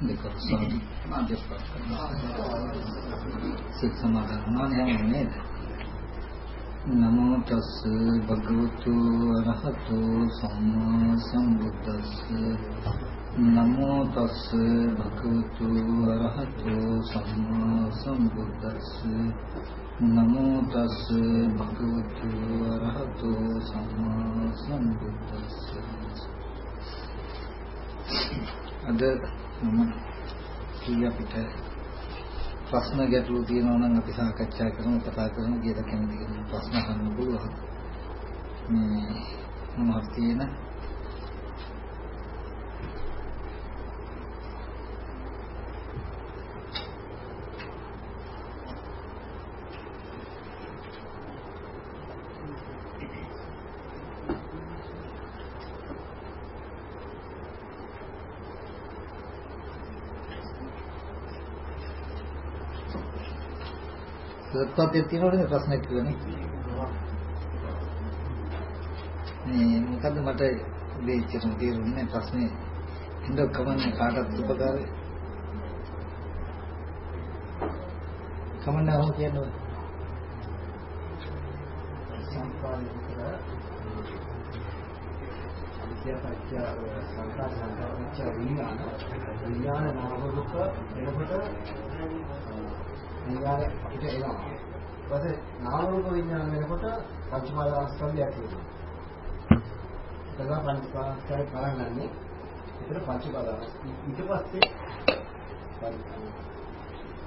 දෙක සාදු මාධ්‍යස්පර්ශ කරනවා සිත සමාධි නේද නමෝ තස් භගවතු අරහතෝ සම්මා සම්බුද්දස්ස නමෝ තස් භගවතු අරහතෝ සම්මා සම්බුද්දස්ස නමෝ තස් භගවතු අරහතෝ සම්මා සම්බුද්දස්ස අද මම කී අපිට ප්‍රශ්න ගැටලු තියෙනවා නම් අපි සාකච්ඡා කරමු කතා කරමු කියලා කැමති ප්‍රශ්න අහන්න පුළුවන්. මේ මොනවද තියෙන සත්‍යය තියෙනවනේ ප්‍රශ්නයක් කියලානේ. මේ මොකද්ද මට දෙච්චම තේරුන්නේ ප්‍රශ්නේ හින්ද කමන්නේ කාටත් උපකාරයි. කමන්නේ අහම කියන්නේ. සංස්කාරික අවිද්‍යාපච්ච සංස්කාර සංස්කාරපච්ච විඥාන විඥාන නාම රූප එනකොට විඥාන අපිට එනවා. ඊපස්සේ නාම රූප විඥාන වෙනකොට පංචපාදස්කන්ධයක් එනවා. ඒක පංචපාදස්කන්ධය බලන්නේ. ඒතර පංචපාදස්. ඊට පස්සේ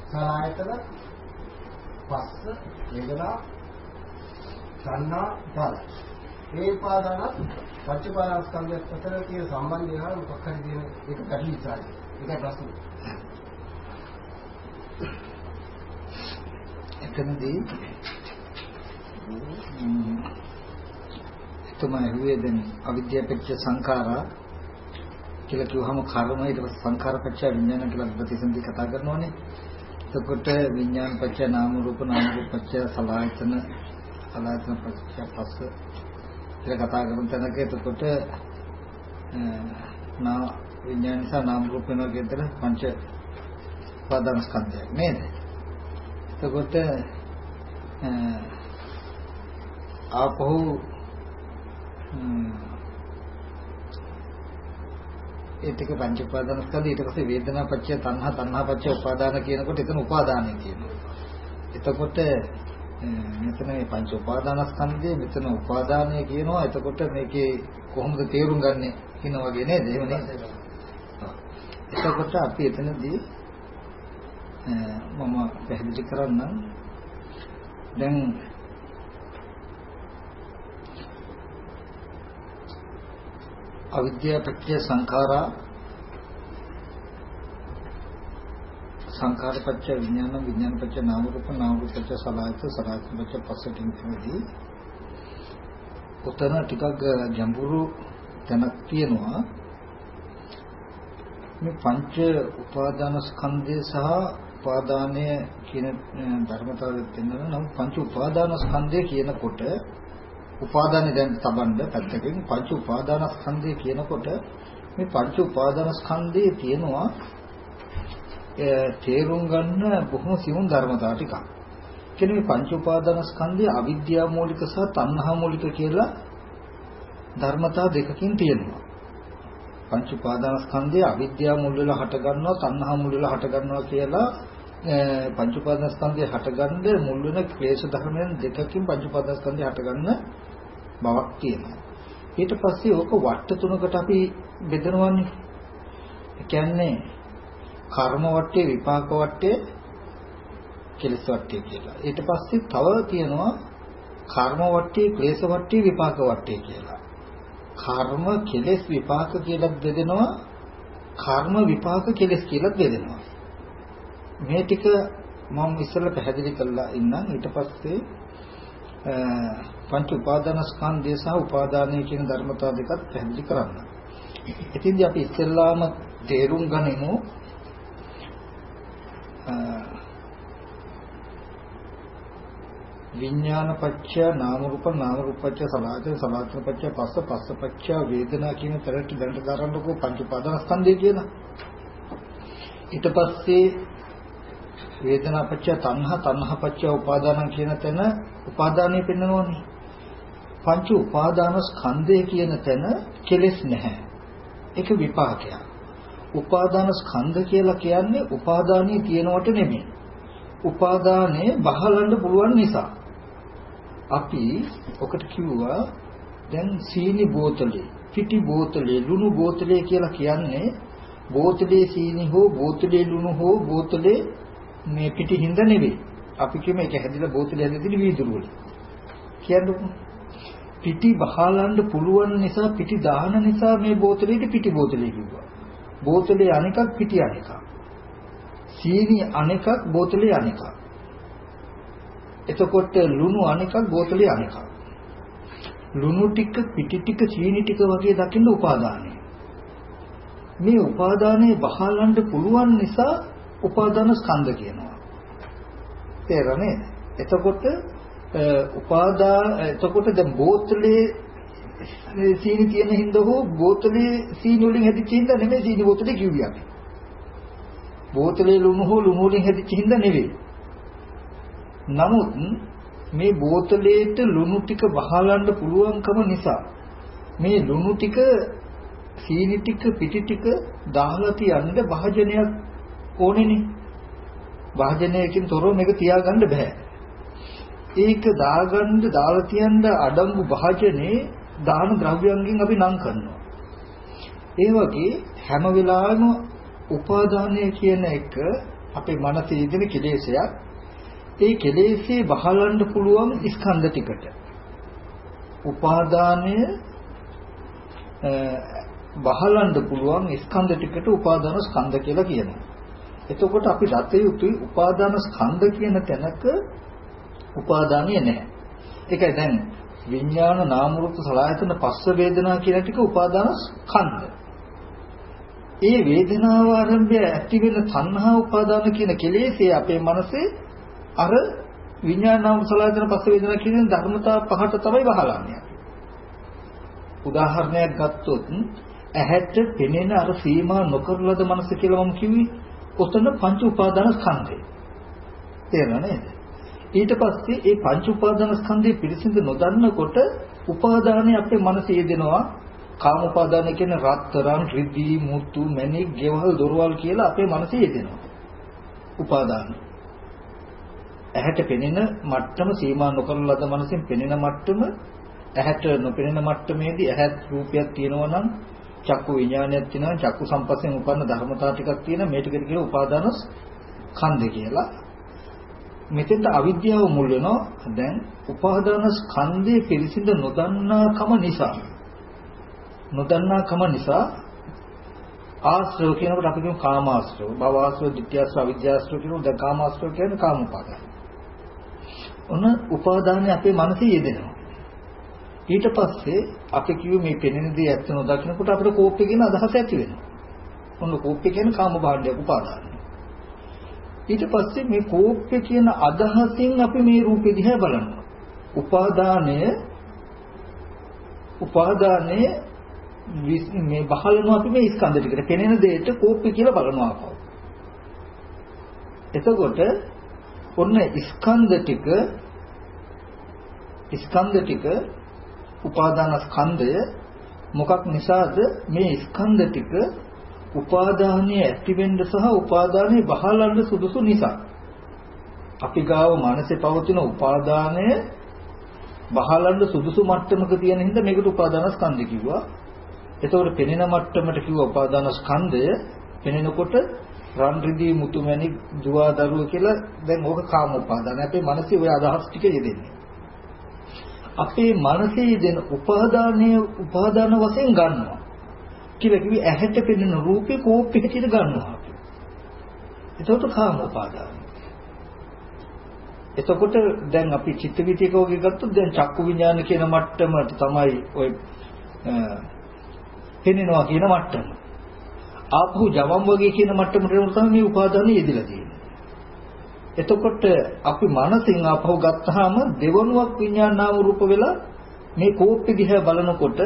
සලආයතන පස්ස වේදනා සංනා බල. ඒ පාදානත් පංචපාදස්කන්ධයක් අතර තියෙන සම්බන්ධය හා මොකක් හරි දෙන එක ගැටලිචාරය. ඒකයි ප්‍රශ්නේ. එතනදී තමයි හුවේ දැන් අවිද්‍යාපච්ච සංඛාරා කියලා කිව්වහම කර්ම ඊට පස්සේ සංඛාරපච්ච විඥාන කියලා ප්‍රතිසන්දි කතා කරනෝනේ. එතකොට විඥාන පච්ච නාම රූප නාම රූප පච්ච සලආයතන සලආයතන පච්ච පස්ස කියලා කතා කරන තැනක එතකොට නා විඥාන නිසා නාම රූප වෙනවා කියන පංච උපාදාන ස්කන්ධයක් නේද? එතකොට ආපහු ඒ ටික පංච උපාදාන ස්කන්ධ ඊට පස්සේ වේදනා පත්‍ය තණ්හා තණ්හා පත්‍ය උපාදාන කියනකොට එතන උපාදානය කියනවා. එතකොට මෙතන මේ පංච උපාදාන ස්කන්ධය මෙතන උපාදානය කියනවා. එතකොට මේකේ කොහොමද තේරුම් ගන්නෙ කියන වගේ නේද? එහෙම නේද? එතකොට අපි එතනදී මම පැහැදිලි කරන්නම්. දැන් අවිද්‍යාව පත්‍ය සංඛාරා සංඛාර පත්‍ය විඥාන විඥාන පත්‍ය නාම රූප නාම රූප පත්‍ය සලආයත සලආයත පත්‍ය පස්සකින් කියනදී උතන ටිකක් ගැඹුරු තැනක් තියෙනවා. මේ පංච උපාදාන ස්කන්ධය සහ උපාදානය කියන ධර්මතාවය දෙන්නවා නම් පංච උපාදාන ස්කන්ධය කියනකොට උපාදානෙ දැන් තබන්න පැත්තකින් පංච උපාදාන ස්කන්ධය කියනකොට මේ පංච උපාදාන ස්කන්ධයේ තියෙනවා තේරුම් ගන්න බොහොම සියුම් ධර්මතාව ටිකක්. කියන්නේ මේ පංච උපාදාන ස්කන්ධය අවිද්‍යාව මූලික සහ තණ්හා මූලික කියලා ධර්මතාව දෙකකින් තියෙනවා. පංච උපාදාන ස්කන්ධය අවිද්‍යාව මුල් වෙලා හට ගන්නවා තණ්හා මුල් වෙලා හට ගන්නවා කියලා පංච උපාදානස්කන්ධය හටගන්න මුල් වෙන ක්ලේශ ධර්මයන් දෙකකින් පංච උපාදානස්කන්ධය හටගන්න බවක් තියෙනවා. ඊට පස්සේ ඕක වට්ට තුනකට අපි බෙදනවානේ. ඒ කියන්නේ කර්ම වට්ටේ විපාක වට්ටේ කෙලස් වට්ටේ කියලා. ඊට පස්සේ තව තියෙනවා කර්ම වට්ටේ ක්ලේශ වට්ටේ විපාක වට්ටේ කියලා. කර්ම කෙලස් විපාක කියලා බෙදෙනවා. කර්ම විපාක කෙලස් කියලා බෙදෙනවා. මේ ටික මම ඉස්සෙල්ලා පැහැදිලි කරලා ඉන්නම් ඊට පස්සේ පංච උපාදානස්කන්ධය සහ උපාදානය කියන ධර්මතාව දෙකත් පැහැදිලි කරන්න. ඉතින්දී අපි ඉස්සෙල්ලාම තේරුම් ගනිමු විඥානපච්චය නාම රූප නාම රූපච්චය සලආයතන සලආයතනපච්චය පස්ස පස්සපච්චය වේදනා කියන තරට දැනට දරන්නකෝ පංච උපාදානස්කන්ධය කියලා. ඊට පස්සේ වේදනාපච්චය තණ්හා තණ්හාපච්චය උපාදාන කියන තැන උපාදානෙ පෙන්නනවනේ. පංච උපාදාන ස්කන්ධය කියන තැන කෙලෙස් නැහැ. ඒක විපාකයක්. උපාදාන ස්කන්ධ කියලා කියන්නේ උපාදානීය තියෙනවට නෙමෙයි. උපාදානේ බහලන්න පුළුවන් නිසා. අපි ඔකට කිව්වා දැන් සීනි බෝතලේ, පිටි බෝතලේ, ලුණු බෝතලේ කියලා කියන්නේ බෝතලේ සීනි හෝ බෝතලේ ලුණු හෝ බෝතලේ මේ පිටි හින්ද නෙවෙයි. අපි කියමු ඒක හැදිලා බෝතලේ හැදෙන්නේ වීදුරු වල. කියන්නේ පිටි බහලන්න පුළුවන් නිසා පිටි දාන නිසා මේ බෝතලේට පිටි බෝතලේ කිව්වා. බෝතලේ අනිකක් පිටි අනිකක්. සීනි අනිකක් බෝතලේ අනිකක්. එතකොට ලුණු අනිකක් බෝතලේ අනිකක්. ලුණු ටික පිටි ටික සීනි ටික වගේ දකින්න උපාදානයි. මේ උපාදානයේ බහලන්න පුළුවන් නිසා උපාදාන ස්කන්ධ කියනවා. තේරෙන්නේ? එතකොට උපාදා එතකොට දැන් බෝතලේ සීනි තියෙන හින්දා හෝ බෝතලේ සීනි වලින් හැදිච්ච හින්දා නෙමෙයි සීනි බෝතලේ කිව්වේ අපි. බෝතලේ ලුණු හෝ ලුණු වලින් හැදිච්ච හින්දා නෙවෙයි. නමුත් මේ බෝතලේට ලුණු ටික වහලන්න පුළුවන්කම නිසා මේ ලුණු ටික සීනි ටික පිටි ටික දාලා තියන්න භාජනයක් ඕනේනේ. භාජනයකින් තොරව මේක තියාගන්න බෑ. ඒක දාගන්න දාලා තියන්න අඩංගු භාජනේ දාන ද්‍රව්‍යයන්ගෙන් අපි නම් කරනවා. ඒ වගේ හැම වෙලාවෙම උපාදානය කියන එක අපේ මනසේ ඉදින කෙලෙසයක්. ඒ කෙලෙසේ බහලන්න පුළුවන් ස්කන්ධ ටිකට. උපාදානය බහලන්න පුළුවන් ස්කන්ධ ටිකට උපාදාන ස්කන්ධ කියලා කියනවා. එතකොට අපි රත යුතුයි උපාදාන ස්කන්ධ කියන තැනක උපාදානිය නැහැ. ඒකයි දැන් විඥාන නාම රූප සලආයතන පස්ස වේදනා කියන ටික උපාදාන ස්කන්ධ. ඒ වේදනාව ආරම්භය ඇති වෙන තණ්හා උපාදාන කියන කෙලෙසේ අපේ මනසේ අර විඥාන නාම සලආයතන පස්ස වේදනා කියන ධර්මතා පහට තමයි වහලන්නේ. උදාහරණයක් ගත්තොත් ඇහැට පෙනෙන අර සීමා නොකරලද මනස කියලා මම කිව්වේ ඔතන පංච උපාදාන ස්කන්ධය. තේරෙනව නේද? ඊට පස්සේ මේ පංච උපාදාන ස්කන්ධය පිරිසිදු නොදන්නකොට උපාදානය අපේ මනසේ යෙදෙනවා කාම උපාදාන කියන්නේ රත්තරන් රිදී මුතු මණික් ගෙවල් දොරවල් කියලා අපේ මනසේ යෙදෙනවා උපාදාන ඇහැට පෙනෙන මට්ටම සීමා නොකරන ලද මනසෙන් පෙනෙන මට්ටම ඇහැට නොපෙනෙන මට්ටමේදී ඇහත් රූපයක් තියෙනවා නම් චක්කු විඥානයක් තියෙනවා චක්කු සම්පස්යෙන් උපන්න ධර්මතා ටිකක් තියෙන මේ ටිකට කියන උපාදාන ස්කන්ධ කියලා මෙතෙන්ට අවිද්‍යාව මුල් වෙනවා. දැන් උපාදාන ස්කන්ධයේ පිරිසිඳ නොදන්නාකම නිසා නොදන්නාකම නිසා ආශ්‍රව කියනකොට අපි කියමු කාමාශ්‍රව, භවආශ්‍රව, ditthyaශ්‍රව, අවිද්‍යාශ්‍රව කියනවා. දැන් කාමාශ්‍රව කියන්නේ කාම උපාදාන. ඔන්න උපාදානය අපේ මනසේ යෙදෙනවා. ඊට පස්සේ අපි කියු මේ පෙනෙන දේ ඇත්ත නොදකිනකොට අපිට කෝපය කියන අදහස ඇති වෙනවා. ඔන්න කෝපය කියන්නේ කාම භාණ්ඩයක් උපාදානයි. ඊට පස්සේ මේ කෝප්පේ කියන අදහසින් අපි මේ රූපෙ දිහා බලනවා. උපාදානය උපාදානය මේ බහලනවා අපි මේ ස්කන්ධ ටිකට පෙනෙන දෙයට කෝප්පේ කියලා බලනවා අපව. එතකොට ඔන්න ස්කන්ධ ටික ස්කන්ධ ටික උපාදාන ස්කන්ධය මොකක් නිසාද මේ ස්කන්ධ ටික උපාදානීය ඇතිවෙන්න සහ උපාදානයේ බහලන්න සුදුසු නිසා අපි ගාව මනසේ පවතින උපාදානය බහලන්න සුදුසු මට්ටමක තියෙන හින්දා මේකට උපාදාන ස්කන්ධය කිව්වා. එතකොට පෙනෙන මට්ටමට කිව්ව උපාදාන ස්කන්ධය පෙනෙනකොට රන් රිදී මුතුමැණි දුව දරුව කියලා දැන් ඕක කාම උපාදාන. අපේ මනසේ ওই අදහස් ටික යෙදෙන්නේ. අපේ මනසේ යෙදෙන උපාදානයේ උපාදාන වශයෙන් ගන්නවා. කියලා කිව්වේ ඇහැට පෙනෙන රූපේ කෝප්පෙ හැටියට ගන්නවා. එතකොට කාම උපාදාන. එතකොට දැන් අපි චිත්ත විතික වගේ ගත්තොත් දැන් චක්කු විඥාන කියන මට්ටමට තමයි ඔය පෙනෙනවා කියන මට්ටම. ආපහු ජවම් වගේ කියන මට්ටමට තමයි මේ උපාදානෙ යෙදලා තියෙන්නේ. එතකොට අපි මනසින් ආපහු ගත්තාම දෙවනුවක් විඥාන නාම රූප වෙලා මේ කෝප්පෙ දිහා බලනකොට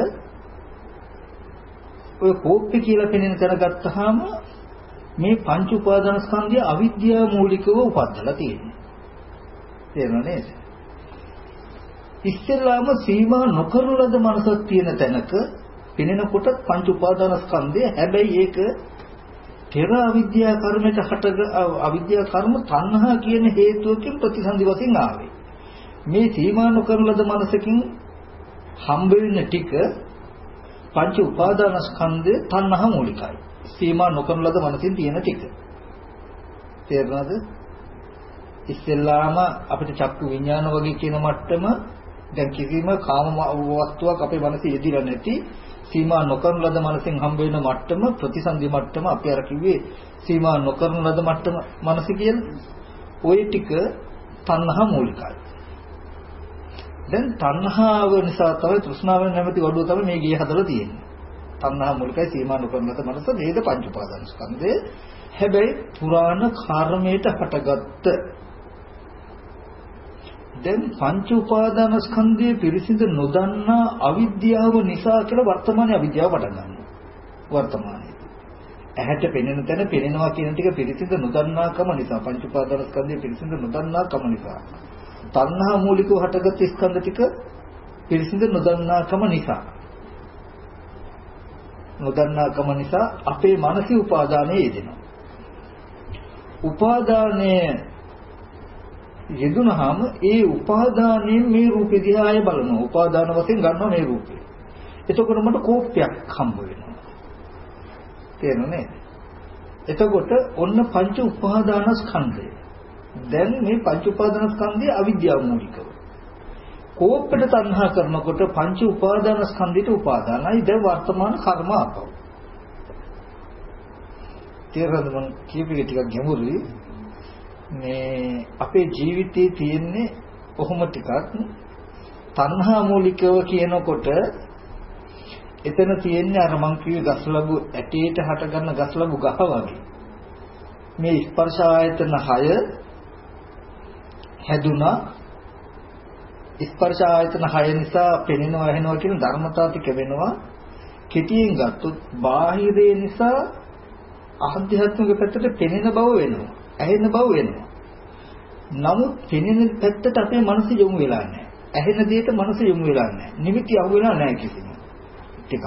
ඔය කෝප්පෙ කියලා පෙනෙන තැන ගත්තාම මේ පංච උපාදාන ස්කන්ධය අවිද්‍යාව මූලිකව උපද්දලා තියෙනවා. තේරෙනව නේද? ඉස්සෙල්ලාම සීමා නොකරන ලද මනසක් තියෙන තැනක පෙනෙනකොට පංච උපාදාන ස්කන්ධය හැබැයි ඒක පෙර අවිද්‍යා කර්මයට හට අවිද්‍යා කර්ම තණ්හා කියන හේතුවකින් ප්‍රතිසන්දි වශයෙන් ආවේ. මේ සීමා නොකරන ලද මනසකින් හම්බ වෙන ටික පංච උපාදානස්කන්ධය තණ්හා මූලිකයි. සීමා නොකරන ලද මනසින් තියෙන ටික. තේරුණාද? ඉස්සෙල්ලාම අපිට චක්කු විඥාන වගේ කියන මට්ටම දැන් කිසිම කාම වස්තුවක් අපේ මනසේ යෙදිලා නැති සීමා නොකරන ලද මනසෙන් හම්බ වෙන මට්ටම ප්‍රතිසන්දි මට්ටම අපි අර කිව්වේ සීමා නොකරන ලද මට්ටම මනස කියලා. ওই ටික තණ්හා මූලිකයි. දැන් තණ්හාව නිසා තමයි තෘෂ්ණාවෙන් නැමැති වඩුව තමයි මේ ගේ හදලා තියෙන්නේ. තණ්හා මූලිකයි සීමා නොකරන ලද මනස මේක පංච උපාදාන ස්කන්ධය. හැබැයි පුරාණ කර්මයට හටගත්ත දැන් පංච උපාදාන ස්කන්ධයේ පිරිසිදු නොදන්නා අවිද්‍යාව නිසා කියලා වර්තමානයේ අවිද්‍යාව පටන් ගන්නවා. වර්තමානයේ. ඇහැට පෙනෙන තැන පෙනෙනවා කියන ටික පිරිසිදු නොදන්නාකම නිසා පංච උපාදාන ස්කන්ධයේ පිරිසිදු නොදන්නාකම නිසා. තණ්හා මූලිකව හටගත් ස්කන්ධ ටික පිරිසිදු නොදන්නාකම නිසා. නොදන්නාකම නිසා අපේ මානසික උපාදානයේ යෙදෙනවා. උපාදානයේ යෙදුනහම ඒ උපාදානයෙන් මේ රූපෙ දිහාය බලනවා. උපාදාන වශයෙන් ගන්නවා මේ රූපය. එතකොට මට කෝප්පයක් හම්බ වෙනවා. තේරෙන්නේ? එතකොට ඔන්න පංච උපාදානස්කන්ධය. දැන් මේ පංච උපාදානස්කන්ධය අවිද්‍යාව මූලිකව. කෝප්පට තණ්හා කරනකොට පංච උපාදානස්කන්ධයට උපාදානයි දැන් වර්තමාන කර්ම අපව. තේරෙනවද මම කියපේ ටිකක් ගැඹුරුයි. මේ අපේ ජීවිතයේ තියෙන්නේ කොහොම ටිකක්? තණ්හා මූලිකව කියනකොට එතන තියෙන්නේ අර මං කිව්වේ ගස්ලබු ඇටේට හට ගන්න ගස්ලබු ගහ වගේ. මේ ස්පර්ශ ආයතන 6 හැදුනා. ස්පර්ශ ආයතන 6 නිසා පෙනෙනවා ඇහෙනවා කියන ධර්මතාව ටික වෙනවා. කෙටියෙන් ගත්තොත් බාහිරේ නිසා ආධ්‍යාත්මික පැත්තට පෙනෙන බව වෙනවා. ඇහෙන බව වෙනවා. නමුත් පෙනෙන පැත්තට අපේ මනස යොමු වෙලා නැහැ. ඇහෙන දෙයට මනස යොමු වෙලා නැහැ. නිමිති අහු වෙලා නැහැ කිසිම. ටිකක්.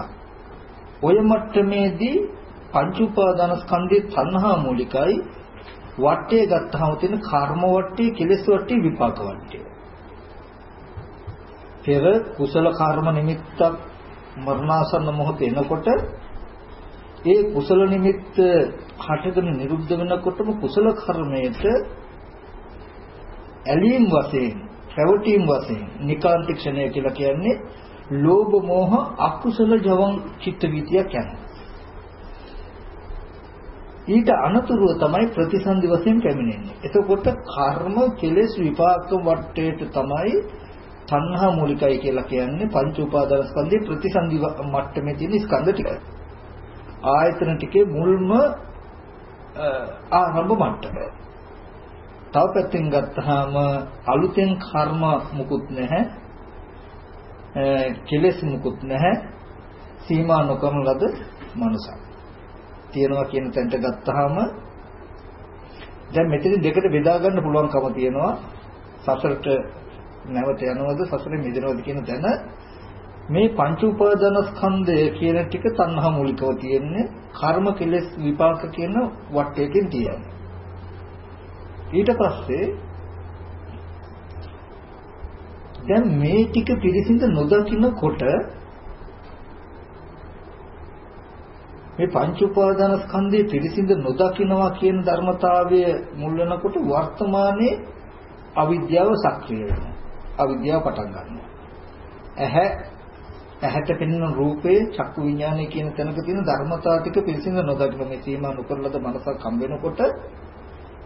ඔය මට්ටමේදී පංච උපාදාන ස්කන්ධේ තණ්හා මූලිකයි වටේ ගත්තාම තියෙන කර්ම වටේ කෙලෙස් වටේ විපාක වටේ. පෙර කුසල කර්ම නිමිත්තක් මරණාසන්න මොහොතේ එනකොට ඒ කුසල නිමිත්ත හටගෙන නිරුද්ධ වෙනකොටම කුසල කර්මයට ඇලීම් වශයෙන් පැවටීම් වශයෙන් නිකාන්තික්ෂණය කියලා කියන්නේ ලෝභ මෝහ අකුසල ජවන් චිත්ත වීතියක් යනවා. ඊට අනතුරුව තමයි ප්‍රතිසන්දි වශයෙන් පැමිණෙන්නේ. එතකොට කර්ම කෙලෙස් විපාක වටේට තමයි තණ්හා මූලිකයි කියලා කියන්නේ පංච උපාදාන ස්කන්ධේ ප්‍රතිසන්දි මට්ටමේ තියෙන ස්කන්ධ ටික. ආයතන ටිකේ මුල්ම ආරම්භ මට්ටම. තව පැත්තෙන් ගත්තාම අලුතෙන් කර්ම මුකුත් නැහැ. කෙලෙස් මුකුත් නැහැ. සීමා නොකරන ලද මනසක්. තියනවා කියන තැනට ගත්තාම දැන් මෙතන දෙකට බෙදා ගන්න පුළුවන්කම තියෙනවා. සසරට නැවත යනවද සසරෙ මිදෙනවද කියන තැන මේ පංච උපාදානස්කන්ධය කියන ටික තණ්හා මූලිකව තියෙන්නේ කර්ම කෙලෙස් විපාක කියන වටයකින් තියෙන්නේ. ඊට පස්සේ දැන් මේ ටික පිළිසිඳ නොදකින්නකොට මේ පංච උපාදානස්කන්ධයේ පිළිසිඳ නොදකින්නවා කියන ධර්මතාවය මුල් වෙනකොට වර්තමානයේ අවිද්‍යාව සක්‍රිය වෙනවා. අවිද්‍යාව පටන් ගන්නවා. ඇහැ ඇහැට පෙනෙන රූපේ චක්කු විඥානය කියන තැනක තියෙන ධර්මතාව ටික පිළිසිඳ නොදකින මේ සීමා නොකරලද මනසක් හම්බ වෙනකොට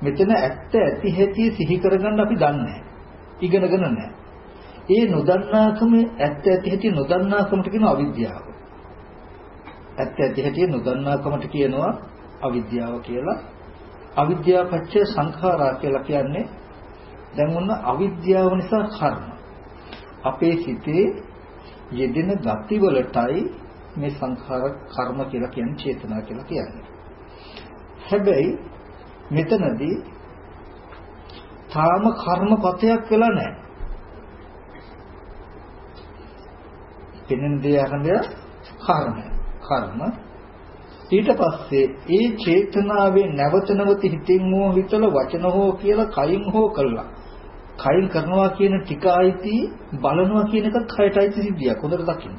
මෙතන ඇත්ත ඇති හැටි සිහි කරගන්න අපි දන්නේ ඉගෙනගෙන නැහැ. ඒ නොදන්නාකම ඇත්ත ඇති හැටි නොදන්නාකමට කියන අවිද්‍යාව. ඇත්ත ඇති හැටි නොදන්නාකමට කියනවා අවිද්‍යාව කියලා. අවිද්‍යාව පත්‍ය සංඛාරා කියලා කියන්නේ දැන් මොන අවිද්‍යාව නිසා කර්ම. අපේ සිතේ යෙදෙන ගති වලටයි මේ සංඛාර කර්ම කියලා කියන්නේ චේතනා කියලා කියන්නේ. හැබැයි මෙතනදී තාම කර්මපතයක් වෙලා නැහැ. පෙනෙන දේ අරඹය කර්ම. කර්ම ඊට පස්සේ ඒ චේතනාවේ නැවත නැවත හිතින් හෝ හිතල වචන හෝ කියලා කයින් හෝ කළා. කයින් කරනවා කියන ටික අයිති බලනවා කියන එක කයට අයිති සිද්ධියක්. හොඳට දකින්න.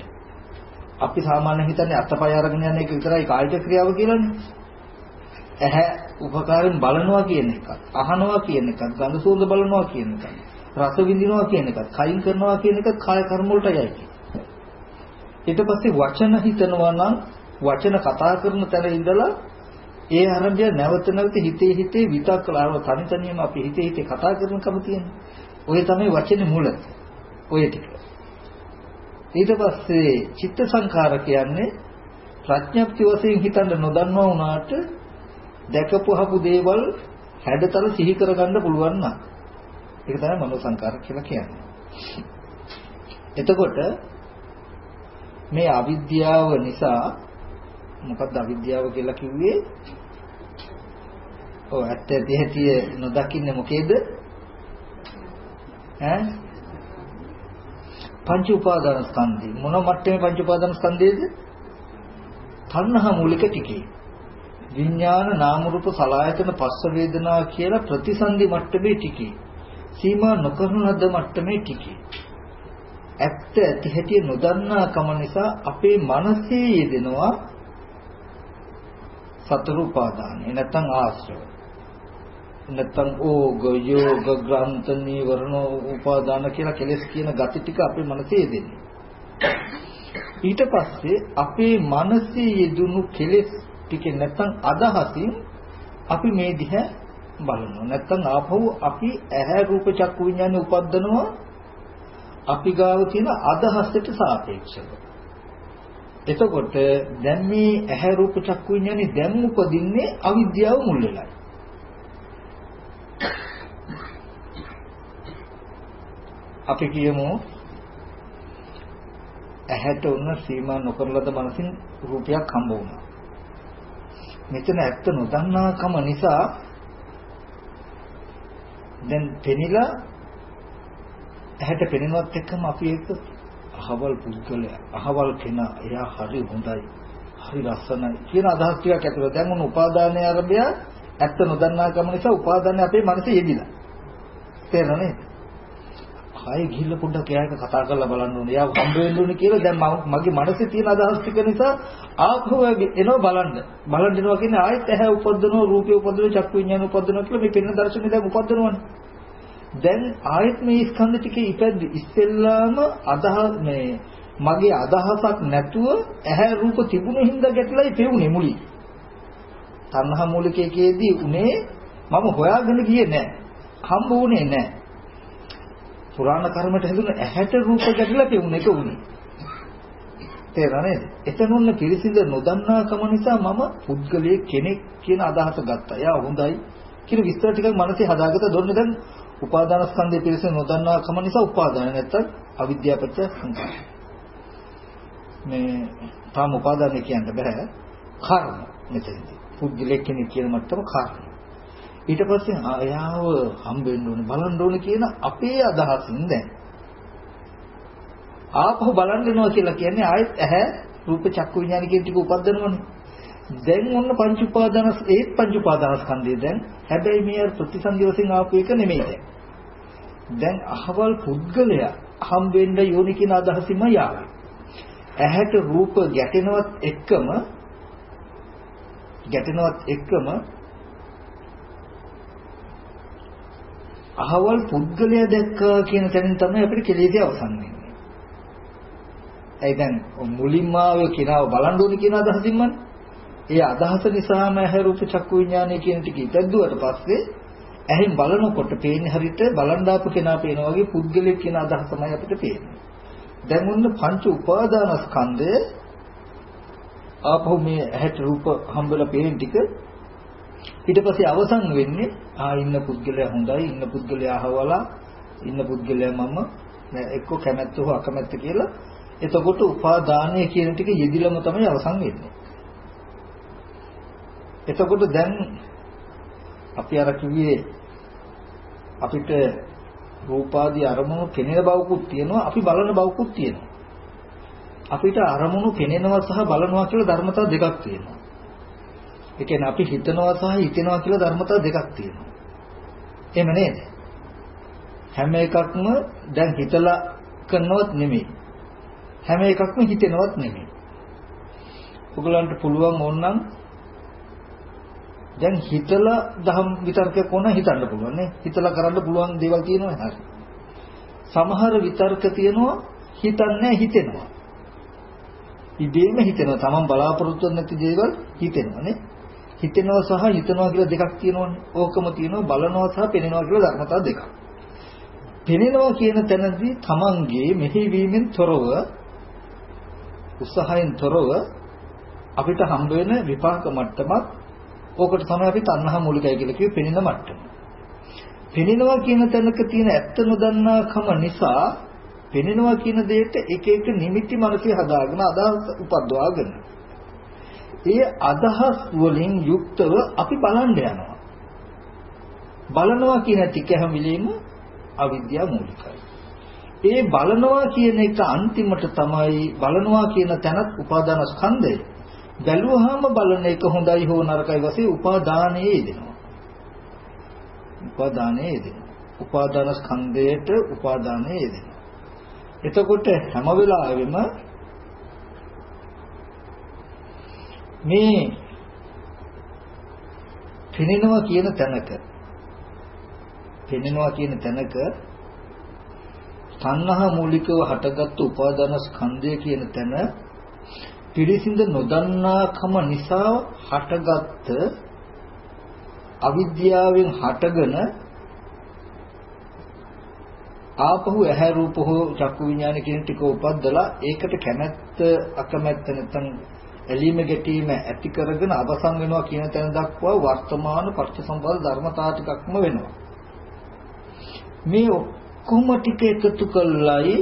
අපි සාමාන්‍යයෙන් හිතන්නේ අතපය අරගෙන යන එක විතරයි කායික ක්‍රියාව කියලානේ. ඇහැ උපකාරයෙන් බලනවා කියන එකත්, අහනවා කියන එකත්, ගඳ සුවඳ බලනවා කියන එකත්, රස විඳිනවා කියන එකත්, කයින් කරනවා කියන එකත් කාය කර්ම වලටයි අයිති. ඊට පස්සේ වචන හිතනවා නම් වචන කතා කරන තැන ඉඳලා ඒ ආරම්භය නැවත නැවත හිතේ හිතේ විතක් කළා තනි තනියම අපි හිතේ හිතේ කතා කරනකම තියෙන්නේ. ඔය තමයි වචනේ මුල. ඔය ටික. ඊට පස්සේ චිත්ත සංඛාර කියන්නේ ප්‍රඥප්ති වශයෙන් හිතන්න නොදන්නවා වුණාට දැකපුවහපු දේවල් හැඩතල සිහි කරගන්න පුළුවන් නම් ඒක තමයි මනෝ සංකාර කියලා කියන්නේ. එතකොට මේ අවිද්‍යාව නිසා මොකක්ද අවිද්‍යාව කියලා කිව්වේ? ඔව් ඇත්ත ඇති නොදකින්නේ මොකේද? ඈ පංච උපාදාන ස්කන්ධය මොන මට්ටමේ පංච උපාදාන ස්කන්ධයේද? තණ්හා මූලික ටිකේ. විඥාන නාම රූප සලආයතන පස්ස වේදනා කියලා ප්‍රතිසන්දි මට්ටමේ ටිකේ. සීමා නොකරන ලද මට්ටමේ ටිකේ. ඇත්ත ඇති හැටි නොදන්නාකම නිසා අපේ මනසේ යෙදෙනවා සතර උපාදානයි. නැත්නම් ආශ්‍රව. නැත්නම් ඕග යෝග ග්‍රන්ථ නීවරණ උපාදාන කියලා කෙලස් කියන gati ටික අපේ මනසේ යෙදෙන්නේ. ඊට පස්සේ අපේ මනසේ යෙදුණු කෙලස් ටික නැත්නම් අදහසින් අපි මේ දිහා බලනවා. නැත්නම් ආපහු අපි ඇහැ රූප චක්කු විඥානේ උපද්දනවා. අපි ගාව තියෙන අදහසට සාපේක්ෂව. එතකොට දැන් මේ ඇහැ රූප චක්කු විඥානේ දැන් උපදින්නේ අවිද්‍යාව මුල් වෙලයි. අපි කියමු ඇහැට උන්න සීමා නොකරලද මනසින් රූපයක් හම්බ වුණා. මෙතන ඇත්ත නොදන්නාකම නිසා දැන් පෙනිලා ඇහැට පෙනෙනවත් එක්කම අපි ඒක අහවල් පුද්ගලයා අහවල් කෙනා එයා හරි හොඳයි හරි ලස්සනයි කියන අදහස් ටිකක් ඇතුළත දැන් උන් උපාදානය ආරම්භය ඇත්ත නොදන්නා කම නිසා උපාදානය අපේ මනසේ යෙදිලා තේරෙනවද ආයේ ගිහිල්ලා පොඩ්ඩක් එයාට කතා කරලා බලන්න ඕනේ. එයා හම්බ වෙන්න ඕනේ කියලා දැන් මගේ මනසේ තියෙන අදහස් ටික නිසා ආපහු එනවා බලන්න. බලන්න එනවා කියන්නේ ආයෙත් ඇහැ උපදිනවා, රූපය උපදිනවා, චක්කු විඤ්ඤාණ උපදිනවා කියලා මේ පෙනෙන දර්ශනේ දැන් උපදිනවනේ. දැන් ආයෙත් මේ ස්කන්ධ ටිකේ ඉපැද්දි ඉස්සෙල්ලාම අදහස් මේ මගේ අදහසක් නැතුව ඇහැ රූප තිබුණු හින්දා ගැටලයි පෙවුනේ මුලින්. තණ්හා මූලිකයේදී උනේ මම හොයාගෙන ගියේ නැහැ. හම්බ වුණේ නැහැ. පුරාණ කර්මයට හැදුන ඇහැට රූප ගැටලා පෙවුන එක උනේ. තේරෙනා නේද? එතනොන්න පිරිසිඳ නොදන්නාකම නිසා මම පුද්ගලයේ කෙනෙක් කියන අදහස ගත්තා. එයා හොඳයි කියන විස්තර ටිකක් මනසේ හදාගත්ත දොන්නේ දැන් උපාදාන ස්කන්ධය පිළිස නොදන්නා කම නිසා උපාදාන නැත්තම් අවිද්‍යාපච්ච සංඛාර. මේ තාම උපාදානය කියන්න බෑ. කර්ම මෙතනදී. පුද්ගලෙක් කෙනෙක් කියන මට්ටම කර්ම. ඊට පස්සේ ආයාව හම්බෙන්න ඕනේ බලන්න ඕනේ කියන අපේ අදහසින් දැන් ආපහු බලන්න යනවා කියලා කියන්නේ ආයෙත් ඇහැ රූප චක්කු විඥාන කියන ටික උපදිනවනේ. දැන් ඔන්න පංච උපාදාන ඒත් පංච උපාදානස්කන්ධය දැන් හැබැයි මේ ප්‍රතිසන්දි වශයෙන් ආපු එක නෙමෙයි දැන්. දැන් අහවල් පුද්ගලයා හම්බෙන්න යෝනි කියන අදහසින්ම යාවේ. ඇහැට රූප ගැටෙනවත් එක්කම ගැටෙනවත් එක්කම අහවල් පුද්ගලයා දැක්කා කියන තැනින් තමයි අපිට කෙලෙසිය අවසන් වෙන්නේ. ඒ දැන් මුලින්ම ආවේ කිනාව බලන් ඕනේ කියන අදහසින්මනේ. ඒ අදහස නිසාම ඇහැ රූප චක්කු විඥානය කියන ටික ඉපැද්දුවට පස්සේ ඇහෙන් බලනකොට පේන්නේ හරියට බලන් දාපු කෙනා පේනවා වගේ පුද්ගලෙක් කියන අදහස තමයි අපිට පේන්නේ. දැන් ඔන්න පංච උපාදානස්කන්ධය ආපහු මේ ඇහැට රූප හම්බෙලා පේන ටික ඊට පස්සේ අවසන් වෙන්නේ ආ ඉන්න පුද්ගලයා හොඳයි ඉන්න පුද්ගලයා අහවලා ඉන්න පුද්ගලයා මම එක්ක කැමැත්ත හෝ අකමැත්ත කියලා එතකොට උපාදානය කියන ටික යෙදිලම තමයි අවසන් වෙන්නේ. එතකොට දැන් අපි අර කිව්වේ අපිට රූපාදී අරමුණු පෙනෙන බවකුත් තියෙනවා අපි බලන බවකුත් තියෙනවා. අපිට අරමුණු පෙනෙනවා සහ බලනවා කියලා ධර්මතා දෙකක් තියෙනවා. ඒ කියන්නේ අපි හිතනවා සහ හිතෙනවා කියලා ධර්මතා දෙකක් තියෙනවා. එහෙම නේද? හැම එකක්ම දැන් හිතලා කරනවත් නෙමෙයි. හැම එකක්ම හිතෙනවත් නෙමෙයි. ඔයගලන්ට පුළුවන් ඕනනම් දැන් හිතලා දහම් විතර්කයක් ඕන හිතන්න පුළුවන් නේ. හිතලා කරන්න පුළුවන් දේවල් තියෙනවා හරි. සමහර විතර්ක තියෙනවා හිතන්නේ හිතෙනවා. ඉබේම හිතෙනවා. Taman බලාපොරොත්තු නැති දේවල් හිතෙනවා නේ. හිතෙනවා සහ හිතනවා කියලා දෙකක් තියෙනවනේ. ඕකම තියෙනවා බලනවා සහ පෙනෙනවා කියලා ධර්මතා දෙකක්. පෙනෙනවා කියන තැනදී Tamanගේ මෙහෙවීමෙන් තොරව උත්සාහයෙන් තොරව අපිට හම්බ වෙන විපාක මට්ටමක් ඕකට තමයි අපි තණ්හා මූලිකයි කියලා කිව්වේ පෙනෙන මට්ටම. පෙනෙනවා කියන තැනක තියෙන ඇත්ත නොදන්නාකම නිසා පෙනෙනවා කියන දෙයට එක එක නිමිති මනසේ හදාගෙන අදහස් උපද්දවාගෙන ඒ අදහස් වලින් යුක්තව අපි බලන්න යනවා. බලනවා කියන ටික හැම වෙලෙම අවිද්‍යාව මූලිකයි. ඒ බලනවා කියන එක අන්තිමට තමයි බලනවා කියන තැනත් උපාදාන ස්කන්ධය. බැලුවාම බලන එක හොඳයි හෝ නරකයි වශයෙන් උපාදානයේ යෙදෙනවා. උපාදානයේ යෙදෙනවා. උපාදාන ස්කන්ධයට උපාදානයේ යෙදෙනවා. එතකොට හැම වෙලාවෙම මේ පෙනෙනවා කියන තැනක පෙනෙනවා කියන තැනක තණ්හා මූලිකව හටගත්තු උපාදාන ස්කන්ධය කියන තැන පිරිසිඳ නොදන්නාකම නිසා හටගත්ත අවිද්‍යාවෙන් හටගෙන ආපහු ඇහැ රූප හෝ චක්කු විඥාන කියන ටික උපද්දලා ඒකට කැමැත්ත අකමැත්ත නැත්නම් ඇලීම ගැටීම ඇති කරගෙන අවසන් වෙනවා කියන තැන දක්වා වර්තමාන පටිච්චසමුප්පාද ධර්මතා ටිකක්ම වෙනවා. මේ ඔක්කොම ටික එකතු කළායි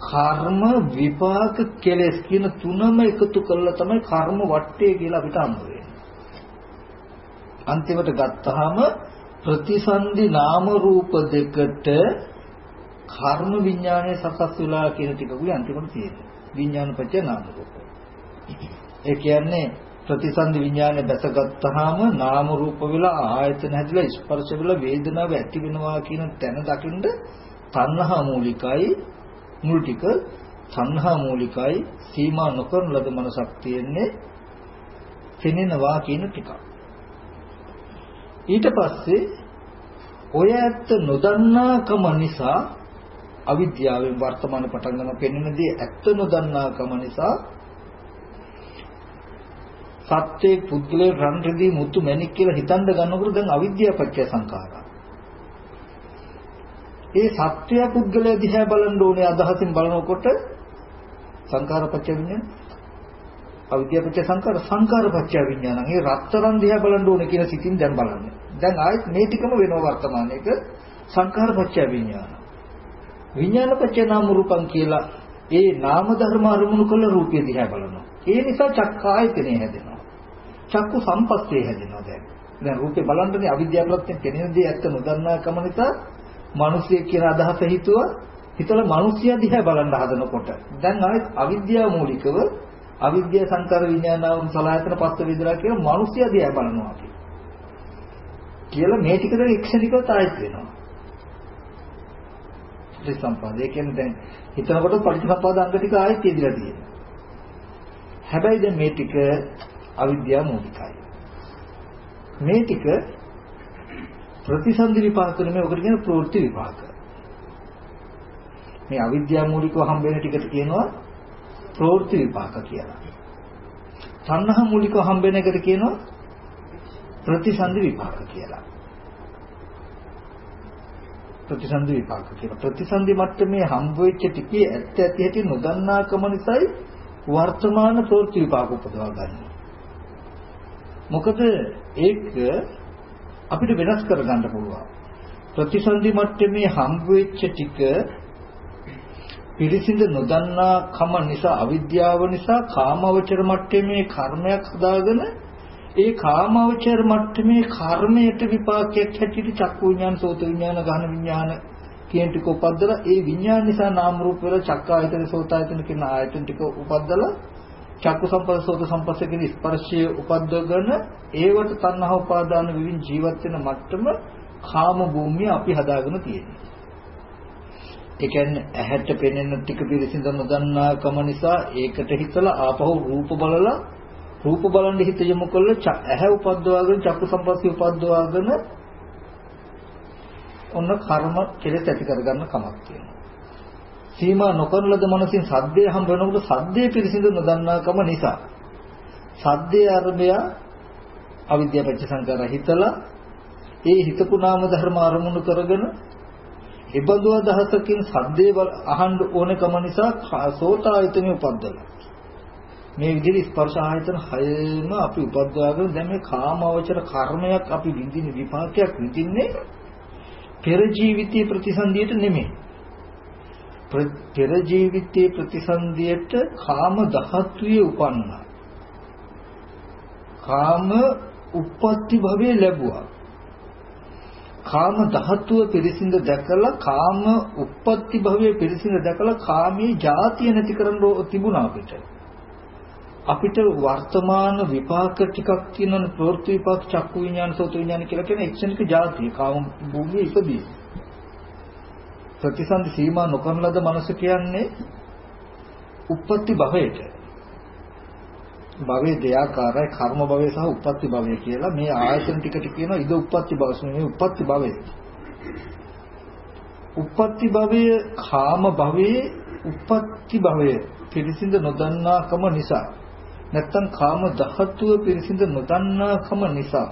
කර්ම විපාක කෙලෙස් කියන තුනම එකතු කළා තමයි කර්ම වට්ටය කියලා අපිට හම්බ වෙන්නේ. අන්තිමට ගත්තාම ප්‍රතිසන්දි නාම රූප දෙකට කර්ම විඥානය සකස් වෙලා කියන ටිකකුයි අන්තිමට තියෙන්නේ. විඥානපච්ච නාම රූප. ඒ කියන්නේ ප්‍රතිසන්දි විඥානය දැසගත්තාම නාම රූප වෙලා ආයතන හැදිලා ස්පර්ශ වෙලා වේදනාව ඇති වෙනවා කියන තැන දකින්න තණ්හා මූලිකයි මුල් ටික තණ්හා මූලිකයි සීමා නොකරන ලද මනසක් තියෙන්නේ පෙනෙනවා කියන ටික. ඊට පස්සේ ඔය ඇත්ත නොදන්නාකම නිසා අවිද්‍යාවෙන් වර්තමාන පටන් ගන්න පෙනෙනදී ඇත්ත නොදන්නාකම නිසා සත්‍යයේ පුද්ගලයේ රන් රෙදි මුතු මැණික් කියලා හිතන්න ගන්නකොට දැන් අවිද්‍යාව පත්‍ය සංඛාරා. ඒ සත්‍ය පුද්ගලයා දිහා බලන්න ඕනේ අදහසින් බලනකොට සංඛාර පත්‍ය විඥාන අවිද්‍යාව පත්‍ය සංඛාර සංඛාර පත්‍ය විඥාන. ඒ රත්තරන් දිහා බලන්න ඕනේ කියන සිතින් දැන් බලන්නේ. දැන් ආයෙත් මේ ටිකම වෙනවා වර්තමානයේක සංඛාර පත්‍ය විඥාන. විඥාන පත්‍ය නාම රූපං කියලා ඒ නාම ධර්ම අරමුණු කළ රූපය දිහා බලනවා. ඒ නිසා චක්කායතනෙ හැදෙනවා. චක්කු සම්පස්සේ හැදෙනවා දැන්. දැන් රූපේ බලන්නනේ අවිද්‍යාව ප්‍රත්‍යයෙන් පෙනෙන දේ ඇත්ත නොදන්නාකම නිසා මිනිසියෙක් කියන අදහස හිතුවා හිතලා මිනිසියා දිහා බලන්න හදනකොට දැන් ආයෙත් අවිද්‍යාව මූලිකව අවිද්‍යා සංකාර විඥානාවම සලආයතන පස්ස විදලා කියන මිනිසියා දිහා බලනවා අපි. කියලා මේ ටික දැන් එක්ෂණිකව තායිත් වෙනවා. ප්‍රතිසම්පාදේ කියන්නේ දැන් හිතනකොට පටිච්චසම්පාද අංග ටික ආයෙත් ඉදිරියට තියෙනවා. හැබැයි දැන් මේ ටික අවිද්‍යාව මූලිකයි. මේ ටික ප්‍රතිසන්දි විපාක නෙමෙයි ඔකට කියන ප්‍රවෘත්ති විපාක. මේ අවිද්‍යාව මූලිකව හම්බ වෙන ටිකට කියනවා ප්‍රවෘත්ති විපාක කියලා. තණ්හා මූලිකව හම්බ වෙන එකට කියනවා ප්‍රතිසන්දි විපාක කියලා. ප්‍රතිසන්දි විපාක කියලා. ප්‍රතිසන්දි මට්ටමේ හම්බ වෙච්ච ටිකේ ඇත්ත ඇති හැටි නොදන්නාකම නිසායි වර්තමාන ප්‍රවෘත්ති විපාක උපදවා ගන්නවා. මොකද ඒක අපිට වෙනස් කරගන්න පුළුවන්. ප්‍රතිසන්දි මට්ටමේ හම්බ වෙච්ච ටික පිරිසිඳ නොදන්නා කම නිසා අවිද්‍යාව නිසා කාමවචර මට්ටමේ කර්මයක් හදාගෙන ඒ කාමවචර මට්ටමේ කර්මයට විපාකයක් හැටියට චක්කු විඥාන සෝත විඥාන ගහන විඥාන කියන ටික උපද්දලා ඒ විඥාන නිසා නාම රූප වල චක්කායතන සෝතායතන කියන ආයතන ටික උපද්දලා චක්කු සම්පස්ස සෝත සම්පස්ස කියන ස්පර්ශය උපද්දගෙන ඒවට තණ්හා උපාදාන විවින් ජීවත් වෙන මට්ටම කාම භූමිය අපි හදාගෙන තියෙනවා. ඒ කියන්නේ ඇහැට පෙනෙන ටික පිළිසිඳ නොදන්නාකම නිසා ඒකට හිතලා ආපහු රූප බලලා රූප බලන් හිත යොමු කළා ඇහැ උපද්දවාගෙන චක්කු සම්පස්සේ උපද්දවාගෙන ඔන්න කර්ම කෙලෙස් ඇති කරගන්න කමක් තියෙනවා. සීමා නොකරන ලද මනසින් සද්දේ හම් වෙනකොට සද්දේ පිළිසිඳ නොදන්නාකම නිසා සද්දේ අරබය අවිද්‍යාව පච්ච සංකාර හිතලා ඒ හිතපු නාම ධර්ම අරමුණු කරගෙන ඉබඳු අදහසකින් සද්දේ අහන්න ඕනකම නිසා සෝත ආයතනෙ උපද්දලා මේ විදිහට ස්පර්ශ ආයතන හයම අපි උපද්දවාගෙන දැන් මේ කාමවචර කර්මයක් අපි විඳින විපාකයක් විඳින්නේ පෙර ජීවිතයේ ප්‍රතිසන්දියට නෙමෙයි. පෙර ජීවිතයේ ප්‍රතිසන්දියට කාම ධාතුවේ උපන්නා. කාම උප්පත්ති භවයේ ලැබුවා. කාම ධාතුව පිරිසිඳ දැකලා කාම උප්පත්ති භවයේ පිරිසිඳ දැකලා කාමයේ ಜಾතිය නැති කරන්න තිබුණා අපිට. අපිට වර්තමාන විපාක ටිකක් තියෙනවනේ ප්‍රවෘත්ති විපාක චක්කු විඥාන සෝත විඥාන කියලා කියන එක්ෂණික જાතිය කාම භූමියේ ඉපදී ප්‍රතිසන්දි සීමා නොකරන ලද මනස කියන්නේ උප්පත්ති භවයට. භවයේ දෙයාකාරයි කර්ම භවය සහ උප්පත්ති භවය කියලා. මේ ආයතන ටිකට කියනවා ඉද උප්පත්ති භව මේ උප්පත්ති භවය. උප්පත්ති භවය කාම භවයේ උප්පත්ති භවය පිරිසිඳ නොදන්නාකම නිසා. නැත්තම් කාම ධාතුව පිරිසිඳ නොදන්නාකම නිසා.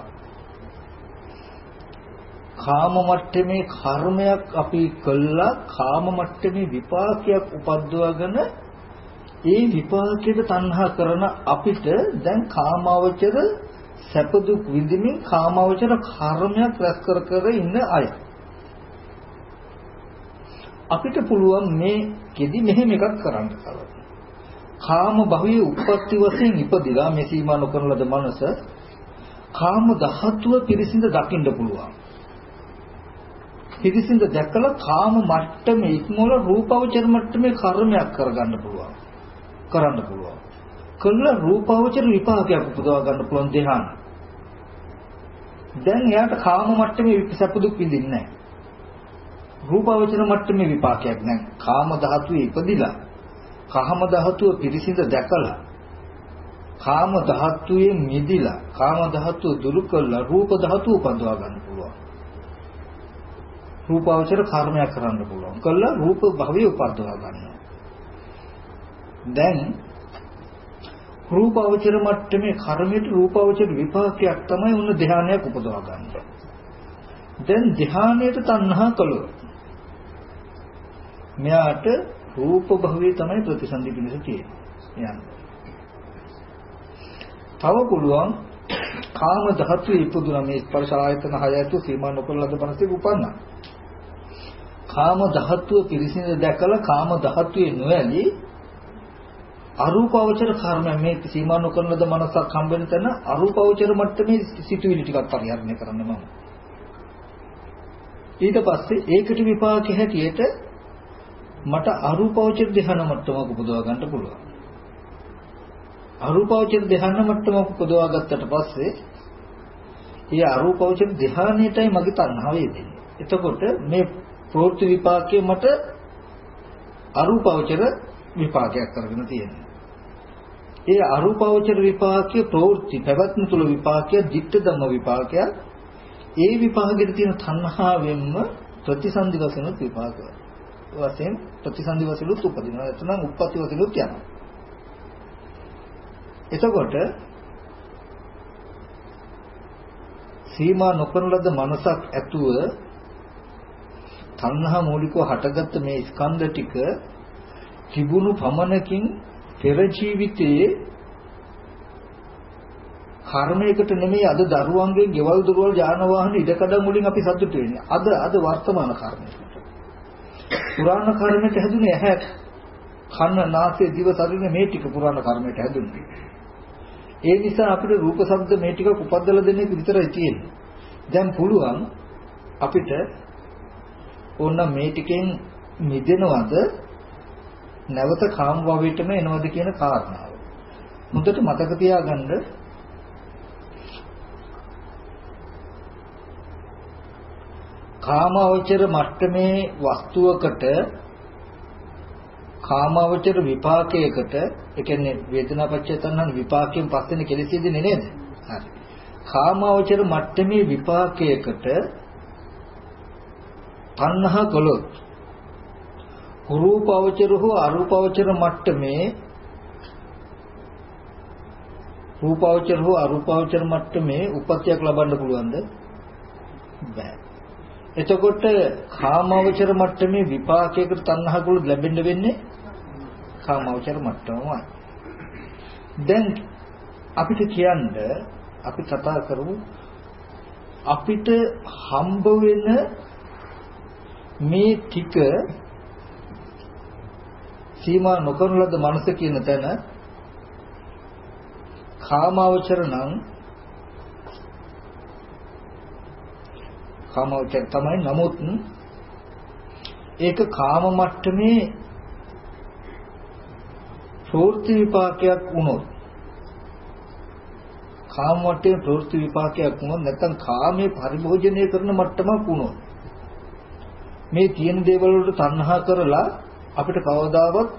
කාම මට්ටමේ කර්මයක් අපි කළා කාම මට්ටමේ විපාකයක් උපද්දවගෙන ඒ විපාකයට තණ්හා කරන අපිට දැන් කාමාවචර සැප දුක් විඳින්මින් කාමාවචර කර්මයක් රැස් කර කර ඉන්න අය අපිට පුළුවන් මේ කෙදි මෙහෙම එකක් කරන්න කලින් කාම භවයේ උප්පත්ති වශයෙන් ඉපදිලා මේ සීමා නොකරන ලද මනස කාම ධාතුව පිරිසිඳ දකින්න පුළුවන්. පිරිසිඳ දැකලා කාම මට්ටමේ ඉක්මවල රූපවචර මට්ටමේ කර්මයක් කරගන්න පුළුවන්. කරන්න පුළුවන්. කළ රූපවචර විපාකයක් උපදවා ගන්න පුළුවන් ධ්‍යාන. දැන් එයාට කාම මට්ටමේ සැප දුක් විඳින්නේ නැහැ. රූපවචර මට්ටමේ විපාකයක් නැහැ. කාම ධාතුවේ ඉපදිලා කාම ධාතුව පිරිසිඳ දැකලා කාම ධාතුවේ මිදිලා කාම ධාතුව දුරු කළා රූප ධාතුව උපදවා ගන්න පුළුවන් රූපාවචර කර්මයක් කරන්න පුළුවන් කළා රූප භවය උපදවා ගන්නවා දැන් රූපාවචර මට්ටමේ කර්මයට රූපාවචර විපාකයක් තමයි උන්න ධානයක් උපදවා ගන්න. දැන් ධානයට තණ්හා කළොත් මෙයාට රූප භවයේ තමයි ප්‍රතිසන්දි පිණිස තියෙන්නේ. තව පුළුවන් කාම ධාතුවේ ඉපදුනා මේ ස්පර්ශ ආයතන හය ඇතුළු සීමා නොකරලද මනසේ උපන්නා. කාම ධාතුව පිරිසිඳ දැකලා කාම ධාතුවේ නොඇලී අරූපවචර කර්ම මේ සීමා නොකරන ලද මනසක් හම්බෙන තැන අරූපවචර මට්ටමේ සිතුවිලි ටිකක් පරිහරණය කරන්න මම. ඊට පස්සේ ඒකට විපාක හැටියට මට අරූපවචර ධ්‍යාන මට්ටමක උපදවා ගන්න පුළුවන්. අරූපවචර ධ්‍යාන මට්ටමක උපදවා ගත්තට පස්සේ ඒ අරූපවචර ධ්‍යානයටයි මගේ තණ්හාව යෙදෙන්නේ. එතකොට මේ ප්‍රවෘත්ති විපාකයේ මට අරූපවචර විපාකයක් කරගෙන තියෙනවා. ඒ අරූපවචර විපාකයේ ප්‍රවෘත්ති පැවැත්ම තුල විපාකය, ධිට්ඨ ධම්ම විපාකය, ඒ විපාකෙට තියෙන තණ්හාවෙන්ම ප්‍රතිසන්දි වශයෙන් විපාකය. වශයෙන් ප්‍රතිසන්දි වශයෙන්ුත් උපදිනවා. එතනම් උප්පත්ති වශයෙන්ුත් යනවා. එතකොට සීමා නොකරන ලද මනසක් ඇතුව තණ්හා මූලිකව හටගත්ත මේ ස්කන්ධ ටික තිබුණු පමණකින් පෙර ජීවිතයේ කර්මයකට නෙමෙයි අද දරුවන්ගේ ගෙවල් දොරවල් යාන වාහන ඉඩකඩම් වලින් අපි සතුටු වෙන්නේ. අද අද වර්තමාන කර්මයකට. පුරාණ කර්මයට හැදුනේ ඇහැ කන නාසය දිව ශරීර මේ ටික පුරාණ කර්මයට හැදුනේ. ඒ නිසා අපිට රූප ශබ්ද මේ ටික උපද්දලා දෙන්නේ විතරයි තියෙන්නේ. දැන් පුළුවන් අපිට ඕන මේ ටිකෙන් මිදෙනවද නැවත කාම භවයටම එනවද කියන කාරණාව. මුදට මතක තියාගන්න කාමවචර මට්ටමේ වස්තුවකට කාමවචර විපාකයකට ඒ කියන්නේ වේදනාපච්චය තණ්හන විපාකයෙන් පස්සේනේ කෙලෙසියදෙන්නේ නේද? හරි. කාමවචර මට්ටමේ විපාකයකට තණ්හා කළොත් රූපවචර හෝ අරූපවචර මට්ටමේ රූපවචර හෝ අරූපවචර මට්ටමේ උපත්යක් ලබන්න පුළුවන්ද? බෑ. එතකොට කාමවචර මට්ටමේ විපාකයකට තණ්හා කළොත් ලැබෙන්න වෙන්නේ කාමවචර මට්ටමමයි. දැන් අපිට කියන්න අපි කතා කරමු අපිට හම්බ වෙන මේ ටික සීමා නොකරන ලද මනස කියන තැන කාමවචර නම් කාමවචර තමයි නමුත් ඒක කාම මට්ටමේ ප්‍රවෘත්ති විපාකයක් වුණොත් කාම මට්ටමේ ප්‍රවෘත්ති විපාකයක් වුණොත් නැත්නම් කාමයේ පරිභෝජනය කරන මට්ටමක් වුණොත් මේ තියෙන දේවල් වලට තණ්හා කරලා අපිට කවදාවත්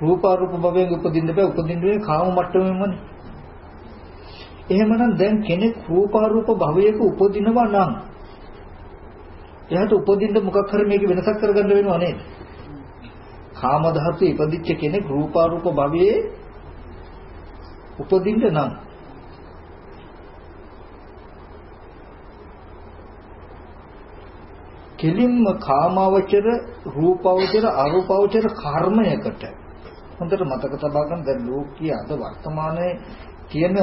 රූපාරූප භවයෙන් උපදින්න බෑ. උපදින්න වෙන්නේ කාම මට්ටමෙන්මනේ එහෙමනම් දැන් කෙනෙක් රූපාරූප භවයක උපදිනවා නම් එයාට උපදින්න මොකක් හරි මේක වෙනසක් කරගන්න වෙනව නේද? කාම ධාතුවේ ඉපදිච්ච කෙනෙක් රූපාරූප භවයේ උපදින්න නම් කෙලින්ම කාමාවචර රූපාවචර අරූපාවචර කර්මයකට හොඳට මතක තබා ගන්න දැන් ලෝකයේ අද වර්තමානයේ තියෙන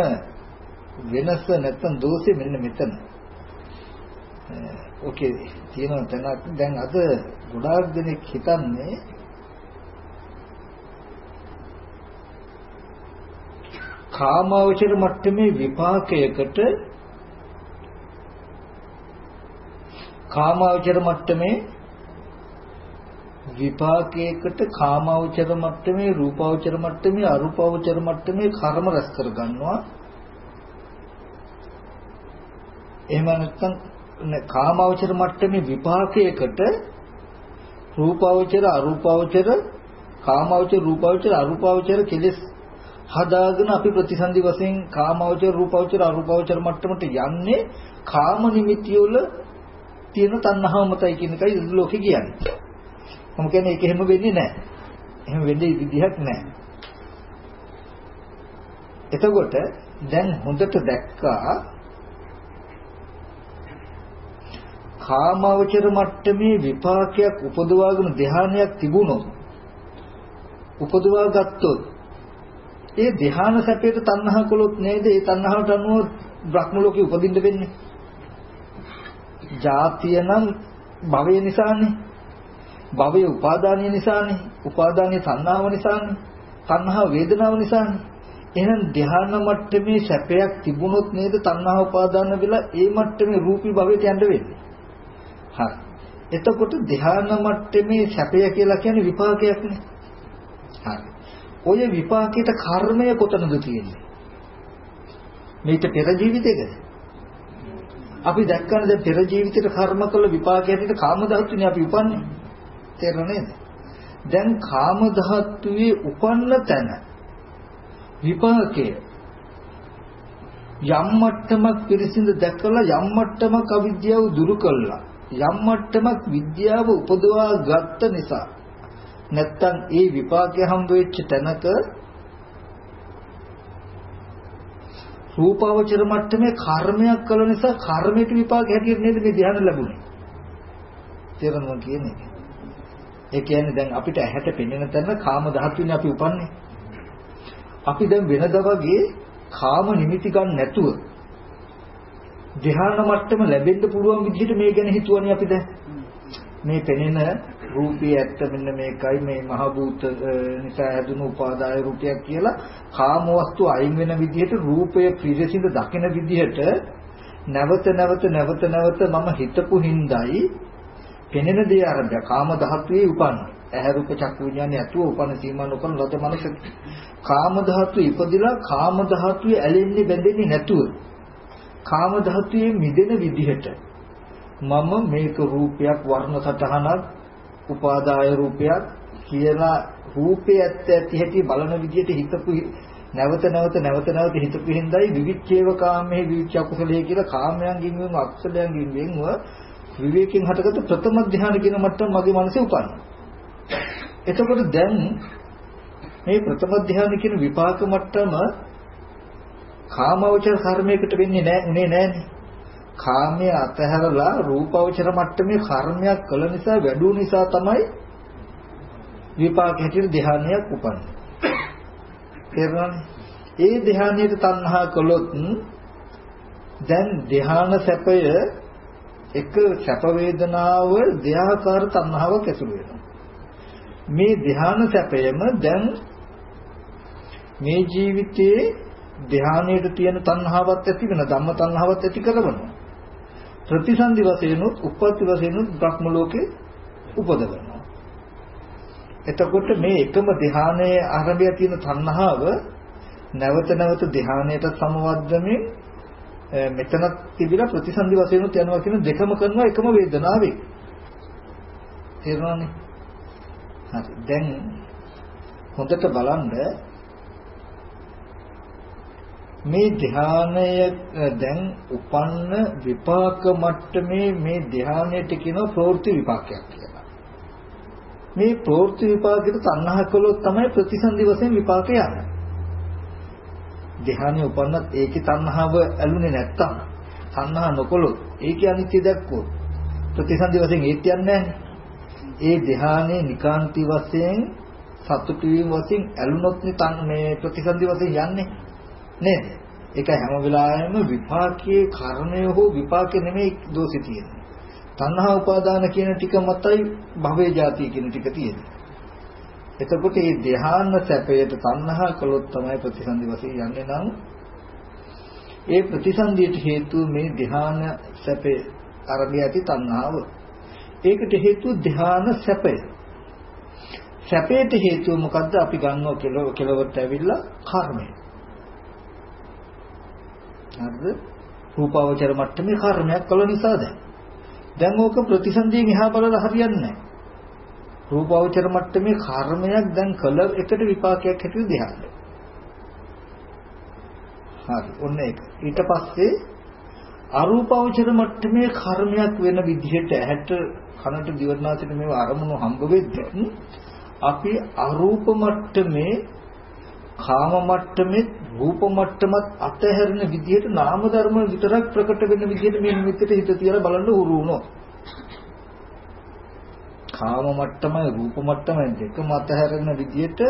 වෙනස නැත්තම් දෝෂෙ මෙන්න මෙතන. ඕකේ තියෙන තැනක් දැන් අද ගොඩාක් දෙනෙක් හිතන්නේ කාමාවචර මට්ටමේ විපාකයකට කාමාවචර මට්ටමේ විපාකයකට කාමාවචර මට්ටමේ රූපාවචර මට්ටමේ අරූපාවචර මට්ටමේ කර්ම රැස් කර ගන්නවා එහෙම නැත්නම් කාමාවචර මට්ටමේ විපාකයකට රූපාවචර අරූපාවචර කාමාවචර රූපාවචර අරූපාවචර කෙලෙස් හදාගෙන අපි ප්‍රතිසන්දි වශයෙන් කාමාවචර රූපාවචර අරූපාවචර මට්ටමට යන්නේ කාම නිමිති වල තියෙන තණ්හාව මතයි කියන එකයි ලෝකේ කියන්නේ. මම කියන්නේ ඒක එහෙම වෙන්නේ නැහැ. එහෙම වෙන්නේ විදිහක් නැහැ. එතකොට දැන් හොඳට දැක්කා කාමවචර මට්ටමේ විපාකයක් උපදවාගෙන ධානයක් තිබුණොත් උපදවා ගත්තොත් ඒ ධ්‍යාන සැපයට තණ්හා කළොත් නේද ඒ තණ්හාවට අනුව බ්‍රහ්ම ලෝකෙ උපදින්න වෙන්නේ. ජාතිය නම් භවය නිසානේ. භවය උපාදානිය නිසානේ. උපාදානිය තණ්හාව නිසානේ. තණ්හා වේදනාව නිසානේ. එහෙනම් ධ්‍යාන මට්ටමේ සැපයක් තිබුණොත් නේද තණ්හා උපාදාන වෙලා ඒ මට්ටමේ රූපී භවයට යන්න වෙන්නේ. හරි. එතකොට ධ්‍යාන මට්ටමේ සැපය කියලා කියන්නේ විපාකයක්නේ. හරි. ඔය විපාකයට කර්මය කොතනද තියෙන්නේ? මේක පෙර ජීවිතයකද? අපි දැක්කම දැන් පෙර ජීවිතේට කර්ම කළ විපාකයට කාම ධාතුනේ අපි උපන්නේ. තේරෙනව නේද? දැන් කාම ධාතුවේ උපන්න තැන විපාකය යම් මට්ටමක් පිරිසිඳ දැකලා යම් මට්ටමක් අවිද්‍යාව දුරු කළා යම් මට්ටමක් විද්‍යාව උපදවා ගත්ත නිසා නැත්තම් ඒ විපාකය හම්බ වෙච්ච තැනක රූපාවචර මට්ටමේ කර්මයක් කළ නිසා කර්මයට විපාක හැටියට නේද මේ ධ්‍යාන ලැබුණේ. තේරෙනවද කියන්නේ? ඒ කියන්නේ දැන් අපිට ඇහැට පෙනෙන තැන කාම ධාතුනේ අපි උපන්නේ. අපි දැන් වෙනද වගේ කාම නිමිති ගන්න නැතුව ධ්‍යාන මට්ටම ලැබෙන්න පුළුවන් විදිහට මේ ගැන හිතුවනේ අපි දැන් මේ පෙනෙන රූපී ඇත්ත මෙන්න මේකයි මේ මහ භූත නිසා හැදුණු උපාදාය රූපයක් කියලා කාම වස්තු අයින් වෙන විදිහට රූපය පිළිසිඳ දකින විදිහට නැවත නැවත නැවත නැවත මම හිතපු හිඳයි පෙනෙන දේ ආරම්භය. කාම ධාතුවේ උපන්න ඇහැ රූප චක්කු විඥානේ ඇතුව උපන්න සීමා නොකරන ලද මනස. කාම ධාතුවේ ඉපදිලා කාම ධාතුවේ ඇලෙන්නේ බැඳෙන්නේ නැතුව කාම ධාතුවේ මිදෙන විදිහට මම මේක රූපයක් වර්ණ සටහනක් උපාදාය රූපයක් කියලා රූපේ ඇත්ත ඇති හැටි බලන විදිහට හිතපු නැවත නැවත නැවත නැවත හිතපු හිඳයි විවිච්ඡේව කාමයේ විවිච්ඡ අකුසලයේ කියලා කාමයන්ගෙන් වෙන අකුසලයන්ගෙන් වෙනව විවේකයෙන් හටගත්තු ප්‍රථම ධ්‍යාන කියන මට්ටම මගේ මනසේ උපන්නා. එතකොට දැන් මේ ප්‍රථම ධ්‍යාන කියන විපාක මට්ටම කාමවචර කර්මයකට වෙන්නේ නැහැ උනේ නැහනේ. කාමයේ අතහැරලා රූපවචර මට්ටමේ කර්මයක් කළ නිසා වැඩු නිසා තමයි විපාක හැටියට ධ්‍යානයක් උපන්නේ. තේරුණානේ? ඒ ධ්‍යානයට තණ්හා කළොත් දැන් ධ්‍යාන සැපය එක සැප වේදනාව දෙආකාර තණ්හාවක් ඇසුරු වෙනවා. මේ ධ්‍යාන සැපයම දැන් මේ ජීවිතයේ ධ්‍යානයේ තියෙන තණ්හාවක් ඇති වෙන ධම්ම තණ්හාවක් ඇති කරනවා. ප්‍රතිසන්දි වශයෙන්ුත් උප්පත්ති වශයෙන්ුත් බ්‍රහ්ම ලෝකේ උපදවනවා. එතකොට මේ එකම ධ්‍යානයේ ආරම්භය තියෙන තණ්හාව නැවත නැවත ධ්‍යානයට සමවද්දමින් මෙතන තිබිලා ප්‍රතිසන්දි වශයෙන්ුත් යනවා කියන දෙකම කරනවා එකම වේදනාවේ. තේරුණානේ? හරි. දැන් හොඳට බලන්න මේ ධානය දැන් උපන්න විපාක මට්ටමේ මේ ධානයට කියන ප්‍රවෘත්ති විපාකයක් කියලා. මේ ප්‍රවෘත්ති විපාකෙට තණ්හා කළොත් තමයි ප්‍රතිසන්දි වශයෙන් විපාක යන්නේ. ධානය උපන්නත් ඒකේ තණ්හාව ඇලුනේ නැත්තම් තණ්හා නොකළොත් ඒකේ අනිත්‍ය දැක්කොත් ප්‍රතිසන්දි වශයෙන් ඒත් යන්නේ ඒ ධානයේ නිකාන්ති වශයෙන් සතුටු වීම වශයෙන් ඇලුනොත් මේ ප්‍රතිසන්දි වශයෙන් යන්නේ නේද? ඒක හැම වෙලාවෙම විපාකයේ කර්මය හෝ විපාකේ නෙමෙයි දෝෂේ තියෙන්නේ. තණ්හා උපාදාන කියන ටික මතයි භවයේ ಜಾති කියන ටික තියෙන්නේ. එතකොට මේ ධ්‍යාන සැපයට තණ්හා කළොත් තමයි ප්‍රතිසන්දි වශයෙන් යන්නේ නම් ඒ ප්‍රතිසන්දියට හේතුව මේ ධ්‍යාන සැපේ අරබිය ඇති තණ්හාව. ඒකට හේතුව ධ්‍යාන සැපය. සැපේට හේතුව මොකද්ද අපි ගන්නව කෙලවට ඇවිල්ලා කර්මය. හරිද? රූපාවචර මට්ටමේ කර්මයක් කළ නිසා දැන්. දැන් ඕක ප්‍රතිසන්දියෙන් එහා බලලා හරියන්නේ නැහැ. රූපාවචර මට්ටමේ කර්මයක් දැන් කළ එකට විපාකයක් හැටියට දෙහන්නේ. හරි. ඔන්න ඒක. ඊට පස්සේ අරූපාවචර මට්ටමේ කර්මයක් වෙන විදිහට ඇහැට කනට දිවනාසයට මේව අරමුණු හම්බ වෙද්දී අපි අරූප මට්ටමේ කාම මට්ටමේ රූප මට්ටමත් අතහැරෙන විදිහට නාම ධර්ම විතරක් ප්‍රකට වෙන විදිහට මේ නිමිත්තට හිත තියලා බලන්න උරු වුණොත්. කාම මට්ටමයි රූප මට්ටමයි දෙකම අතහැරෙන විදිහට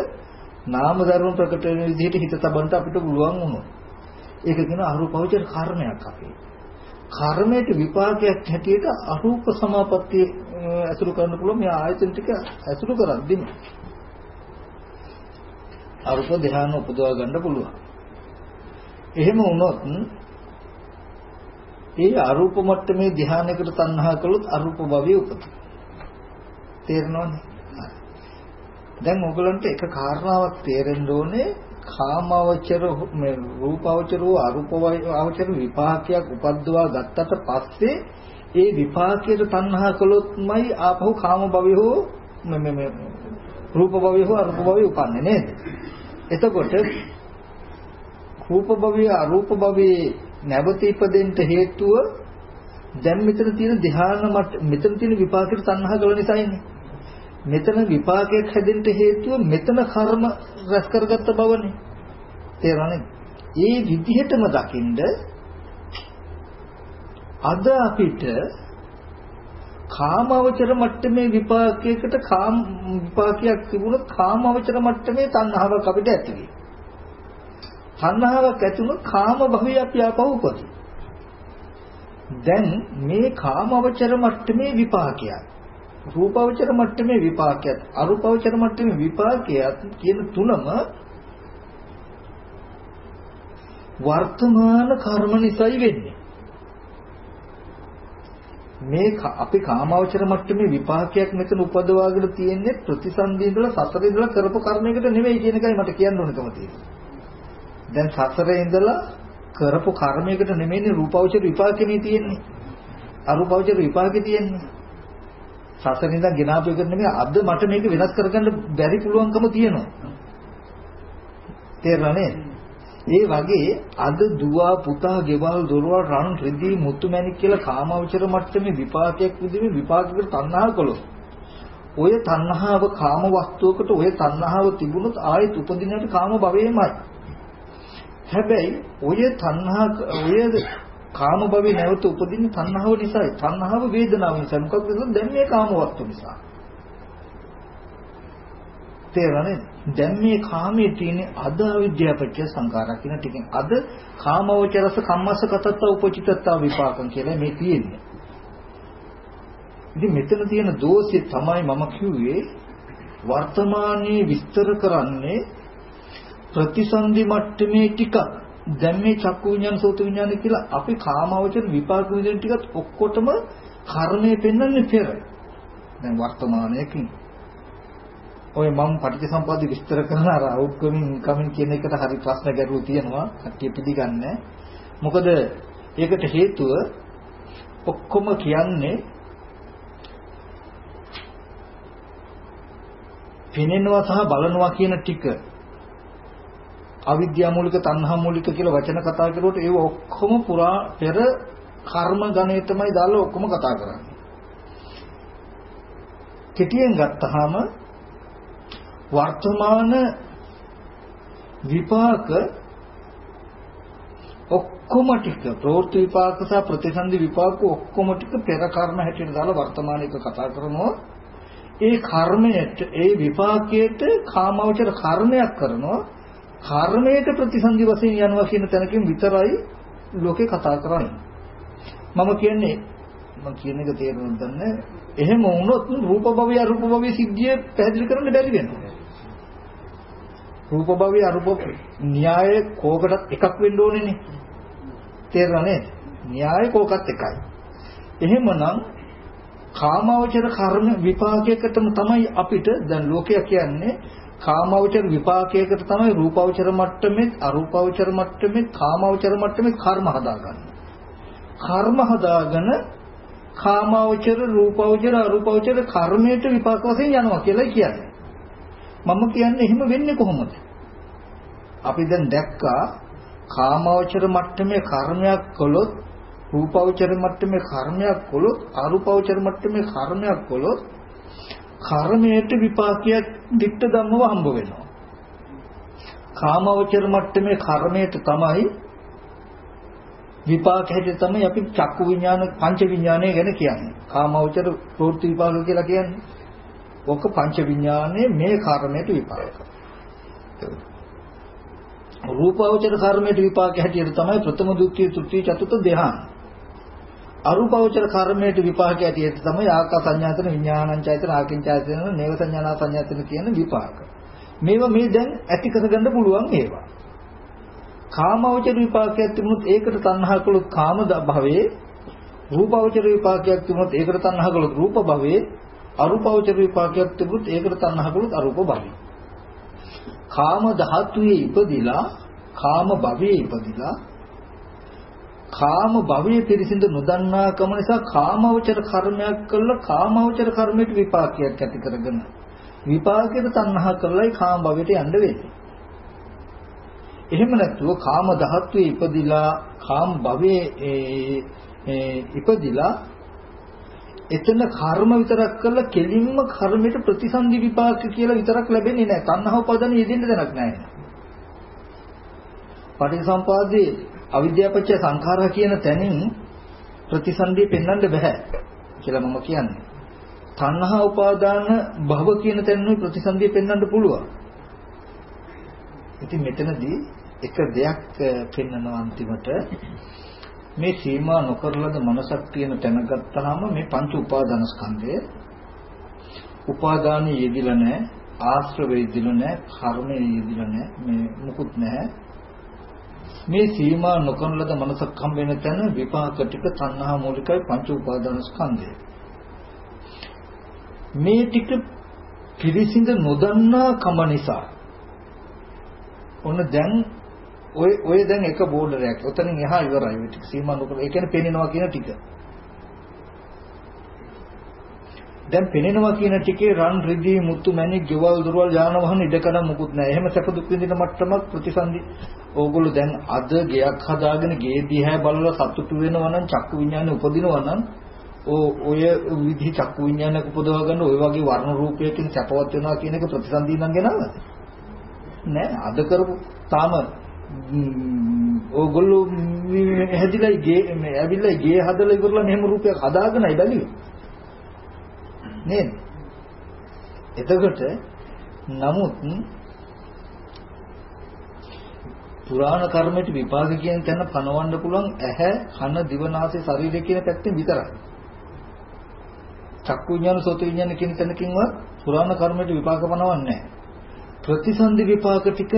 නාම ධර්ම ප්‍රකට වෙන විදිහට හිත තබන්න අපිට පුළුවන් වුණොත්. ඒක කියන අරූපවචර කර්මයක් අපේ. කර්මයට විපාකයක් හැටියට අරූප සමාපත්තිය ඇසුරු කරන්න පුළුවන්. මේ ආයතන ටික ඇසුරු කරද්දී අරූප ධ්‍යාන උපදවා ගන්න පුළුවන්. එහෙම වුණොත් ඒ අරූප මට්ටමේ ධ්‍යානයකට තණ්හා කළොත් අරූප භවයේ උපදින. තේරෙනවද? දැන් ඔයගලන්ට එක කාරණාවක් තේරෙන්න ඕනේ කාමවචර මේ රූපවචර වූ අරූපවචර විපාකයක් උපද්දවා ගත්තට පස්සේ ඒ විපාකයට තණ්හා කළොත්මයි ආපහු කාම භවය හෝ මේ රූප භවය හෝ අරූප භවය උපන්නේ නේද? එතකොට රූප භවයේ අරූප භවයේ නැවත ඉපදෙන්න හේතුව දැන් මෙතන තියෙන ධ්‍යාන මට මෙතන තියෙන විපාකයට තණ්හා කළ නිසායිනේ. මෙතන විපාකයක් හැදෙන්න හේතුව මෙතන කර්ම රැස් කරගත්ත බවනේ. තේරෙනවද? ඒ විදිහටම දකින්ද අද අපිට කාමවචර මට්ටමේ විපාකයකට කාම විපාකයක් තිබුණොත් කාමවචර මට්ටමේ තණ්හාවක් අපිට ඇති වෙයි. තණ්හාවක් ඇති වුණොත් කාම භවයේ අපි ආපහු උපදින. දැන් මේ කාමවචර මට්ටමේ විපාකයක්. රූපවචර මට්ටමේ විපාකයක්. අරූපවචර මට්ටමේ විපාකයක් කියන තුනම වර්තමාන කර්ම නිසායි වෙන්නේ. මේ අපි කාමාවචර මට්ටමේ විපාකයක් මෙතන උපදවාගෙන තියෙන්නේ ප්‍රතිසන්දී ඉඳලා සසරේ ඉඳලා කරපු කර්මයකට නෙවෙයි කියන එකයි මට කියන්න ඕනකම තියෙන්නේ. දැන් සසරේ ඉඳලා කරපු කර්මයකට නෙමෙයිනේ රූපාවචර විපාකෙනේ තියෙන්නේ. අරූපාවචර විපාකේ තියෙන්නේ. සසරේ ඉඳන් ගෙනාපු එක නෙමෙයි අද මට මේක වෙනස් කරගන්න බැරි පුළුවන්කම තියෙනවා. තේරෙනවනේ? ඒ වගේ අද දුව පුතා ගෙවල් දොරවල් රන් රිදී මුතු මැණික් කියලා කාමවචර මට්ටමේ විපාකයක් විදිහේ විපාකයකට තණ්හා කළොත් ඔය තණ්හාව කාම වස්තුවකට ඔය තණ්හාව තිබුණොත් ආයෙත් උපදිනට කාම භවයමයි හැබැයි ඔය තණ්හා ඔය කාම භවේ නැවත උපදින්නේ තණ්හාව නිසායි. තණ්හාව වේදනාව නිසා. මොකක්ද දැන් මේ කාම වස්තු නිසා. තේරෙනවද? දැන් මේ කාමයේ තියෙන අද අවිද්‍යාපච්ච සංකාරා කියන ටිකෙන් අද කාමවචරස කම්මස්ස කතත්ත උපචිතත්ත විපාකම් කියලා මේ තියෙන්නේ. ඉතින් මෙතන තියෙන දෝෂය තමයි මම කිව්වේ වර්තමානයේ විස්තර කරන්නේ ප්‍රතිසන්දි මට්ටමේ ටික දැන් මේ චක්කු විඥාන සෝත විඥාන කියලා අපි කාමවචර විපාක විදිහට ටිකත් ඔක්කොටම කර්මය පෙන්වන්නේ පෙර. දැන් වර්තමානයේකින් ඔය මම පටිච්චසම්පදාය විස්තර කරන අර අවුට්කමින් කමින් කියන එකට හරි ප්‍රශ්න ගැටලු තියෙනවා කට්ටිය පිළිගන්නේ. මොකද ඒකට හේතුව ඔක්කොම කියන්නේ පෙනෙනවා සහ බලනවා කියන ටික අවිද්‍යා මූලික තණ්හා මූලික කියලා වචන කතා කරුවොත් ඒව ඔක්කොම පුරා පෙර කර්ම ගණේටමයි දාලා ඔක්කොම කතා කරන්නේ. කෙටියෙන් ගත්තාම වර්තමාන විපාක ඔක්කොම ටික ප්‍රවෘත්ති විපාක සහ ප්‍රතිසන්දි විපාක ඔක්කොම ටික පෙර කර්ම හැටියට දාලා වර්තමානයක කතා කරනවා ඒ කර්මයට ඒ විපාකයට කාමවචර කර්මයක් කරනවා කර්මයට ප්‍රතිසන්දි වශයෙන් යනවා කියන තැනකින් විතරයි ලෝකේ කතා කරන්නේ. මම කියන්නේ මම කියන එක තේරුම් ගන්න. එහෙම වුණොත් රූප භවය අරූප භවය සිද්ධිය පැහැදිලි කරන්න බැරි වෙනවා. රූප භවය අරූප න්‍යාය කෝකටත් එකක් වෙන්න ඕනේනේ. තේරෙනවද? න්‍යාය කෝකත් එකයි. එහෙමනම් කාමාවචර කර්ම විපාකයකටම තමයි අපිට දැන් ලෝකයා කියන්නේ කාමවචර විපාකයකට තමයි රූපවචර මට්ටමේ අරූපවචර මට්ටමේ කාමවචර මට්ටමේ කර්ම හදාගන්නේ. කර්ම හදාගෙන කාමවචර රූපවචර අරූපවචර කර්මයට විපාක වශයෙන් යනවා කියලා කියන්නේ. මම කියන්නේ එහෙම වෙන්නේ කොහොමද? අපි දැන් දැක්කා කාමවචර මට්ටමේ කර්මයක් කළොත් රූපවචර මට්ටමේ කර්මයක් කළොත් අරූපවචර මට්ටමේ කර්මයක් කළොත් කර්මයට විපාකයක් ditta ධම්මව හම්බ වෙනවා. කාමවචර මට්ටමේ කර්මයට තමයි විපාක හැටියට තමයි අපි චක්කු විඥාන පංච විඥානය ගැන කියන්නේ. කාමවචර ප්‍රවෘත්ති විපාක කියලා කියන්නේ. ඔක පංච විඥානයේ මේ කර්මයට විපාක. රූපවචර කර්මයට විපාක හැටියට තමයි ප්‍රථම දුක්ඛ තෘතිය චතුර්ථ ධ්‍යාන. අරූපවචර කර්මයට විපාක ඇටියට තමයි ආකාස සංඥාතන විඥානංචයතන ආකින්චයතන නේව සංඥානා සංඥාතන කියන විපාක. මේවා මේ දැන් ඇති කරගන්න පුළුවන් ඒවා. කාමවචර විපාකයක් තිබුණොත් ඒකට තණ්හා කළොත් කාම භවයේ රූපවචර විපාකයක් තිබුණොත් ඒකට තණ්හා කළොත් රූප භවයේ අරූපවචර විපාකයක් තිබුණොත් ඒකට තණ්හා කළොත් අරූප භවයේ. කාම ධාතුවේ ඉපදිලා කාම භවයේ ඉපදිලා කාම භවයේ පිරිසිඳ නොදන්නාකම නිසා කාමවචර කර්මයක් කළා කාමවචර කර්මයට විපාකයක් ඇති කරගෙන විපාකයට තණ්හා කරලායි කාම භවයට යන්න වෙන්නේ. එහෙම නැතුව කාම ධාතුවේ ඉපදිලා කාම භවයේ ඉපදිලා එතන කර්ම විතරක් කරලා කෙලින්ම කර්මයට ප්‍රතිසන්දි විපාක කියලා විතරක් ලැබෙන්නේ නැහැ. තණ්හා උපදන යෙදෙන්න දෙයක් නැහැ. පටිසම්පාදේ අවිද්‍යාපච්ච සංඛාරා කියන තැනින් ප්‍රතිසන්දිය පෙන්වන්න බෑ කියලා මම කියන්නේ. තණ්හා උපාදාන භව කියන තැනින් ප්‍රතිසන්දිය පෙන්වන්න පුළුවන්. ඉතින් මෙතනදී එක දෙයක් පෙන්වනවා අන්තිමට මේ සීමා නොකරලද මනසක් තියෙන තැන ගත්තාම මේ පංච උපාදාන ස්කන්ධය උපාදානයේ යෙදිලා නැහැ ආශ්‍රවේ යෙදිලා නැහැ කර්මයේ යෙදිලා නැහැ මේ මුකුත් නැහැ. මේ සීමා නොකරන ලද මනසක් හම්බ වෙන තැන විපාක ටික තණ්හා මූලිකයි පංච උපාදාන ස්කන්ධය මේ ටික පිරිසිඳ නොදන්නා කම නිසා. ඔන්න දැන් ඔය ඔය දැන් එක බෝඩරයක්. ඔතනින් එහා ඉවරයි ඔය ටික. සීමා නොකර ඒ කියන්නේ පෙනෙනවා කියන ටික. දැන් පෙනෙනවා කියන ටිකේ රන් රිදී මුතු මැණික් ගෙවල් දොරවල් යාන වාහන ඉඩකඩ මුකුත් නැහැ. එහෙම සැප දුක් විඳින මට්ටමක් ප්‍රතිසන්දි. ඕගොල්ලෝ දැන් අද ගෙයක් හදාගෙන ගේ දිහා බලලා සතුටු වෙනවා නම් චක්කු විඥානේ උපදිනවා නම් ඔය විදිහ චක්කු විඥානයක් උපදවා ගන්න ඔය වගේ වර්ණ රූපයකින් සැපවත් වෙනවා කියන එක ප්‍රතිසන්දි නම් ගෙනවද? නෑ අද කරපු තාම ඕගොල්ලෝ හැදිලා ගේ මේ ඇවිල්ලා ගේ හදලා ඉවරලා මෙහෙම රූපයක් හදාගෙනයි බැලුවේ. නේද? එතකොට නමුත් පුරාණ කර්මයට විපාක කියන තැන පනවන්න පුළුවන් ඇහැ කන දිව නාසය ශරීරය කියන පැත්තෙන් විතරයි. චක්කු විඥාන සෝත විඥාන කියන තැනකින්වත් පුරාණ කර්මයට විපාක පනවන්නේ නැහැ. ප්‍රතිසන්දි විපාක ටික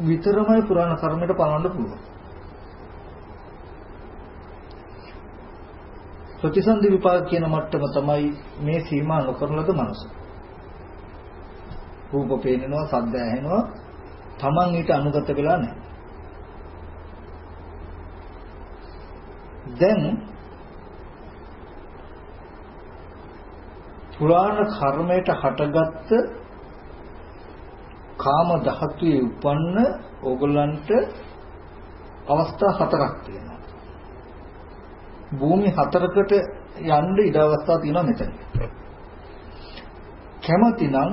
විතරමයි පුරාණ කර්මයට පනවන්න පුළුවන්. ප්‍රතිසන්දි විපාක කියන මට්ටම තමයි මේ සීමා නොකරන ලද මනස. රූප පේනනවා, සද්ද ඇහෙනවා, Taman ඊට අනුගත වෙලා නැහැ. දැන් පුරාණ කර්මයට හටගත්ත කාම ධාතුවේ උපන්න ඕගොල්ලන්ට අවස්ථා හතරක් තියෙනවා. භූමි හතරකට යන්න ඉඩ අවස්ථා තියෙනවා මෙතන. කැමතිනම්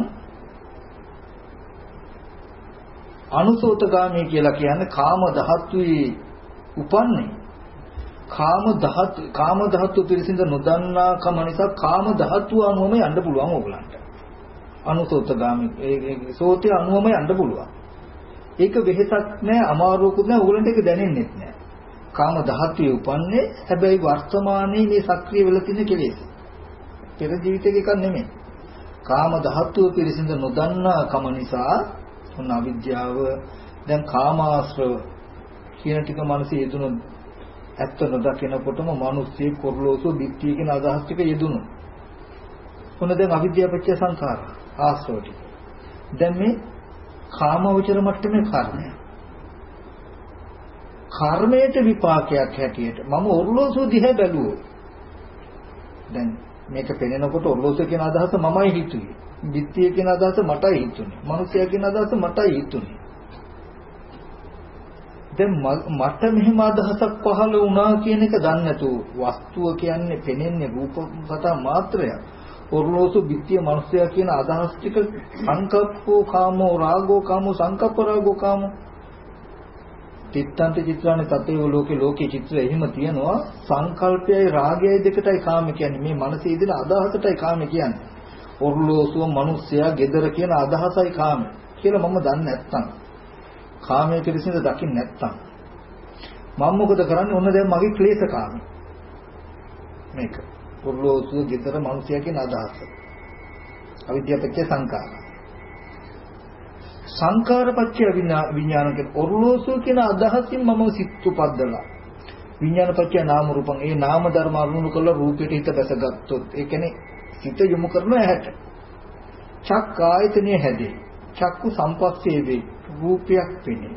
අනුසෝතගාමී කියලා කියන්නේ කාම ධාතුවේ උපන්නේ කාම ධාතු කාම ධාතු පිළිසිඳ නොදන්නා කම නිසා කාම ධාතුව අනුවම යන්න පුළුවන් ඕගලන්ට. අනුසෝතගාමි ඒ සෝතය අනුවම යන්න පුළුවන්. ඒක වෙහෙසක් නෑ අමාරුවකුත් නෑ ඕගලන්ට ඒක දැනෙන්නෙත් නෑ. කාම ධාතුවේ උපන්නේ හැබැයි වර්තමානයේ මේ සක්‍රිය වෙලා තියෙන කෙලෙස්. පෙර ජීවිතයක එකක් නෙමෙයි. කාම ධාතුව පිරිසිඳ නොදන්නා කම නිසා උන අවිද්‍යාව දැන් කාමාශ්‍රව කියන ටික මනසේ යෙදුණු ඇත්ත නොදකිනකොටම මිනිස්සු කොරලෝසු බිත්තිය කියන අදහස් ටික යෙදුණු. ඔන්න දැන් අවිද්‍යාව පත්‍ය සංඛාරා ආශ්‍රව ටික. දැන් මේ කාමවචර මට්ටමේ කර්මය. කර්මයට විපාකයක් හැටියට මම ඔර්ලෝසුව දිහා බැලුවෝ. දැන් මේක පෙනෙනකොට ඔර්ලෝසුව කියන අදහස මමයි හිතුවේ. විත්තිය කියන අදහස මටයි හිතුනේ. මනුස්සයා කියන අදහස මටයි හිතුනේ. දැන් මට මෙහෙම අදහසක් පහළ වුණා කියන එක දන්නේ නැතුව වස්තුව කියන්නේ පෙනෙන්නේ රූප සතා මාත්‍රයක්. ඔර්ලෝසු බිත්තිය මිනිසයා කියන අදහස් ටික සංකප්පෝ කාමෝ රාගෝ කාමෝ සංකප්ප රාගෝ කාමෝ. චිත්තන්ත චිත්‍රානේ තතේ ලෝකේ ලෝකේ චිත්‍රය එහෙම තියෙනවා. සංකල්පයයි රාගයයි දෙකටයි කාම කියන්නේ. මේ මනසේ ඉඳලා අදහසටයි කාම කියන්නේ. ඔර්ලෝසුව මිනිසයා gedara කියන අදහසයි කාම කියලා මම දන්නේ නැත්තම්. කාමයේ පිළිසිඳ දකින්න නැත්තම්. මම මොකද කරන්නේ? ඔන්න දැන් මගේ ක්ලේශ කාමී මේක. පුරලෝසුව ගෙදර මිනිසයා කියන අදහස. අවිද්‍යාපච්චය සංකාර. සංකාරපච්චය විඥාන කියන ඔරලෝසුව කියන අදහසින් මම සිත් උපද්දලා. විඥානපච්චය නාම රූපං ඒ නාම ධර්ම අනුණු කළ රූපයට හිත දැසගත්තොත් ඒ කියන්නේ හිත යොමු කරන ඇහැට. චක් ආයතනය හැදේ. චක්කු සම්පස්සේ වේ. රූපයක් පෙනේ.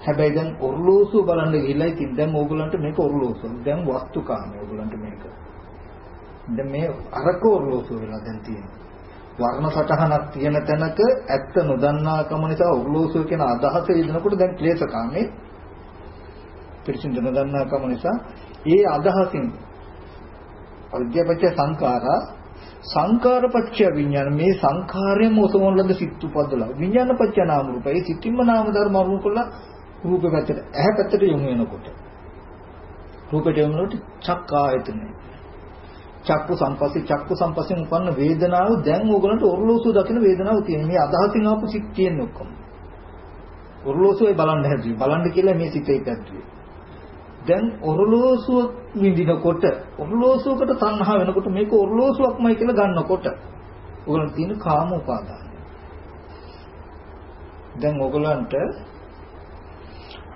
හැබැයි දැන් ඔරලෝසුව බලන්න ගිහිල්ලා ඉතින් දැන් ඕගලන්ට මේක ඔරලෝසුව. දැන් වස්තුකාමී ඕගලන්ට මේක. දැන් මේ අරක ඔරලෝසුව වෙලා දැන් තියෙනවා. වර්ණ සටහනක් තියෙන තැනක ඇත්ත නොදන්නාකම නිසා ඔරලෝසුව කියන අදහස යෙදෙනකොට දැන් ක්ලේශකාමේ. පිරිසිදු නොදන්නාකම නිසා ඒ අදහසින් අවිද්‍යාපච්ච සංඛාරා සංකාරපච්ච විඥාන මේ සංඛාරයෙන් ඔසවන ලද සිත් උපදලා විඥානපච්ච නාම රූප ඒ සිතින්ම නාම ධර්ම අරුණු කළා රූපේ පැත්තට ඇහැ පැත්තට යොමු වෙනකොට. රූපයට යොමු වෙනකොට චක්කායතනෙ. චක්කු සම්පස්සේ චක්කු සම්පස්යෙන් උපන්න වේදනාව දැන් ඕගලන්ට ඔරලෝසුව දකින වේදනාව තියෙන. මේ අදහසින් ආපු සිත් තියෙන ඔක්කොම. ඔරලෝසුවයි බලන්න හැදුවේ. බලන්න කියලා මේ සිතේ පැද්දුවේ. දැන් ඔරලෝසුව විඳිනකොට ඔරලෝසුවකට තණ්හා වෙනකොට මේක ඔරලෝසුවක්මයි කියලා ගන්නකොට ඕගලන් තියෙන කාම උපාදාන. දැන් ඕගලන්ට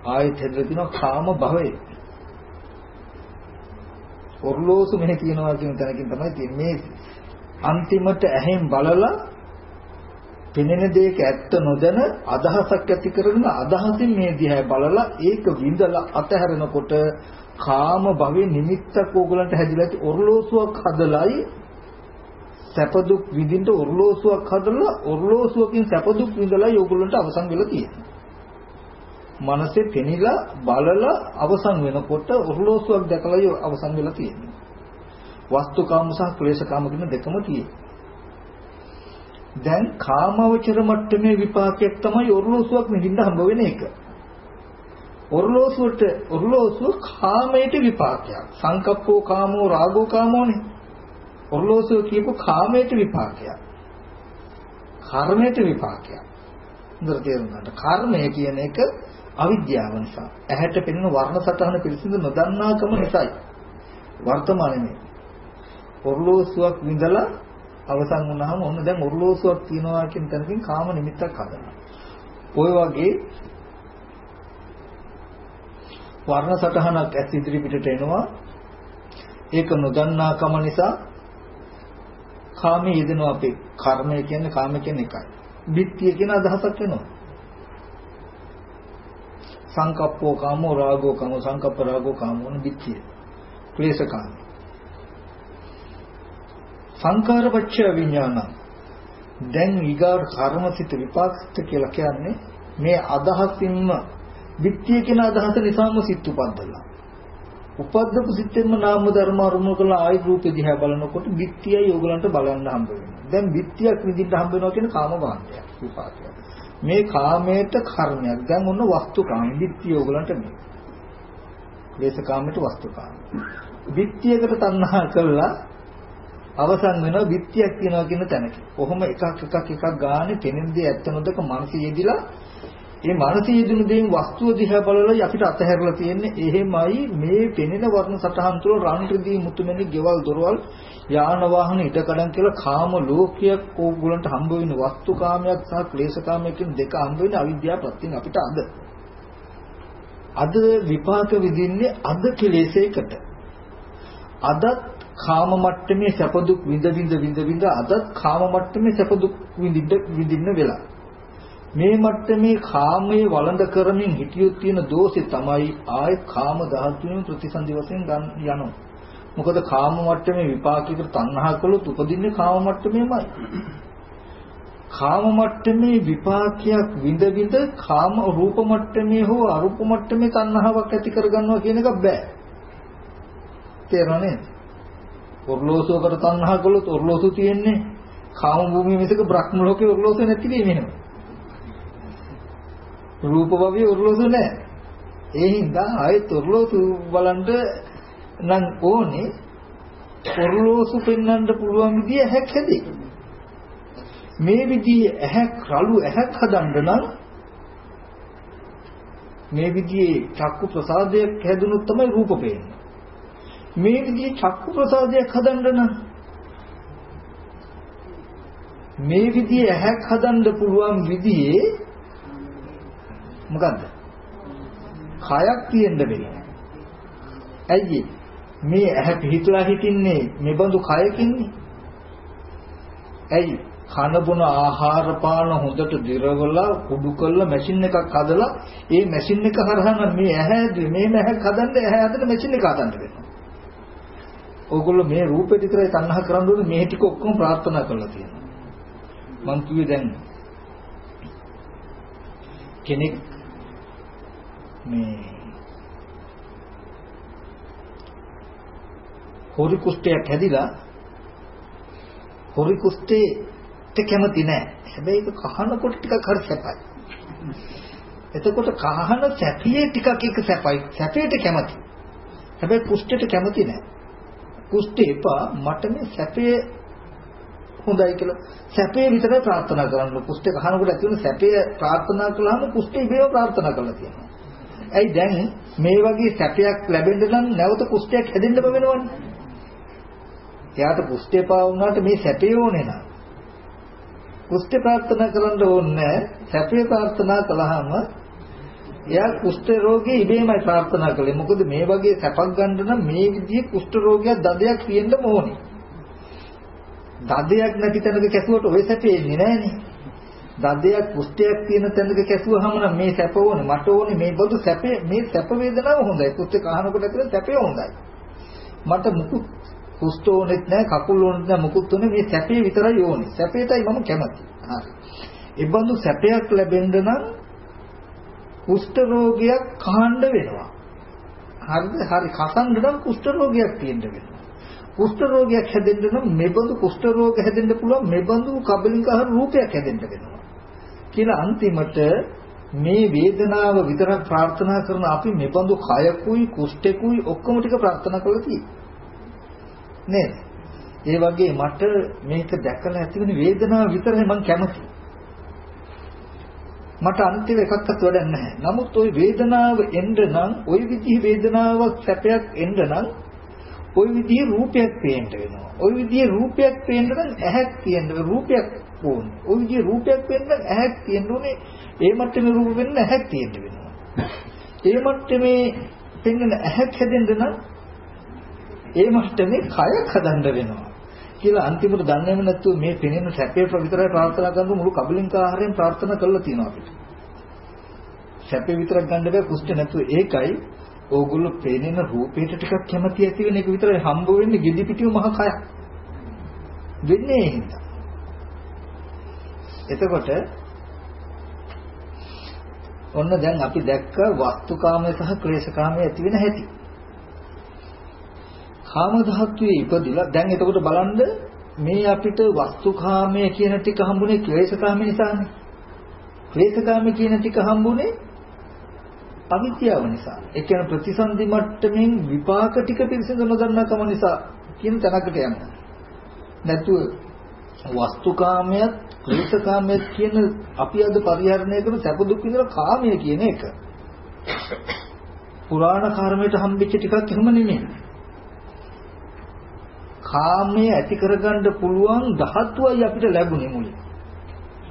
ආයෙත් හැදලා තියෙනවා කාම භවය. ඔරලෝසු මෙහෙ තියනවා කියන තැනකින් තමයි තියෙන්නේ. අන්තිමට ඇහෙන් බලලා පෙනෙන දෙයක ඇත්ත නොදැන අදහසක් ඇති කරගෙන අදහසින් මේ දිහා බලලා ඒක විඳලා අතහැරෙනකොට කාම භවයේ නිමිත්තක් ඕගලන්ට හැදිලා ඇති ඔරලෝසුවක් හදලයි සැප දුක් විඳින්න ඔරලෝසුවක් හදලා ඔරලෝසුවකින් සැප දුක් විඳලා ඕගලන්ට අවසන් වෙලා තියෙනවා. මනසේ පෙනිලා බලලා අවසන් වෙනකොට ඔරලෝසුවක් දැකලා අවසන් වෙලා තියෙනවා. වස්තුකාම සහ ක්ලේශකාම කියන දෙකම තියෙනවා. දැන් කාමවචර මට්ටමේ විපාකයක් තමයි ඔරලෝසුවක් නිදින්න හම්බ වෙන එක. ඔරලෝසුවට ඔරලෝසුව කාමයට විපාකයක්. සංකප්පෝ කාමෝ රාගෝ කාමෝනේ. ඔරලෝසුව කියපු කාමයට විපාකයක්. කර්මයට විපාකයක්. හොඳට තේරුම් ගන්න. කර්මය කියන එක අවිද්‍යාව නිසා. ඇහැට පෙනෙන වර්ණ සටහන පිළිසිඳ නොදන්නාකම නිසායි. වර්තමානයේ මේ ඔරලෝසුවක් විඳලා අවසන් වුණාම ඔන්න දැන් ඔරලෝසුවක් තියනවා කියන තැනකින් කාම නිමිත්තක් හදනවා. ওই වගේ වර්ණ සටහනක් ඇස් ඉදිරි පිටට එනවා. ඒක නොදන්නාකම නිසා කාමයේ යෙදෙනවා අපේ කර්මය කියන්නේ කාම කියන්නේ එකයි. බිත්තිය කියන අදහසක් එනවා. සංකප්පෝ කාමෝ රාගෝ කාමෝ සංකප්ප රාගෝ කාමෝ න බිත්තිය. ක්ලේශ කාම. සංකාරපච්චය විඥාන. දැන් ඊගාට කර්මසිත විපාකිත කියලා කියන්නේ මේ අදහසින්ම බිත්තිය කියන අදහස නිසාම සිත් උපද්දලා. උපද්දපු සිත්තෙන්ම නාම ධර්ම අරුමු කළ ආයි රූපෙ දිහා බලනකොට බිත්තියයි ඕගලන්ට බලන්න හම්බ වෙනවා. දැන් බිත්තියක් විඳින්න හම්බ වෙනවා කියන කාම වාන්තයක් විපාකයක්. මේ කාමයට කර්මයක්. දැන් ඔන්න වස්තු කාම බිත්තිය ඕගලන්ට මේ. දේශ කාමයට වස්තු කාම. බිත්තියකට තණ්හා කළා අවසන් වෙනවා බිත්තියක් තියනවා කියන තැනක. කොහොම එකක් එකක් එකක් ගානේ පෙනෙන දේ ඇත්ත නොදක මනස යෙදිලා ඒ මනස යෙදුණු දේන් වස්තුව දිහා බලලා අපිට අතහැරලා තියෙන්නේ එහෙමයි මේ පෙනෙන වර්ණ සටහන් තුළ රන් රිදී මුතුමැණි ගෙවල් දොරවල් යාන වාහන ඉදකඩම් කියලා කාම ලෝකයක් ඕගොල්ලන්ට හම්බ වෙන වස්තු කාමයක් සහ ක්ලේශ කාමයක් කියන දෙක හම්බ වෙන අවිද්‍යාව ප්‍රත්‍යයෙන් අපිට අද. අද විපාක විඳින්නේ අද කෙලෙසයකට අදත් කාම මට්ටමේ සැප දුක් විඳ විඳ විඳ විඳ අදත් කාම මට්ටමේ සැප දුක් විඳින්න විඳින්න වෙලා. මේ මට්ටමේ කාමයේ වළඳ කරමින් හිටියොත් තියෙන දෝෂේ තමයි ආය කාම ධාතුවෙන් ප්‍රතිසන්දි වශයෙන් යනවා. මොකද කාම මට්ටමේ විපාකයකට තණ්හා කළොත් උපදින්නේ කාම මට්ටමේමයි කාම මට්ටමේ විපාකයක් විඳ විඳ කාම රූප මට්ටමේ හෝ අරූප මට්ටමේ තණ්හාවක් ඇති කරගන්නවා කියන එක බෑ තේරෙනව නේද ඔර්ලෝසුවකට තණ්හා කළොත් ඔර්ලෝසු තියෙන්නේ කාම භූමිය මිසක බ්‍රහ්ම ලෝකේ ඔර්ලෝසු නැති වෙන්නේ නෙමෙයි. රූප භවයේ ඔර්ලෝසු නැහැ. ඒ හින්දා ආයෙත් ඔර්ලෝසු බලන්න නම් ඕනේ ඔර්ලෝසු පෙන්වන්න පුළුවන් විදිය ඇහැක් හැදේ. මේ විදිහේ ඇහැක් රළු ඇහැක් හදන්න නම් මේ විදිහේ චක්කු ප්‍රසාදයක් හැදුනොත් තමයි රූප පේන්නේ. මේ විදිහේ චක්කු ප්‍රසාදයක් හදන්න නම් මේ විදිහේ ඇහැක් හදන්න පුළුවන් විදිහේ මොකද්ද? කයක් තියෙන්න වෙන්නේ. ඇයි මේ ඇහැ පිහිටලා හිටින්නේ මෙබඳු කයකින්නේ? ඇයි කන බොන ආහාර පාන හොඳට දිරවලා කුඩු කරලා මැෂින් එකක් හදලා ඒ මැෂින් එක හරහා මේ ඇහැ මේ ඇහැ හදන්න ඇහැ හදන්න මැෂින් එක හදන්න වෙනවා. ඕගොල්ලෝ මේ රූපෙ විතරයි තණ්හා කරන්න ඕනේ මේ ටික ඔක්කොම ප්‍රාර්ථනා කරලා තියෙනවා. මං කිව්වේ දැන් කෙනෙක් මේ හොරි කුෂ්ඨයක් හැදිලා හොරි කුෂ්ඨේට කැමති නෑ. හැබැයි ඒක කහනකොට ටිකක් හරි සැපයි. එතකොට කහන සැපියේ ටිකක් එක සැපයි. සැපයට කැමති. හැබැයි කුෂ්ඨයට කැමති නෑ. කුෂ්ඨ එපා මට මේ සැපේ හොඳයි කියලා සැපේ විතරයි ප්‍රාර්ථනා කරන්න. කුෂ්ඨ කහනකොට ඇති වෙන සැපේ ප්‍රාර්ථනා කළාම කුෂ්ඨ ඉබේම ප්‍රාර්ථනා කරලා තියෙනවා. ඇයි දැන් මේ වගේ සැපයක් ලැබෙන්න නම් නැවත කුෂ්ඨයක් හැදෙන්න වෙනවනේ. එයාට කුෂ්ඨේ පා වුණාට මේ සැපේ ඕනේ නෑ. කුෂ්ඨ ප්‍රාර්ථනා කරන්න ඕනේ සැපේ ප්‍රාර්ථනා කළාම එයා කුෂ්ඨ රෝගේ ඉබේමයි ප්‍රාර්ථනා කළේ. මොකද මේ වගේ සැපක් ගන්න නම් මේ විදිහේ කුෂ්ඨ රෝගයක් දදයක් තියෙන්න ඕනේ. දදයක් නැති තැනක කැසුවට ඔය සැපේ එන්නේ නැහනේ. දදයක් කුෂ්ඨයක් තියෙන තැනක කැසුවහම නම් මේ සැප ඕනේ මට ඕනේ මේ බඳු සැපේ මේ සැප වේදනාව හොඳයි. කුෂ්ඨ කහනකොට ඇතුලේ සැපේ හොඳයි. මට මුකුත් කුෂ්ඨ ඕනෙත් නැහැ කකුල් ඕනෙත් නැහැ මුකුත් ඕනේ මේ සැපේ විතරයි ඕනේ. සැපේටයි මම කැමති. හරි. ඒ බඳු සැපයක් ලැබෙන්න නම් කුෂ්ඨ රෝගයක් කහන්න වෙනවා. හරිද? හරි කසන්න නම් කුෂ්ඨ රෝගයක් තියෙන්න වෙනවා. කුෂ්ඨ රෝගයක් හැදෙන්න නම් මෙබඳු කුෂ්ඨ රෝග හැදෙන්න පුළුවන් මෙබඳු කබලින්කාර රූපයක් හැදෙන්න වෙනවා. කියලා අන්තිමට මේ වේදනාව විතරක් ප්‍රාර්ථනා කරන අපි මෙබඳු කයකුයි කුෂ්ඨකුයි ඔක්කොම ටික ප්‍රාර්ථනා කරලා තියෙන්නේ. නේද? ඒ වගේ මට මේක දැකලා ඇතිවෙන වේදනාව විතරයි මම කැමති. මට අන්තිම එකක්වත් වැඩක් නැහැ. නමුත් ওই වේදනාව එන්න නම් ওই විදිහේ වේදනාවක් සැපයක් එන්න නම් ওই විදිහේ රූපයක් පේන්න වෙනවා. ওই විදිහේ රූපයක් පේන්න නම් ඇහක් තියෙන්න රූපයක් ඕනේ. ওই විදිහේ රූපයක් පේන්න නම් ඇහක් තියෙන්න ඕනේ. ඒ මට්ටමේ රූප වෙන්න ඇහක් තියෙන්න වෙනවා. ඒ මට්ටමේ පෙන්වන ඇහක් හැදෙන්න නම් ඒ මට්ටමේ කයක් හදන්න වෙනවා. කියලා අන්තිමට දන්නේම නැතුව මේ පෙනෙන සැපේ විතරයි ප්‍රාර්ථනා කරන මුළු කබලින්ක ආහාරයෙන් ප්‍රාර්ථනා කරලා තියෙනවා අපිට. සැපේ විතරක් ගන්න බෑ කුෂ්ඨ නැතුව ඒකයි ඕගොල්ලෝ පෙනෙන රූපේට ටිකක් කැමති ඇති වෙන එක විතරයි හම්බ වෙන්නේ gedi පිටිය මහ කයක්. වෙන්නේ ඒ හින්දා. එතකොට ඔන්න දැන් අපි දැක්ක වස්තුකාමය සහ ක්ලේශකාමය ඇති වෙන හැටි. කාම ධාතුවේ ඉපදිලා දැන් එතකොට බලන්න මේ අපිට වස්තුකාමය කියන ටික හම්බුනේ ක්ලේශකාමය නිසානේ. ක්ලේශකාමය කියන ටික හම්බුනේ අවිද්‍යාව නිසා. ඒ කියන්නේ ප්‍රතිසන්දි මට්ටමින් විපාක ටික පිළිසඳ නොදන්නාකම නිසා කියන තැනකට යනවා. නැතුව වස්තුකාමයක් ක්ලේශකාමයක් කියන අපි අද පරිහරණය කරන සැප දුක් විඳින කාමය කියන එක. පුරාණ කර්මයට හම්බෙච්ච ටිකක් එහෙම නෙමෙයි. කාමයේ ඇති කරගන්න පුළුවන් ධාතුවයි අපිට ලැබුණේ මුලින්.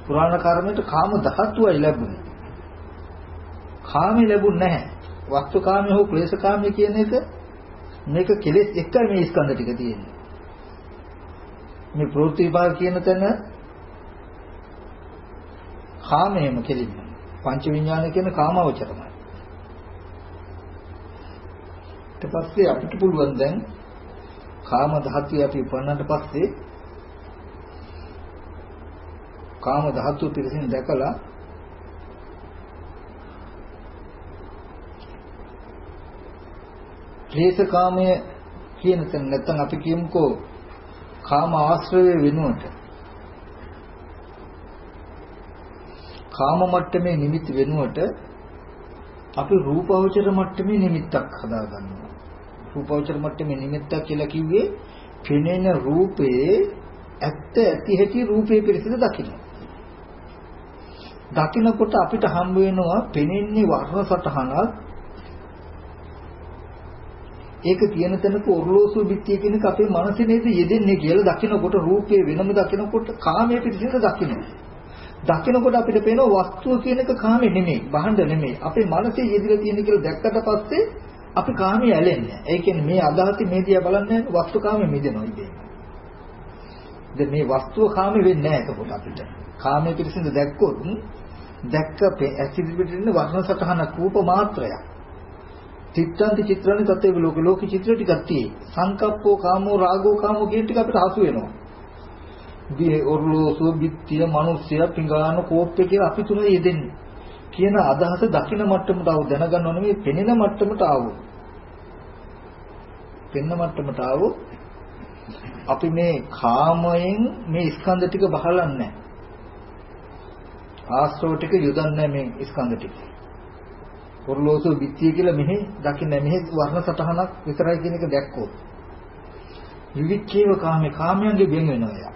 පුරාණ කර්මයට කාම ධාතුවයි ලැබුණේ. කාමේ ලැබුණ නැහැ. වස්තුකාමයේ හෝ ක්ලේශකාමයේ කියන එක මේක කෙලෙස් එකයි මේ ස්කන්ධ ටික තියෙන්නේ. මේ ප්‍රවෘත්ති විභාග කියන තැන කාමයේම කෙලින්ම පංච විඥාන කියන කාමවචරමයි. ඊට පස්සේ අපිට පුළුවන් දැන් කාම ධාතුවේ අපි උපන්නට පස්සේ කාම ධාතුව පිළිසින් දැකලා ක්ලේශකාමය කියන තැන නැත්නම් අපි කියමුකෝ කාම ආශ්‍රය වෙනුවට කාම මට්ටමේ නිමිති වෙනුවට අපි රූපවචර මට්ටමේ නිමිත්තක් හදා ගන්නවා. රූපවචර මට්ටමේ නිමිත්තක් කියලා කිව්වේ පෙනෙන රූපයේ ඇත්ත ඇති හැටි රූපේ පිළිසිඳ දකින්න. දකින්නකොට අපිට හම්බ වෙනවා පෙනෙන්නේ වර්ණ සටහනක් ඒක තියෙන තැනක ඔර්ලෝසුව බිත්තිය කියන එක අපේ මනසේ නේද යෙදෙන්නේ කියලා දකිනකොට රූපේ වෙනම දකිනකොට කාමයේ පිටිසිත දකින්න. දකිනකොට අපිට පේනවා වස්තුව කියන එක කාමේ නෙමෙයි, බහඬ නෙමෙයි. අපේ මනසේ යෙදিলা තියෙන කියලා දැක්කට පස්සේ අපි කාමයේ ඇලෙන්නේ. ඒ කියන්නේ මේ අදහස මේ දිහා බලන්නේ වස්තු කාමයේ මිදෙනවා ඉතින්. දැන් මේ වස්තුව කාමේ වෙන්නේ නැහැ එතකොට අපිට. කාමයේ පිටිසිත දැක්කොත් දැක්ක ඇසිඩ් පිටින් වර්ණ සටහනක් රූප මාත්‍රයක්. චිත්තන්ති චිත්‍රානි තත්ත්ව ලෝක ලෝක චිත්‍ර ටිකක් තියෙයි. සංකප්පෝ කාමෝ රාගෝ කාමෝ කියන ටික අපිට හසු වෙනවා. දී ඔර්ලෝසුව බිත්තිය මිනිස්සය පිඟාන කෝප්පේ කියලා අපි තුන යෙදෙන්නේ. කියන අදහස දකින මට්ටමට ආව දැනගන්නව නෙමෙයි පෙනෙන මට්ටමට ආව. පෙන්න මට්ටමට ආව අපි මේ කාමයෙන් මේ ස්කන්ධ ටික බහලන්නේ ආශ්‍රව ටික යොදන්නේ මේ ස්කන්ධ ටික. ඔර්ලෝසුව බිත්තිය කියලා මෙහි දකින්න මෙහි වර්ණ සටහනක් විතරයි කියන එක දැක්කොත් විවිච්ඡේව කාමේ කාමයන්ගේ වෙන් වෙනවා එයා.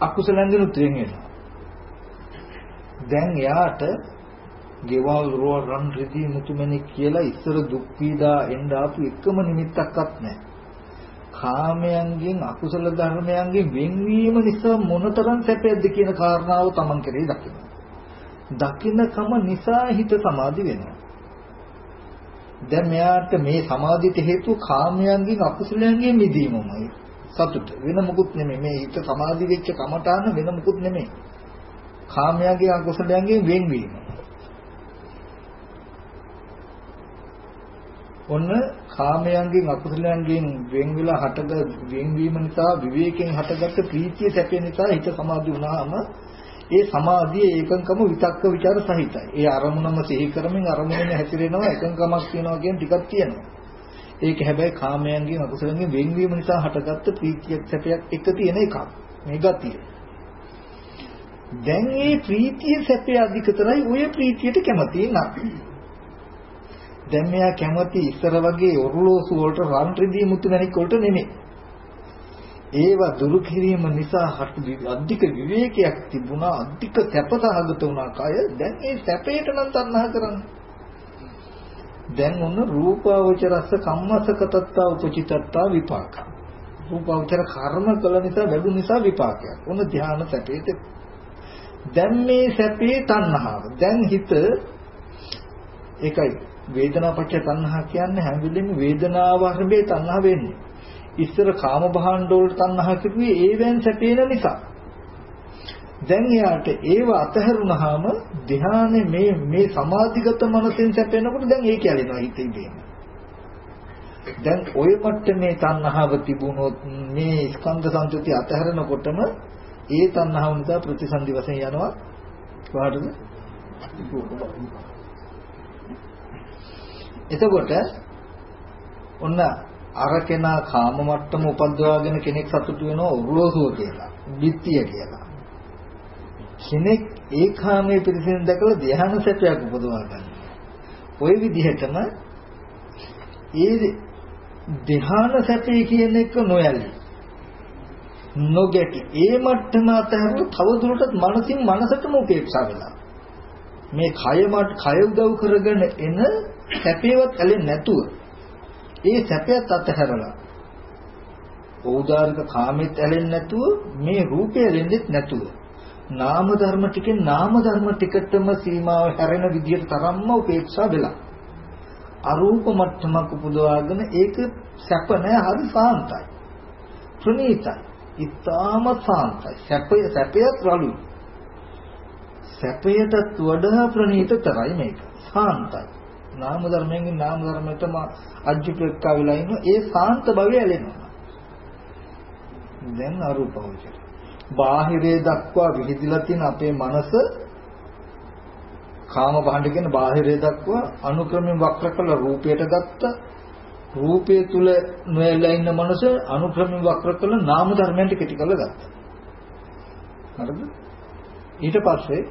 අකුසලෙන්දිනුත් වෙන් වෙනවා. දැන් එයාට ගෙවල් රෝ රන් රිදී මුතුමැණික් කියලා ඉස්සර දුක් පීඩා එන්න ආපු එකම නිමිත්තක්වත් නැහැ. කාමයන්ගෙන් අකුසල ධර්මයන්ගෙන් වෙන්වීම නිසා මොනතරම් සැපයක්ද කියන කාරණාව Taman කෙරෙහි දකින්න. දකින්නකම නිසා හිත සමාධි වෙනවා. දැන් මෙයාට මේ සමාධියට හේතුව කාමයන්ගෙන් අකුසලයන්ගෙන් මිදීමමයි. සතුට වෙන මොකුත් නෙමෙයි. මේ හිත සමාධි වෙච්ච කමඨාන වෙන මොකුත් නෙමෙයි. කාමයන්ගෙන් අකුසලයන්ගෙන් වෙන්වීම. ඔන්න කාමයන්ගෙන් අකුසලයන්ගෙන් වෙන් වෙලා හටග වෙන්වීම නිසා විවේකයෙන් හටගත්ත ප්‍රීතිය සැපේ නිසා හිත සමාධි වුණාම ඒ සමාධියේ ඒකංකම විතක්ක ਵਿਚාර සහිතයි. ඒ අරමුණම සිහි කරමින් අරමුණෙන් හැතිරෙනවා එකංකමක් තියෙනවා කියන ටිකක් තියෙනවා. ඒක හැබැයි කාමයන්ගෙන් අකුසලයෙන් වෙන්වීම නිසා හටගත්ත ප්‍රීතියක් සැපයක් එක තියෙන එකක්. මේ ගතිය. දැන් මේ ප්‍රීතිය සැපේ අධිකතරයි ඔය ප්‍රීතියට කැමති නැහැ. දැන් මෙයා කැමති ඉස්සර වගේ ඔරලෝසු වලට රන් රිදී මුතු මැණික් වලට නෙමෙයි. ඒවා දුරු කිරීම නිසා අධික විවේකයක් තිබුණා අධික සැපසහගත වුණා කය දැන් ඒ සැපේට නම් තණ්හා කරන්නේ දැන් ඔන්න රූපාවචරස්ස කම්මසකතත්තා උපචිතත්තා විපාක රූපාවචර කර්ම කළ නිසා ලැබු නිසා විපාකයක් ඔන්න ධ්‍යාන සැපේට දැන් මේ සැපේ තණ්හාව දැන් හිත ඒකයි වේදනාපච්ච තණ්හා කියන්නේ හැම වෙලෙම වේදනාව හරබේ තණ්හා වෙන්නේ. ඉස්සර කාම භාණ්ඩ වලට තණ්හා කිව්වේ ඒවෙන් සැපේන නිසා. දැන් එයාට ඒව අතහැරුණාම ධ්‍යානෙ මේ මේ සමාධිගත මනසෙන් සැපෙනකොට දැන් ඒක ඇලෙනවා හිතේ ඉඳීම. දැන් ඔය මට්ටමේ තණ්හාව තිබුණොත් මේ ස්කන්ධ සංතති අතහැරනකොටම ඒ තණ්හාව නිසා ප්‍රතිසන්දි වශයෙන් යනවා කොහටද? එතකොට ඔන්න අර කෙනා කාම මට්ටම උපද්දවාගෙන කෙනෙක් සතුටු වෙනවා උරලෝසුව කියලා, බිත්තිය කියලා. කෙනෙක් ඒ කාමයේ පිරිසින් දැකලා ධ්‍යාන සත්‍යයක් උපදවා ගන්නවා. ওই විදිහටම ඒ ධ්‍යාන සත්‍යය කියන එක නොයලි. නොගැටි. ඒ මට්ටම අතහැරලා තව දුරටත් මනසින් මනසටම උපේක්ෂා වෙලා. මේ කය මට කය උදව් කරගෙන එන සැපේවත් ඇලෙන්නේ නැතුව ඒ සැපයත් අතහැරලා ඕදාරික කාමෙත් ඇලෙන්නේ නැතුව මේ රූපය ඇලෙන්නෙත් නැතුව නාම ධර්ම ටිකෙන් නාම ධර්ම ටිකටම සීමාව හැරෙන විදිහට තරම්ම උපේක්ෂා වෙලා. අරූප මට්ටමක් උපදවාගෙන ඒක සැප නැහැ හරි සාන්තයි. ප්‍රණීතයි. ඊටාම සාන්තයි. සැපය සැපයත් රළුයි සැපයටත් වඩා ප්‍රණීතතරයි මේක. සාන්තයි. නාම ධර්මයෙන් නාම ධර්මයටම අජ්ජුප්‍රක්කා වෙලා ඉන්න ඒ සාන්ත භවය ඇලෙනවා. දැන් අරූපවචර බාහිරේ දක්වා විහිදිලා තියෙන අපේ මනස කාම භාණ්ඩ කියන බාහිරේ දක්වා අනුක්‍රමයෙන් වක්‍ර කළ රූපයට ගත්ත රූපය තුල නොයලා ඉන්න මනස අනුක්‍රමයෙන් වක්‍ර කළ නාම ධර්මයන්ට කෙටි කරලා ගත්තා. හරිද? ඊට පස්සේ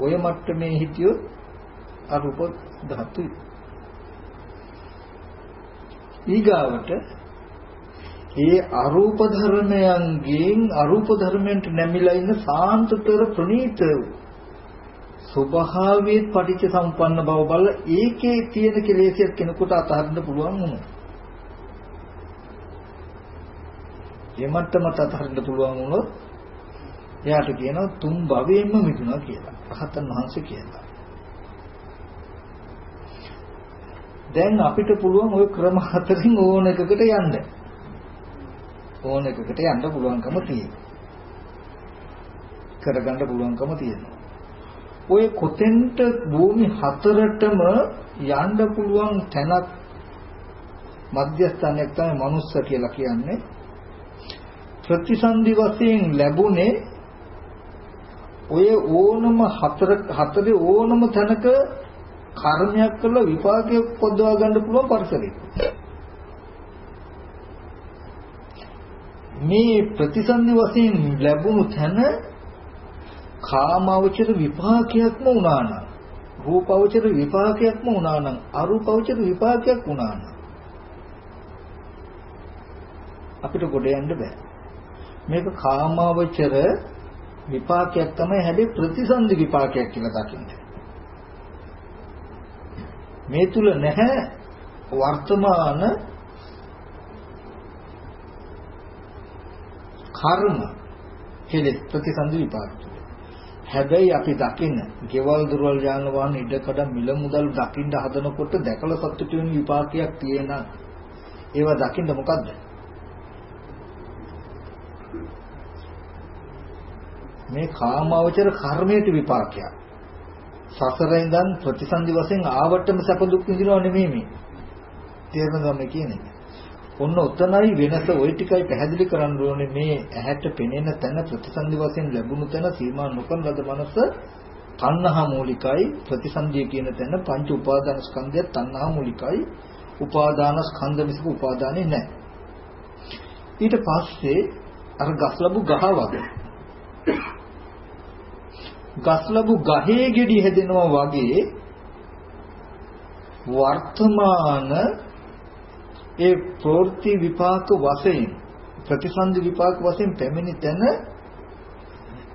ඔය මට්ටමේ හිටියොත් අරූප ධාතුයි. ඊගාවට ඒ අරූප ධර්මයන්ගෙන් අරූප ධර්මයන්ට නැමිලා ඉන්න සාන්තතර ප්‍රණීත ස්වභාවයේ පටිච්ච සම්පන්න බව බල ඒකේ තියෙන කෙලෙසියක් කෙනෙකුට අතහරින්න පුළුවන් වුණා. එමත්තම අතහරින්න පුළුවන් වුණොත් එයාට කියනවා තුන් භවයෙන්ම මිදුණා කියලා. රහතන් වහන්සේ කියලා. දැන් අපිට පුළුවන් ওই ක්‍රම හතරෙන් ඕන එකකට යන්න. ඕන එකකට යන්න පුළුවන්කම තියෙනවා. කරගන්න පුළුවන්කම තියෙනවා. ඔය කොතෙන්ට භූමි හතරටම යන්න පුළුවන් තැනක් මධ්‍යස්ථානයක් තමයි මනුස්ස කියලා කියන්නේ. ප්‍රතිසන්දි වශයෙන් ලැබුණේ ඔය ඕනම හතර හතරේ ඕනම තැනක කර්මයක් කළා විපාකයක් පොදවා ගන්න පුළුවන් පරිසරයක. මේ ප්‍රතිසන්දි වශයෙන් ලැබුණු තැන කාමවචර විපාකයක්ම වුණා නම් රූපවචර විපාකයක්ම වුණා නම් අරූපවචර විපාකයක් වුණා නම් අපිට ගොඩ යන්න බෑ මේක කාමාවචර විපාකයක් තමයි හැබැයි ප්‍රතිසන්දි විපාකයක් කියලා දකින්නේ. මේ තුල නැහැ වර්තමාන කර්ම කෙලෙස් ප්‍රතිසන්දි විපාක තුල. හැබැයි අපි දකින්න ගෙවල් දොරවල් යාන වාහන ඉඩකඩ මිල මුදල් දකින්න හදනකොට දැකලා සතුටු වෙන විපාකයක් තියෙන ඒවා දකින්න මොකද්ද? මේ කාමාවචර කර්මයට විපාකයක්. සසර ඉඳන් ප්‍රතිසන්දි වශයෙන් ආවටම සැප දුක් විඳිනව නෙමෙයි මේ. තේරෙනවද මේ කියන්නේ? ඔන්න ඔතනයි වෙනස ওই ටිකයි පැහැදිලි කරන්න ඕනේ මේ ඇහැට පෙනෙන තැන ප්‍රතිසන්දි වශයෙන් ලැබුණු තැන සීමා නොකරන ලද මනස තණ්හා මූලිකයි. ප්‍රතිසන්දිය කියන තැන පංච උපාදාන ස්කන්ධය තණ්හා මූලිකයි. උපාදාන ස්කන්ධ මිසක උපාදානේ නැහැ. ඊට පස්සේ අර ගස් ලැබු ගහ වගේ. ගස් ලැබු ගහේ ගෙඩි හැදෙනවා වගේ වර්තමාන ඒ ප්‍රවෘත්ති විපාක වශයෙන් ප්‍රතිසන්දි විපාක වශයෙන් පැමිණි තැන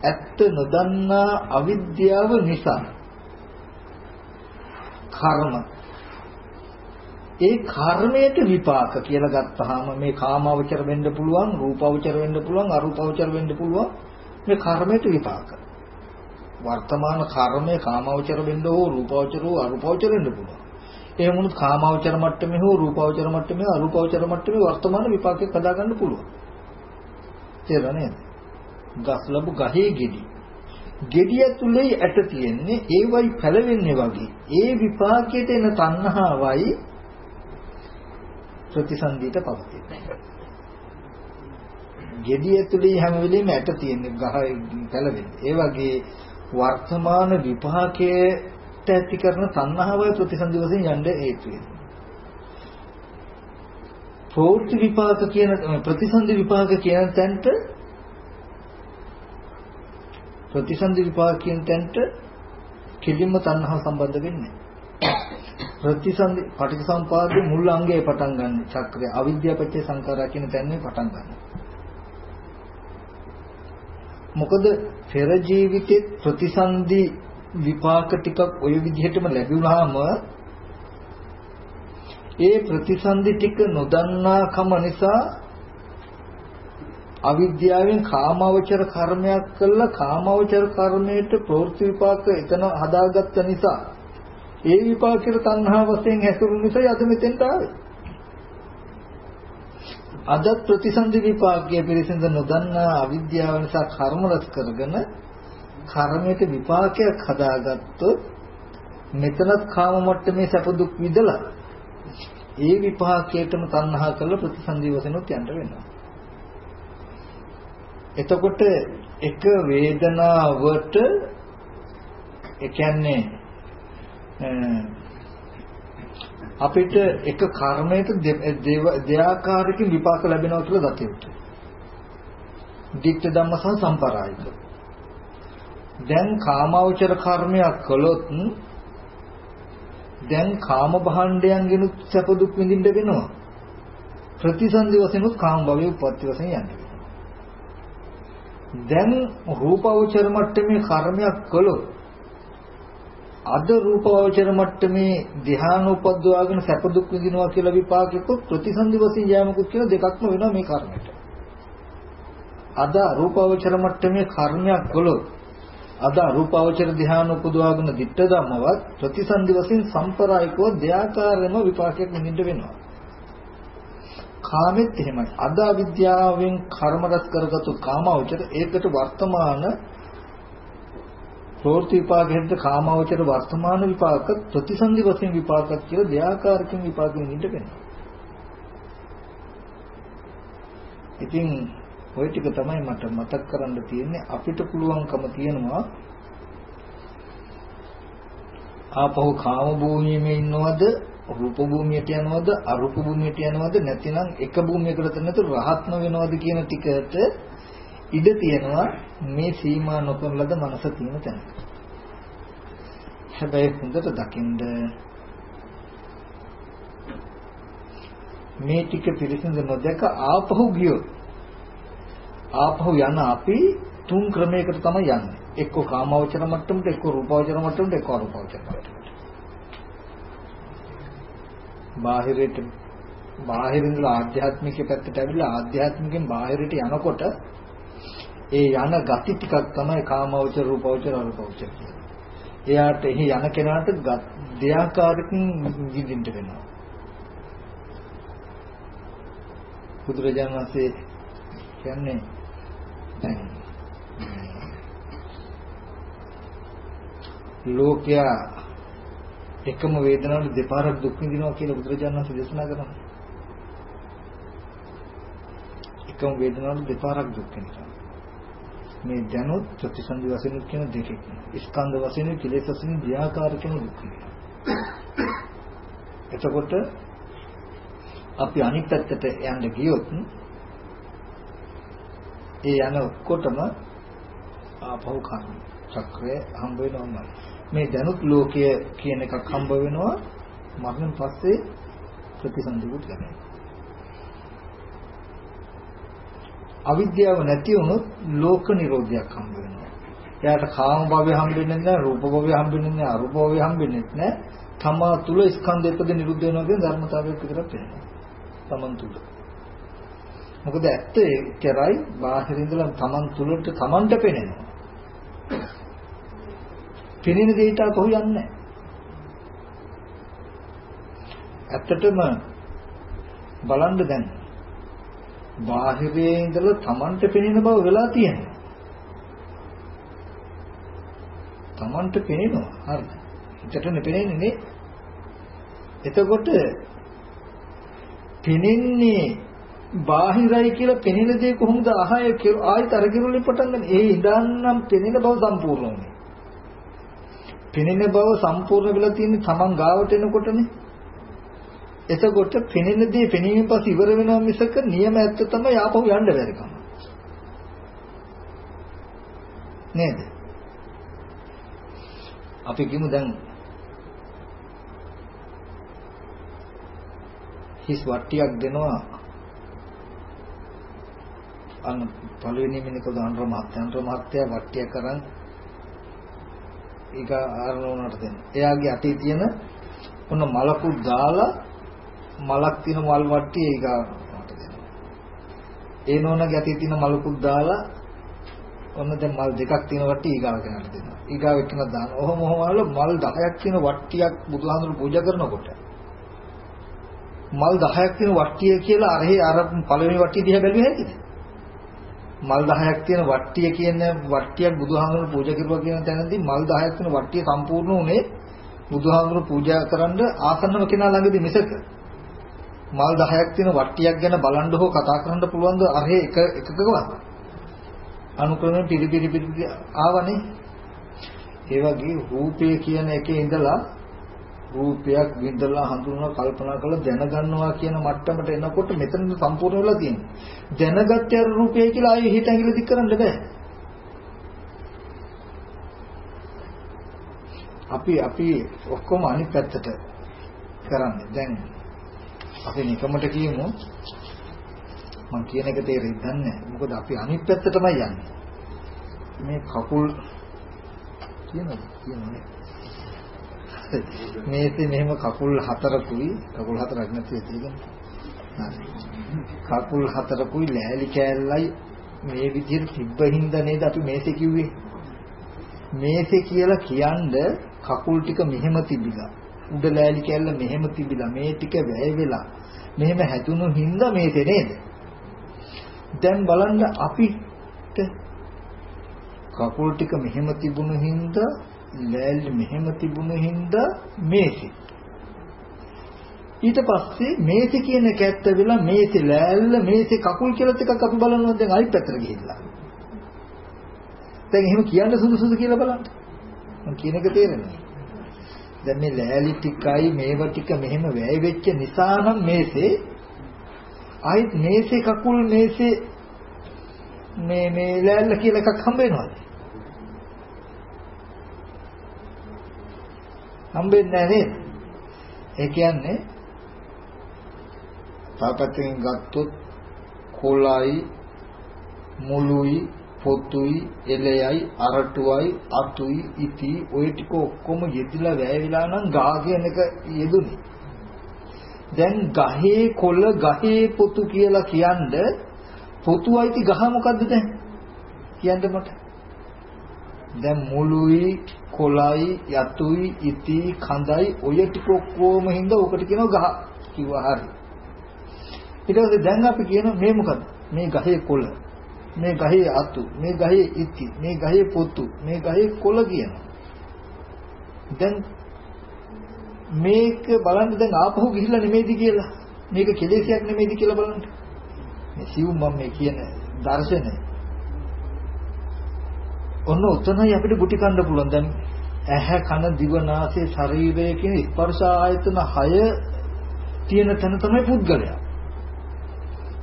ඇත්ත නොදන්නා අවිද්‍යාව නිසා කර්ම. ඒ කර්මයට විපාක කියලා ගත්තාම මේ කාමාවචර වෙන්න පුළුවන් රූපාවචර වෙන්න පුළුවන් අරූපාවචර වෙන්න පුළුවන් මේ කර්මයට විපාක. වර්තමාන කර්මය කාමාවචර වෙන්න හෝ රූපාවචර හෝ අරූපාවචර වෙන්න පුළුවන්. එහෙම වුණොත් කාමාවචර මට්ටමේ හෝ රූපාවචර මට්ටමේ අරූපාවචර මට්ටමේ වර්තමාන විපාකයක් හදා ගන්න පුළුවන්. තේරුණා නේද? ගස් ලැබු ගහේ ගෙඩි. ගෙඩිය තුලේ ඇට තියෙන්නේ ඒවයි පැලවෙන්නේ වගේ. ඒ විපාකයට එන තණ්හාවයි ප්‍රතිසන්දියට පවතින්නේ. ගෙඩිය තුලේ හැම වෙලෙම ඇට තියෙන්නේ ගහ පැලවෙන්නේ. ඒ වගේ වර්තමාන විපාකයේ ඇති කරන තණ්හාවයි ප්‍රතිසන්දි වශයෙන් යන්න හේතු වෙනවා. ප්‍රවෘත්ති විපාක කියන ප්‍රතිසන්දි විපාක කියන තැනට ප්‍රතිසන්දි විපාක කියන තැනට කෙලින්ම තණ්හාව සම්බන්ධ වෙන්නේ ප්‍රතිසන්දි පටිච්චසමුපාදයේ මුල් අංගයේ පටන් ගන්න චක්‍රය අවිද්‍යාපච්චය සංකාරා කියන තැනේ පටන් ගන්නවා. මොකද පෙර ජීවිතේ ප්‍රතිසන්දි විපාක ටිකක් ওই විදිහටම ලැබුණාම ඒ ප්‍රතිසන්දි ටික නොදන්නාකම නිසා අවිද්‍යාවෙන් කාමාවචර කර්මයක් කළා. කාමාවචර කර්මයට ප්‍රවෘත්ති විපාක එතන හදාගත්ත නිසා ඒ විපාකෙට තණ්හා වශයෙන් හැසිරුණු නිසා අද මෙතෙන්ට ආවේ. අද ප්‍රතිසන්දි විපාකයේ පිරිසිඳ නොදන්නා අවිද්‍යාව නිසා කර්ම රැස් කරගෙන කර්මයට විපාකයක් හදාගත්තොත් මෙතනත් කාම මට්ටමේ සැප දුක් විඳලා ඒ විපාකයටම තණ්හා කරලා ප්‍රතිසන්දි වශයෙන්ත් යන්න වෙනවා. එතකොට එක වේදනාවට ඒ කියන්නේ අපිට එක කර්මයක දෙආකාරයකින් විපාක ලැබෙනවා කියලා දත යුතුයි. දික්ක ධම්ම සහ සම්පරායික. දැන් කාමාවචර කර්මයක් කළොත් දැන් කාම භාණ්ඩයන්ගෙන් සැප දුක් විඳින්න වෙනවා. ප්‍රතිසන්දි වශයෙන් උත් කාම භවයේ උපත්ති වශයෙන් යන්නේ. දැන් රූපාවචර මට්ටමේ කර්මයක් කළොත් අද රූපාවචර මට්ටමේ ධ්‍යාන උපද්දවාගෙන සැප දුක් විඳිනවා කියලා විපාකෙකුත් ප්‍රතිසන්දි වශයෙන් යෑමකුත් කියලා දෙකක්ම වෙනවා මේ කර්මයට. අද රූපාවචර මට්ටමේ කර්මයක් කළොත් අද අරූපාවචර ධ්‍යාන උපදවාගෙන ditta ධම්මවත් ප්‍රතිසන්දි වශයෙන් සම්ප්‍රායිකව දෙයාකාරයෙන්ම විපාකයක් නිදින්න වෙනවා. කාමෙත් එහෙමයි. අද අවිද්‍යාවෙන් කර්ම රැස් කරගත්තු කාමාවචර ඒකට වර්තමාන ප්‍රවෘත්ති විපාකෙන්ද කාමාවචර වර්තමාන විපාක ප්‍රතිසන්දි වශයෙන් විපාකක් කියලා දෙයාකාරකින් විපාක නිදින්න වෙනවා. ඉතින් ওই ටික තමයි මට මතක් කරන්න තියෙන්නේ අපිට පුළුවන්කම තියෙනවා ආපහු කාම භූමියේම ඉන්නවද රූප භූමියට යනවද අරූප භූමියට යනවද නැතිනම් එක භූමියකට නැතු රහත්ම වෙනවද කියන ටිකට ඉඩ තියෙනවා මේ සීමා නොකරන ලද මනස තියෙන තැන. හැබැයි හොඳට දකින්න මේ ටික පිළිසිඳ නොදක ආපහු ගියොත් ආපහු යන අපි තුන් ක්‍රමයකට තමයි යන්නේ. එක්ක කාමවචර මට්ටමට, එක්ක රූපවචර මට්ටමට, එක්ක අරූපවචර මට්ටමට. බාහිරට බාහිරින් ඉඳලා ආධ්‍යාත්මික පැත්තට ඇවිල්ලා ආධ්‍යාත්මිකෙන් බාහිරට යනකොට ඒ යන ගති ටිකක් තමයි කාමවචර රූපවචර අරූපවචර කියන්නේ. එයාට එහි යන කෙනාට දෙයාකාරකින් විඳින්න වෙනවා. බුදුරජාණන් වහන්සේ කියන්නේ දැන් ලෝකයා එකම වේදනාවට දෙපාරක් දුක් විඳිනවා කියලා බුදුරජාණන් වහන්සේ දේශනා කරනවා. එකම වේදනාවට දෙපාරක් දුක් විඳිනවා. මේ දැනුත් ප්‍රතිසන්දි වශයෙන් කියන දෙකක්. ස්කන්ධ වශයෙන් කෙලෙස් වශයෙන් ව්‍යාකාර කියන දුක් විඳිනවා. එතකොට අපි අනිත් පැත්තට යන්න ගියොත් ඒ යන ඔක්කොටම ආපහු කර්ම චක්‍රය හම්බ වෙනවමයි. මේ දැනුත් ලෝකය කියන එකක් හම්බ වෙනවා මරණයෙන් පස්සේ ප්‍රතිසන්දිකුත් ලැබෙනවා. අවිද්‍යාව නැති වුණොත් ලෝක නිරෝධයක් හම්බ වෙනවා. එයාට කාම භවය හම්බෙන්නේ නැහැ, රූප භවය හම්බෙන්නේ නැහැ, අරූප භවය හම්බෙන්නේ නැහැ. තමා තුල ස්කන්ධ එපද නිරුද්ධ වෙනවා කියන ධර්මතාවයක් විතරක් වෙනවා. තමන් තුල. මොකද ඇත්ත ඒකරයි බාහිර ඉඳලා තමන් තුලට තමන්ට පෙනෙනවා. පෙනෙන දෙයට කොහොම යන්නේ ඇත්තටම බලන්න දැන් බාහිරයේ ඉඳලා තමන්ට පෙනෙන බව වෙලා තියෙනවා. තමන්ට පෙනෙනවා. හරිද? හිතට නෙපෙනෙන්නේ නේ. එතකොට පෙනෙන්නේ බාහිරයි කියලා පෙනෙන දේ කොහොමද අහය ආයෙත් අර කිරුලේ පටන් ගන්න. ඒ ඉඳන්නම් පෙනෙන බව සම්පූර්ණ වුනේ. පෙනෙන බව සම්පූර්ණ වෙලා තියෙන්නේ Taman ගාවට එනකොටනේ. එතකොට පෙනෙන දේ පෙනීමෙන් පස්සේ ඉවර වෙනවා මිසක නියම ඇත්ත තමයි ආපහු යන්න බැරි කම. නේද? අපි කිමු දැන් හිස් වට්ටියක් දෙනවා අන්න පළවෙනි මිනික දානර මහත්යන්තර මහත්ය වට්ටිය කරන් ඒක ආරණුණට දෙන්න. එයාගේ අතේ තියෙන ඔන්න මලකුත් දාලා මලක් තියෙන මල් වට්ටිය ඒක ආරණුණට දෙනවා. ඒ නෝනගේ අතේ තියෙන මලකුත් දාලා ඔන්න දැන් මල් දෙකක් තියෙන වට්ටිය ඊගාව කෙනාට දෙනවා. ඊගාව එක්කන දාන. ඔහොම ඔහොම වල මල් 10ක් තියෙන වට්ටියක් බුදුහාමුදුරු පූජා කරනකොට මල් 10ක් තියෙන වට්ටිය කියලා අරහේ අර පළවෙනි වට්ටිය දිහා බැලුවේ හැකිද? මල් 10ක් තියෙන වට්ටිය කියන වට්ටියක් බුදුහාමුදුරු පූජා කරුවා කියන තැනදී මල් 10ක් තියෙන වට්ටිය සම්පූර්ණ උනේ බුදුහාමුදුරු පූජා කරන්න ආසන්නම කෙනා ළඟදී මිසක. මල් 10ක් තියෙන වට්ටියක් ගැන බලන්න හෝ කතා කරන්න පුළුවන් ද අරහේ එක එකකවත්? අනුක්‍රමයෙන් පිළිපිලි පිළිපිලි ආවනේ. ඒ වගේ රූපය කියන එකේ ඉඳලා රූපයක් විඳලා හඳුනලා කල්පනා කරලා දැනගන්නවා කියන මට්ටමට එනකොට මෙතන සම්පූර්ණ වෙලා තියෙනවා. දැනගත්ත අර රූපය කියලා ආයෙ හිත ඇඟිලි දික් කරන්න බෑ. අපි අපි ඔක්කොම අනිත් පැත්තට කරන්නේ. දැන් අපි නිකමට කියමු මම කියන එක තේරෙන්නේ නැහැ. මොකද අපි අනිත් පැත්ත තමයි යන්නේ. මේ කකුල් කියනද කියන්නේ මේකේ මෙහෙම කකුල් හතරකුයි කකුල් හතරක් නැති ඒකගෙන කකුල් හතරකුයි ලෑලි කෑල්ලයි මේ විදිහට තිබ්බ හින්දා නේද අපි මේසේ කිව්වේ? මේසේ කියලා කියන්නේ කකුල් ටික මෙහෙම තිබිලා උඩ ලෑලි කෑල්ල මෙහෙම තිබිලා මේ ටික වැය වෙලා මෙහෙම හැදුණු හින්දා මේසේ නේද? දැන් බලන්න අපිට කකුල් ටික මෙහෙම තිබුණු හින්දා ලෑල්ල මෙහෙම තිබුණු හින්දා මේසෙ. ඊට පස්සේ මේසෙ කියන එක ඇත්ත වෙලා මේසෙ ලෑල්ල මේසෙ කකුල් කියලා ටිකක් අපි බලනවා දැන් අනිත් පැත්තට ගිහිල්ලා. දැන් එහෙම කියන්න සුදුසුද කියලා බලන්න. මම කියන එක තේරෙන්නේ. දැන් මේ ලෑලි ටිකයි මේව ටික මෙහෙම වැය වෙච්ච නිසා නම් මේසේ ආයිත් මේසේ කකුල් මේසේ මේ මේ ලෑල්ල කියලා එකක් හම්බ වෙනවද? හම්බෙන්නේ නැහැ නේද? ඒ කියන්නේ තාපතෙන් ගත්තොත් කොළයි මුළුයි පොතුයි එලෙයයි අරටුවයි අතුයි ඉති ඔය ටික ඔක්කොම යෙදිලා වැයවිලා නම් ගා කියන එක යෙදුනේ. දැන් ගහේ කොළ ගහේ පොතු කියලා කියන්නේ පොතුයිති ගහ මොකද්ද දැන්? කියන්න මට. දැන් මුළුයි කොළයි යතුයි ඉති කඳයි ඔය ටික ඔක්කොම හින්දා ඔකට කියනවා ගහ කිව්වා හරි. ඊට පස්සේ දැන් අපි කියන මේ මොකද්ද? මේ ගහේ කොළ මේ ගහේ අතු මේ ගහේ ඉති මේ ගහේ පොතු මේ ගහේ කොළ කියනවා දැන් මේක බලන්න දැන් ආපහු ගිහිල්ලා නෙමෙයිද කියලා? මේක කෙලෙසයක් නෙමෙයිද කියලා බලන්න. මේ සිව් මම මේ කියන දර්ශනය. ඔන්න උතනයි අපිට ගුටි කන්න පුළුවන්. දැන් ඇහැ කන දිව නාසය ශරීරය කියන ස්පර්ශ ආයතන 6 තියෙන තැන තමයි පුද්ගලයා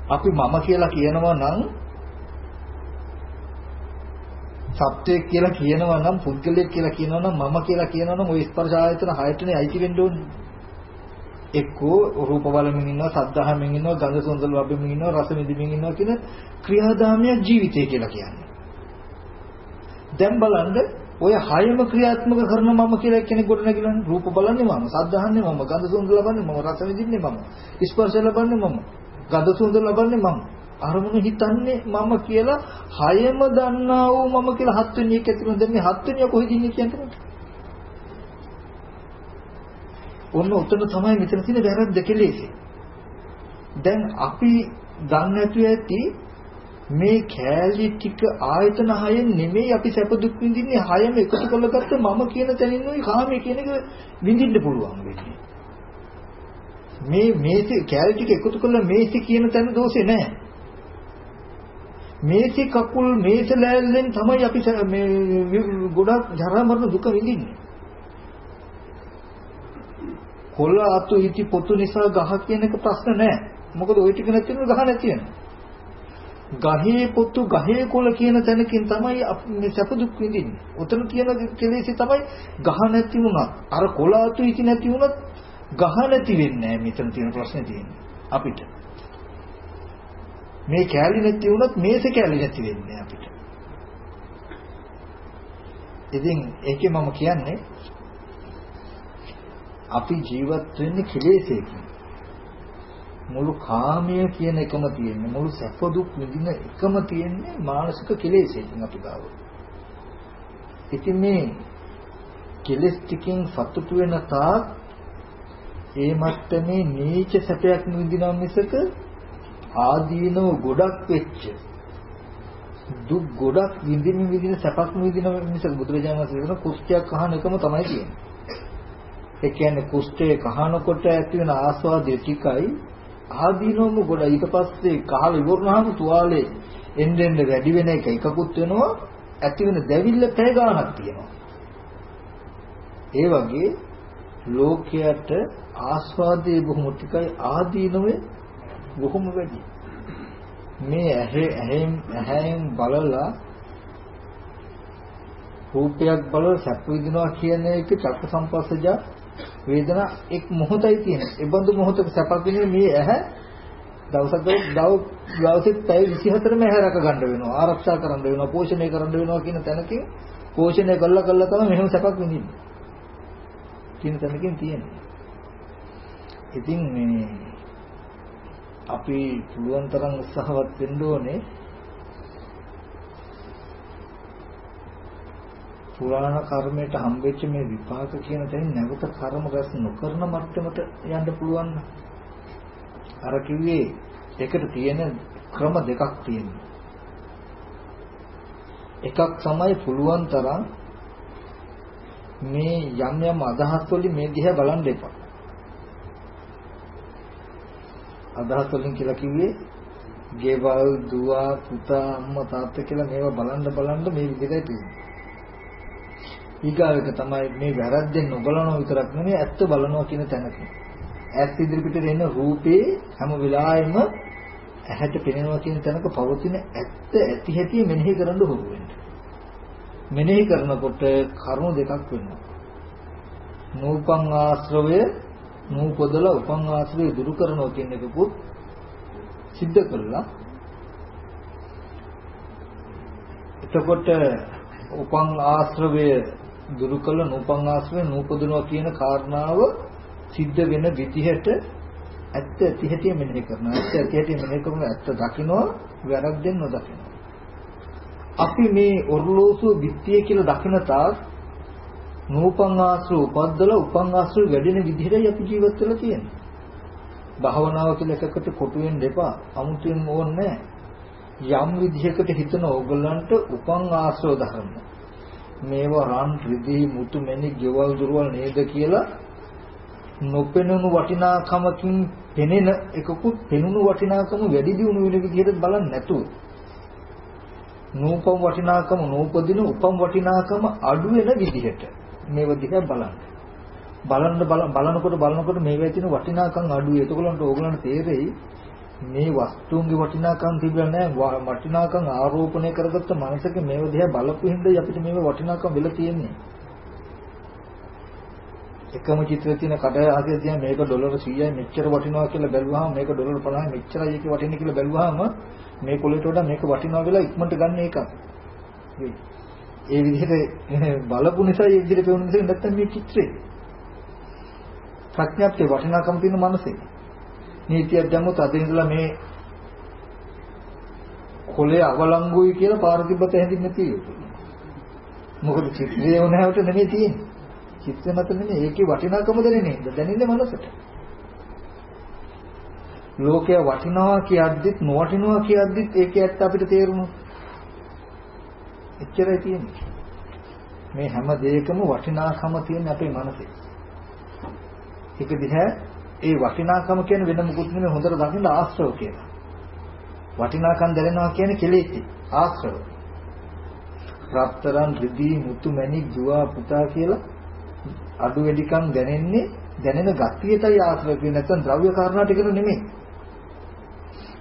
අපි මම කියලා කියනවා නම් සත්වයක් කියලා කියනවා නම් පුද්ගලයෙක් කියලා කියනවා නම් මම කියලා කියනවා නම් ওই ස්පර්ශ ආයතන හයටනේ අයිති වෙන්න ඕනේ. එක්කෝ රූප බලමින් ඉන්නවා, සද්ධාහමින් ඉන්නවා, ගන්ධ සුවඳ ලබමින් ඉන්නවා, රස විඳින්මින් ඉන්නවා කියන ක්‍රියාදාමයක් ජීවිතය කියලා කියන්නේ. දැන් බලන්න ඔය හයම ක්‍රියාත්මක කරන මම කියලා කෙනෙක් ගොඩ නැගිලානේ රූප බලන්නේ මම, සද්ධාහන්නේ මම, ගන්ධ සුවඳ ලබන්නේ මම, රස විඳින්නේ මම, ස්පර්ශ ලබන්නේ මම, ගන්ධ සුවඳ ලබන්නේ මම. අරමුණු හිතන්නේ මම කියලා හයම දන්නා වූ මම කියලා හත් වෙනි එක ඇතුළේ දැන් මේ හත් වෙනිය කොහෙද ඉන්නේ කියන්නේ ඔන්න උතන තමයි මෙතන තියෙන වැරද්ද කෙලෙසේ. දැන් අපි දන්නේ ඇති මේ කෑලි ටික ආයතන හයෙන් නෙමෙයි අපි සැප දුක් විඳින්නේ හයම එකතු කරගත්ත මම කියන තැනින් උයි කාමයේ කියන එක විඳින්න පුළුවන් වෙන්නේ. මේ මේසෙ කෑලි ටික එකතු කරලා මේසෙ කියන තැන දෝෂේ නැහැ. මේසි කකුල් මේස ලෑල්ලෙන් තමයි අපි මේ ගොඩක් ජරා මරණ දුක විඳින්නේ. කොළ අතු ඉති පොතු නිසා ගහ කියන එක ප්‍රශ්න නෑ. මොකද ওই ටික නැති වෙන ගහ නැති වෙනවා. ගහේ පොතු ගහේ කොළ කියන තැනකින් තමයි මේ සැප දුක් විඳින්නේ. උතන කියන කෙලෙසි තමයි ගහ නැති වුණා. අර කොළ අතු ඉති නැති වුණත් ගහ නැති වෙන්නේ නෑ මෙතන තියෙන ප්‍රශ්නේ තියෙන්නේ අපිට. මේ කැලි නැති වුණොත් මේස කැලි නැති වෙන්නේ අපිට. ඉතින් ඒකේ මම කියන්නේ අපි ජීවත් වෙන්නේ කෙලෙසේකින්. මුළු කාමය කියන එකම තියෙන්නේ මුළු සැප දුක් විඳින එකම තියෙන්නේ මානසික කෙලෙසේකින් අපි ගාව. ඉතින් මේ කෙලස් ටිකෙන් සතුටු වෙන තාක් ඒ මට්ටමේ නීච සැපයක් විඳිනවා මිසක ආදීනව ගොඩක් වෙච්ච දුක් ගොඩක් විඳින්න විඳින සැපක් විඳින මිසක බුදුරජාණන් වහන්සේ කියන කුෂ්ඨයක් අහන එකම තමයි කියන්නේ. ඒ කියන්නේ කුෂ්ඨයේ කහනකොට ඇති වෙන ආස්වාදයේ ටිකයි ආදීනවම ගොඩ ඊට පස්සේ කහල ඉවරනහම තුවාලේ එන්න එන්න වැඩි වෙන එක එකකුත් වෙනවා ඇති වෙන දැවිල්ල පැය ගාණක් තියෙනවා. ඒ වගේ ලෝකයට ආස්වාදයේ බොහොම ටිකයි ආදීනවේ බොහොම වැඩි. මේ ඇහැ ඇහෙන් ඇහෙන් බලලා රූපයක් බලලා සැප විඳිනවා කියන එක චක්ක සම්පස්සජ වේදනා එක් මොහොතයි තියෙන. ඒ බඳු මොහොතක සැපක් විඳින මේ ඇහැ දවසක දව දවසෙත් පැය 24ම ඇහැ රැක ගන්න වෙනවා. ආරක්ෂා කරන්න වෙනවා, පෝෂණය කරන්න වෙනවා කියන තැනකින් පෝෂණය කළා කළා තමයි මෙහෙම සැපක් විඳින්නේ. කියන තැනකින් තියෙන්නේ. ඉතින් මේ අපි පුළුවන් තරම් උත්සාහවත් වෙන්න ඕනේ පුරාණ කර්මයට හම්බෙච්ච මේ විපාක කියන තැනින් නැවත කර්ම රැස් නොකරන මට්ටමට යන්න පුළුවන් අර කිව්වේ ඒකට තියෙන ක්‍රම දෙකක් තියෙනවා. එකක් තමයි පුළුවන් තරම් මේ යම් යම් අදහස් වලින් මේ දිහා බලන්න එපා. අදහස් වලින් කියලා කිව්වේ ගෙවල් දුව පුතා අම්මා තාත්තා කියලා මේවා බලන්න බලන්න මේ විදිහටයි තියෙන්නේ. ඊගාවට තමයි මේ වැරද්දෙන් නොබලනවා විතරක් නෙමෙයි ඇත්ත බලනවා කියන තැනක. ඇස් ඉදිරිපිට එන රූපේ හැම වෙලාවෙම ඇහැට පෙනෙනවා කියන තැනක පවතින ඇත්ත ඇති හැටි මෙනෙහි කරන්න හොරු වෙන්න. මෙනෙහි කරනකොට කරුණු දෙකක් වෙනවා. නූපං ආශ්‍රවය නූපදලා උපන් ආශ්‍රය දුරු කරනවා කියන එකකුත් සිද්ධ කළා එතකොට උපං ආශ්‍රවය දුරු කළ නූපං ආශ්‍රවය නූපදිනවා කියන කාරණාව සිද්ධ වෙන විදිහට ඇත්ත ඇති හැටි මෙනෙහි කරනවා. ඇත්ත ඇති හැටි මෙනෙහි කරන ඇත්ත දකිනවා වැරද්දෙන් නොදකිනවා. අපි මේ ඔර්ලෝසුව බිත්තිය කියලා දකින තාක් නූපං ආශ්‍රව උපද්දලා උපං ආශ්‍රව වැඩෙන විදිහටයි අපි ජීවත් වෙලා තියෙන්නේ. භාවනාව කියලා එකකට කොටු වෙන්න එපා. 아무තෙන් ඕනේ යම් විදිහකට හිතන ඕගොල්ලන්ට උපං ආශ්‍රව ධර්ම. මේවා රන් රිදී මුතු මැණි ගෙවල් දුරවල් නේද කියලා නොපෙනුණු වටිනාකමකින් පෙනෙන එකකුත් පෙනුණු වටිනාකම වැඩි දියුණු වෙන විදිහට බලන්නේ නැතුව නූපම් වටිනාකම නූපදින උපම් වටිනාකම අඩු වෙන විදිහට මේව දිහා බලන්න. බලන්න බලනකොට බලනකොට මේවැය තියෙන වටිනාකම් අඩුයි. එතකොලන්ට ඕගලන්ට තේරෙයි මේ වස්තුන්ගේ වටිනාකම් තිබුණා නෑ වටිනාකම් ආරෝපණය කරගත්ත මනසක මේව දිහා බලපු හින්දා අපිට මේව වටිනාකම් වෙලා තියෙන්නේ. එකම චිත්‍රයේ තියෙන කට ආදිය තියෙන මේක ඩොලර් 100යි මෙච්චර වටිනවා කියලා බැලුවාම මේක ඩොලර් 50යි මෙච්චරයි ඒකේ වටින්නේ කියලා බැලුවාම මේ පොලේට වඩා මේක වටිනවා කියලා ඉක්මනට ගන්න එකක්. ඒ විදිහට බලපු නිසා ඒ විදිහට පෙවුන නිසා නැත්තම් මේ චිත්‍රේ ප්‍රඥාප්තිය වටිනාකම තියෙන මනසේ නීතියක් දැම්මොත් අද ඉඳලා මේ කොලේ අවලංගුයි කියලා පාරතිබ්බත හැදින්න තියෙන්නේ. මොකද චිත්‍රය වුණාට නෙමෙයි තියෙන්නේ. චිත්‍රය මත නෙමෙයි ඒකේ වටිනාකම දැනෙන්නේ. දැනෙන්නේ මනසට. ලෝකය වටිනවා කියද්දිත් නොවටිනවා කියද්දිත් ඒකේ ඇත්ත අපිට තේරුණා. එච්චරයි තියෙන්නේ. මේ හැම දෙයකම වටිනාකම තියෙන අපේ මනසේ. ඒක දිහා ඒ වටිනාකම කියන වෙන මොකුත් නෙමෙයි හොඳට දකින්න ආශ්‍රව කියලා. වටිනාකම් දැනෙනවා කියන්නේ කෙලෙති ආශ්‍රව. රත්තරන් රිදී මුතු මැණික් දුව පුතා කියලා අඩු වැඩිකම් දැනෙන්නේ දැනෙන ගතියටයි ආශ්‍රව කියන්නේ නැත්නම් ද්‍රව්‍ය කාරණා ටිකට නෙමෙයි.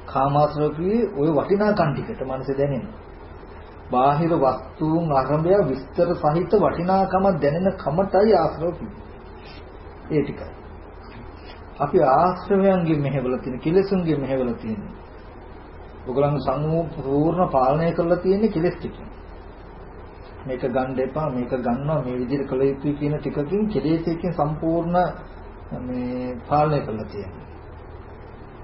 කාමාශ්‍රව කියේ ওই වටිනාකම් ටිකට මනස දැනෙනවා. බාහිර වස්තුන් ආරම්භය විස්තර සහිත වටිනාකම දැනෙන කමටයි ආශ්‍රව කිව්වේ. ඒ ටිකයි. අපි ආශ්‍රවයන්ගෙන් මෙහෙවලා තියෙන කෙලෙසුන්ගෙන් මෙහෙවලා තියෙන. ඔගලන් සම්පූර්ණ පාලනය කරලා තියෙන කෙලෙස් ටික. මේක ගන්න එපා මේක ගන්නවා මේ විදිහට කළ යුතුයි කියන ටිකකින් කෙලෙසකින් සම්පූර්ණ මේ පාලනය කරලා තියෙන.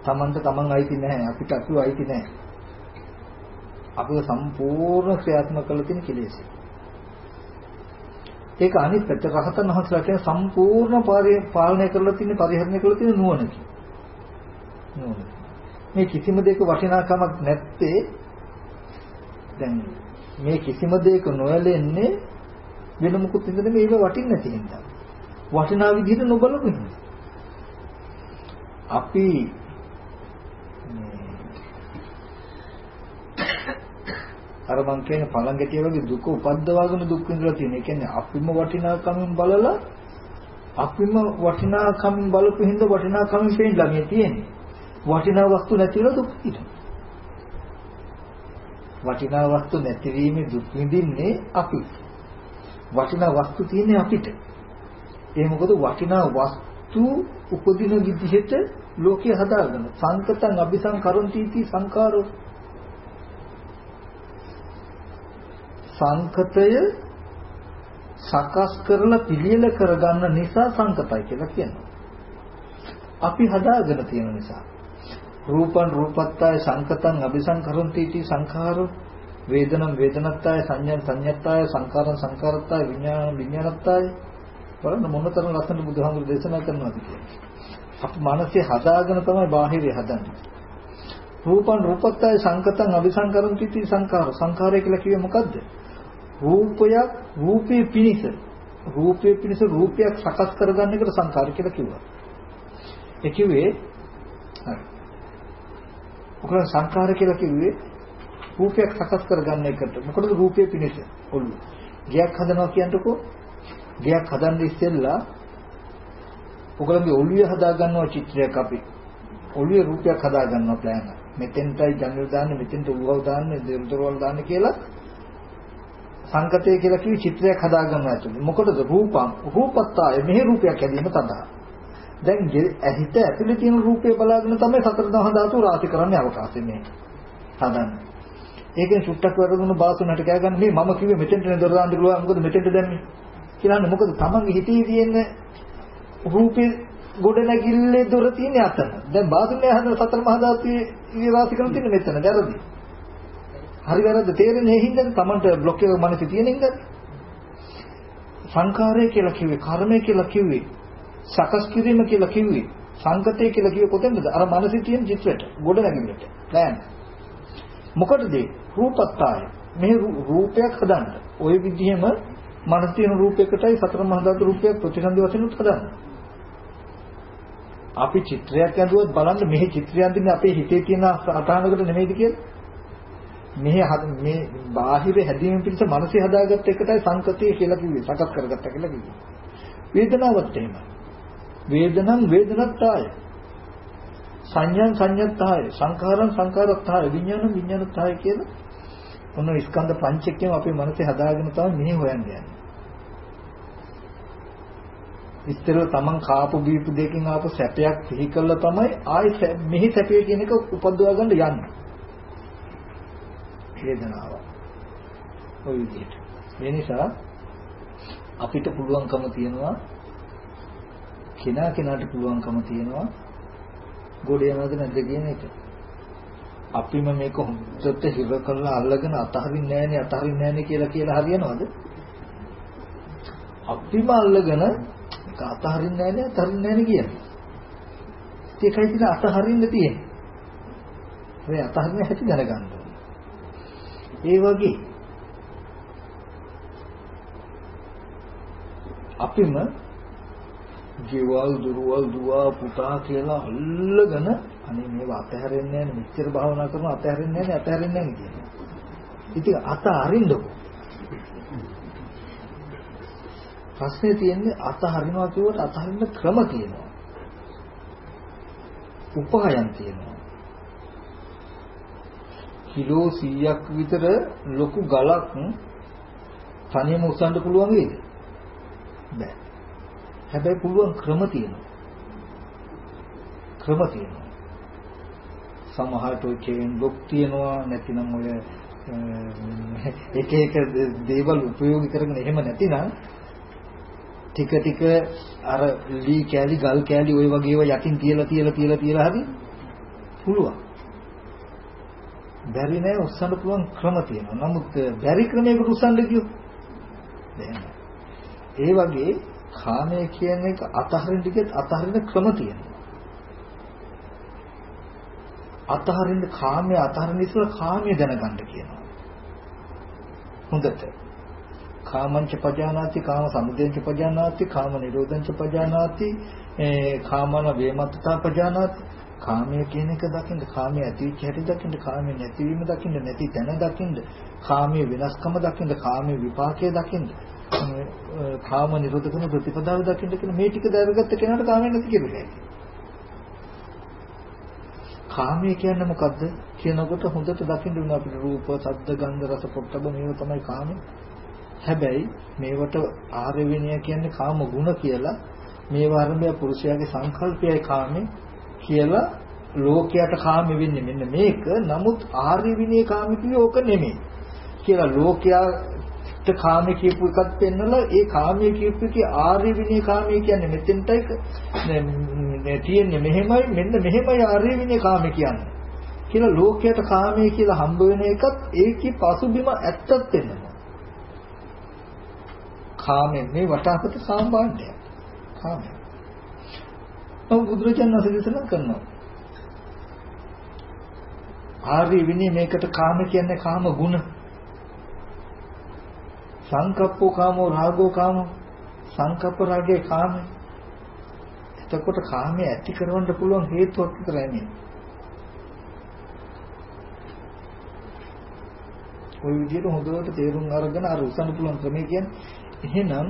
Tamanට Taman අයිති නැහැ අපිට අපිව අයිති නැහැ. අපිව සම්පූර්ණ ක්‍රියාත්මක කරලා තියෙන කෙලෙසයි. ඒක අනිත් පැත්ත රහතන් වහන්සේලා කියන සම්පූර්ණ පාලනය කරලා තියෙන පරිහරණය කරලා තියෙන නුවණකි. නුවණ. මේ කිසිම දෙයක වටිනාකමක් නැත්තේ දැන් මේ කිසිම දෙයක නොයලෙන්නේ වෙන මොකුත් ඉඳන් මේක වටින්නේ නැති හින්දා. වටිනා විදිහට නොබලපු හින්දා. අපි අර මං කියන්නේ පළඟැටිය වගේ දුක උපද්දවාගෙන දුක් විඳලා තියෙන. ඒ කියන්නේ අපිම වටිනාකමින් බලලා අපිම වටිනාකමින් බලපු හින්දා වටිනාකමින් පේන්න මේ තියෙන්නේ. වටිනා වස්තු නැතිව දුක් විඳිනවා. වටිනා වස්තු නැතිවීමේ දුක් විඳින්නේ අපි. වටිනා වස්තු තියෙන්නේ අපිට. ඒ මොකද වටිනා වස්තු උපදින විදිහට ලෝකේ හදාගන්න. සංකතං අபிසංකරන්ති සංකාරෝ සංකතය සකස් කරලා පිළියෙල කරගන්න නිසා සංකතයි කියලා කියනවා. අපි හදාගෙන තියෙන නිසා. රූපං රූපත්තාය සංකතං අபிසංකරන්ති इति සංඛාරෝ වේදනම් වේදනත්තාය සංඥා සංඥත්තාය සංකාරං සංකාරත්තාය විඥාන විඥානත්තාය බලන්න මොනතරම් ලස්සන බුදුහාමුදුරු දේශනා කරනවාද කියන්නේ. අපි මානසික හදාගෙන තමයි බාහිරය හදන්නේ. රූපං රූපත්තාය සංකතං අபிසංකරන්ති इति සංඛාරෝ සංඛාරය කියලා කිව්වේ මොකද්ද? රූපයක් රූපේ පිනිස රූපේ පිනිස රූපයක් සකස් කරගන්න එකට සංකාර කියලා කිව්වා. ඒ කිව්වේ හරි. මොකද සංකාර කියලා කිව්වේ රූපයක් සකස් කරගන්න එකට. මොකද රූපේ පිනිස ඔළුව. ගයක් හදනවා කියනකො ගයක් හදන්න ඉස්සෙල්ලා ඔයගලගේ ඔළුවේ හදා ගන්නවා චිත්‍රයක් අපි. ඔළුවේ රූපයක් හදා ගන්නවා ප්ලෑන් එක. මෙතෙන්ටයි ජනරල් දාන්නේ මෙතෙන්ට උවව දාන්නේ දෙරදරවල් දාන්නේ කියලා සංකතය කියලා කිවි චිත්‍රයක් හදාගන්න ඇතුළේ. මොකටද රූපං රූපත්තාය මෙහි රූපයක් ඇදීම සඳහා. දැන් ඇහිත ඇතුළේ තියෙන රූපය බලාගෙන තමයි සතර දහ ධාතු රාශි කරන්නේ අවකාශයේ මේ හදන්නේ. ඒකෙන් චුට්ටක් වැරදුණු බාසුනට කෑ ගන්න මේ මම කිව්වේ මෙතෙන්ට නේ දොර දාන්න කිව්වා මොකද මෙතෙන්ට දැම්මේ කියලා මොකද තමන්ගේ හිතේ තියෙන රූපේ ගොඩ නැගිල්ලේ දොර තියෙන්නේ අතන. දැන් බාසුනේ හදන සතර මහා ධාතුවේ වාසි කරන තියෙන්නේ මෙතන. වැරදි. හරි වැරද්ද තේරෙන්නේ හින්දා තමන්ට බ්ලොක් එක මනසේ තියෙන හින්දා. සංකාරය කියලා කිව්වේ කර්මය කියලා කිව්වේ සකස් කිරීම කියලා කිව්වේ සංකතය කියලා කිව්වේ කොතෙන්ද? අර මනසේ තියෙන චිත්‍රයට, ගොඩ නැගෙන්නට. නෑ. මොකටද? රූපස්ථාය. මේ රූපයක් හදන්න. ওই විදිහෙම මනස තියෙන රූපයකටයි සතර මහා ධාතු රූපයක් ප්‍රතිසන්දි වශයෙන් උත්හදන්න. අපි චිත්‍රයක් ඇඳුවත් බලන්න මෙහි චිත්‍රය අඳින්නේ අපේ හිතේ තියෙන අසහනකට නෙමෙයිද කියලා? මෙහි මේ බාහිර හැදීම පිණිස මනසේ හදාගත්ත එකටයි සංකතිය කියලා කිව්වේ. සකස් කරගත්ත කියලා කිව්වේ. වේදනාවත් එහෙමයි. වේදනං වේදනත්තාය. සංඥාන් සංඥත්තාය. සංඛාරං සංඛාරත්තාය. විඥානං විඥානත්තාය කියලා ඔන්න ස්කන්ධ පංචකයම අපේ මනසේ හදාගෙන තමයි මෙහි හොයන්නේ යන්නේ. විස්තරව තමන් කාපු බීපු දෙකකින් ආපු සැපයක් සිහි කළා තමයි ආයි මෙහි සැපය කියන එක උපදවා ගන්න යන්නේ. වේදනාව. ওই විදිහට. ඒ නිසා අපිට පුළුවන්කම තියෙනවා කෙනා කෙනාට පුළුවන්කම තියෙනවා ගොඩ යනවද නැද්ද කියන එක. අපිම මේක හොඳට හිර කරලා අල්ලගෙන අතහරින්නේ නැහනේ අතහරින්නේ නැහනේ කියලා කියලා හරියනවද? අපිම අල්ලගෙන ඒක අතහරින්නේ නැහනේ අතහරින්නේ නැහනේ කියන්නේ. ඒකයි ඉතින් අතහරින්න තියෙන්නේ. මේ අතහරින්න හැටි දැනගන්න ඒ වගේ අපිම ජීවල් දුරවල් දුව පුතා කියලා අල්ලගෙන අනේ මේවා අතහැරෙන්නේ නැහැ මෙච්චර භාවනා කරනවා අතහැරෙන්නේ නැහැ අතහැරෙන්නේ නැහැ කියනවා. ඉතින් අත අරින්නකො. ප්‍රශ්නේ තියෙන්නේ අත හරිනවා කියුවට අත හරින්න ක්‍රම තියෙනවා. උපායන් තියෙනවා. කිලෝ 100ක් විතර ලොකු ගලක් තනියම උස්සන්න පුළුවන් වේද? බෑ. හැබැයි පුළුවන් ක්‍රම තියෙනවා. ක්‍රම තියෙනවා. සමහරට ඔය චේන් ලොක් තියෙනවා නැතිනම් ඔය එක එක දේවල් උපයෝගී කරගෙන එහෙම නැතිනම් ටික ටික අර ලී කෑලි ගල් කෑලි ওই වගේ ඒවා යටින් තියලා තියලා තියලා තියලා හරි පුළුවන්. බැරි නෑ උස්සන්න පුළුවන් ක්‍රම තියෙනවා. නමුත් බැරි ක්‍රමයකට උස්සන්න කියෝ. ඒ වගේ කාමය කියන එක අතහරින්න ටිකත් අතහරින්න ක්‍රම තියෙනවා. අතහරින්න කාමයේ අතහරින්න ඉස්සෙල්ලා කාමයේ දැනගන්න කියනවා. හොඳට. කාමංච පජානාති කාම සමුදයංච පජානාති කාම නිරෝධංච පජානාති කාමන වේමත්තතා පජානාති කාමය කියන එක දකින්න කාමයේ ඇතිවෙච්ච හැටි දකින්න කාමයේ නැතිවීම දකින්න නැති තැන දකින්න කාමයේ වෙනස්කම දකින්න කාමයේ විපාකය දකින්න කාම නිරෝධ කරන ප්‍රතිපදාව දකින්න කියන මේ ටික දැනගත්ත කෙනාට කාමය නැති කියලා කාමය කියන්නේ මොකද්ද කියනකොට හොඳට දකින්න උන අපිට රූප, ශබ්ද, ගන්ධ, රස, පොට්ටබ මේව තමයි කාමය. හැබැයි මේවට ආර්ය විනය කියන්නේ කාම ගුණ කියලා. මේ වර්ණය පුරුෂයාගේ සංකල්පයයි කාමේ. කියලා ලෝකයට කාම වෙන්නේ මෙන්න මේක. නමුත් ආර්ය විනය කාම කිව්වේ ඕක නෙමෙයි. කියලා ලෝකයාට කාම කියපු එකත් පෙන්නලා ඒ කාමයේ කියපු එකේ ආර්ය විනය කාමයේ කියන්නේ මෙතෙන්ටයි තියෙන්නේ මෙහෙමයි. මෙන්න මෙහෙමයි ආර්ය විනය කාමය කියන්නේ. කියලා ලෝකයට කාමයේ කියලා හම්බ වෙන එකත් ඒකේ පසුබිම ඇත්තත් වෙනවා. කාමෙන් මේ වටාපත සාමාන්‍යයක්. කාමය නමුත් බුදුරජාණන් වහන්සේ දේශනා කරනවා. ආර්ය විනය මේකට කාම කියන්නේ කාම ගුණ. සංකප්පෝ කාමෝ රාගෝ කාමෝ සංකප්ප රාගේ කාමයි එතකොට කාමයේ ඇති කරවන්න පුළුවන් හේතුවක් විතරයි මේ. ওই විදිහට හොඳට තේරුම් අරගෙන අර උසන්න පුළුවන් ක්‍රමය කියන්නේ එහෙනම්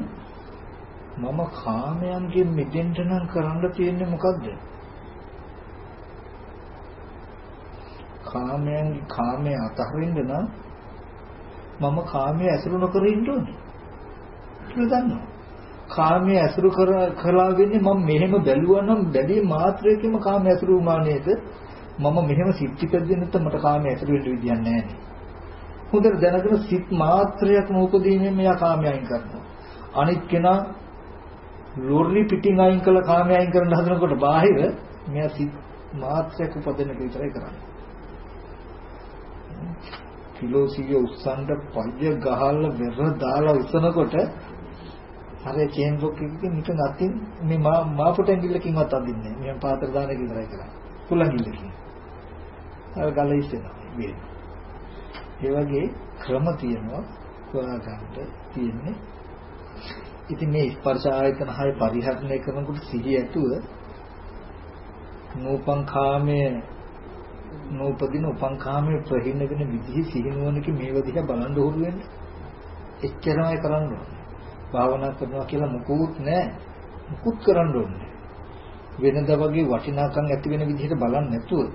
මම කාමයන්ගෙන් මිදෙන්න නම් කරන්න තියෙන්නේ මොකද්ද? කාමයන් කාමයේ අතහරින්න නම් මම කාමයේ ඇසුරු නොකර ඉන්න ඕනේ. කියලා දන්නවා. කාමයේ ඇසුරු කර කලා වෙන්නේ මම මෙහෙම බැලුවා නම් බැදී මාත්‍රයකින්ම කාමයේ ඇසුරු වුණා නේද? මම මෙහෙම සිත්ති පෙද්දෙන්නත් මට කාමයේ ඇසුරු වෙන්න විදියක් නැහැ හොඳට දැනගෙන සිත් මාත්‍රයක් නූපදීමෙන් මෙයා කාමය අයින් කරනවා. අනිත් කෙනා ලොරි පිටින් අයින් කළ කාමය අයින් කරන්න හදනකොට බාහිර මෙයා සිත් මාත්‍රයක් උපදින එක විතරයි කරන්නේ. ෆිලෝසිය උස්සන්ට පජ්‍ය ගහලා වෙර දාලා උස්සනකොට අර චේන් ලොක් එකකින් නිකන් අතින් මේ මා මාපට ඇඟිල්ලකින්වත් අදින්නේ නැහැ. මම පාත්‍ර දාන එක විතරයි කරන්නේ. කුලඟිල්ලකින්. අර ගල ඉස්සෙනවා. මේ. ඒ වගේ ක්‍රම තියෙනවා හොයාගන්න තියෙන්නේ. ඉතින් මේ ස්පර්ශ ආයතන හය පරිහරණය කරනකොට සිහිය ඇතුව නූපං කාමයේ නූපදින උපං කාමයේ ප්‍රහිණ වෙන විදිහ සිහිනුවණකින් මේව දිහා බලන් හුරු වෙන්න. එච්චරමයි කරන්න ඕනේ. භාවනා කරනවා කියලා මුකුත් නැහැ. මුකුත් කරන්න ඕනේ. වෙනද වගේ වටිනාකම් ඇති වෙන විදිහට බලන්නේ නැතුව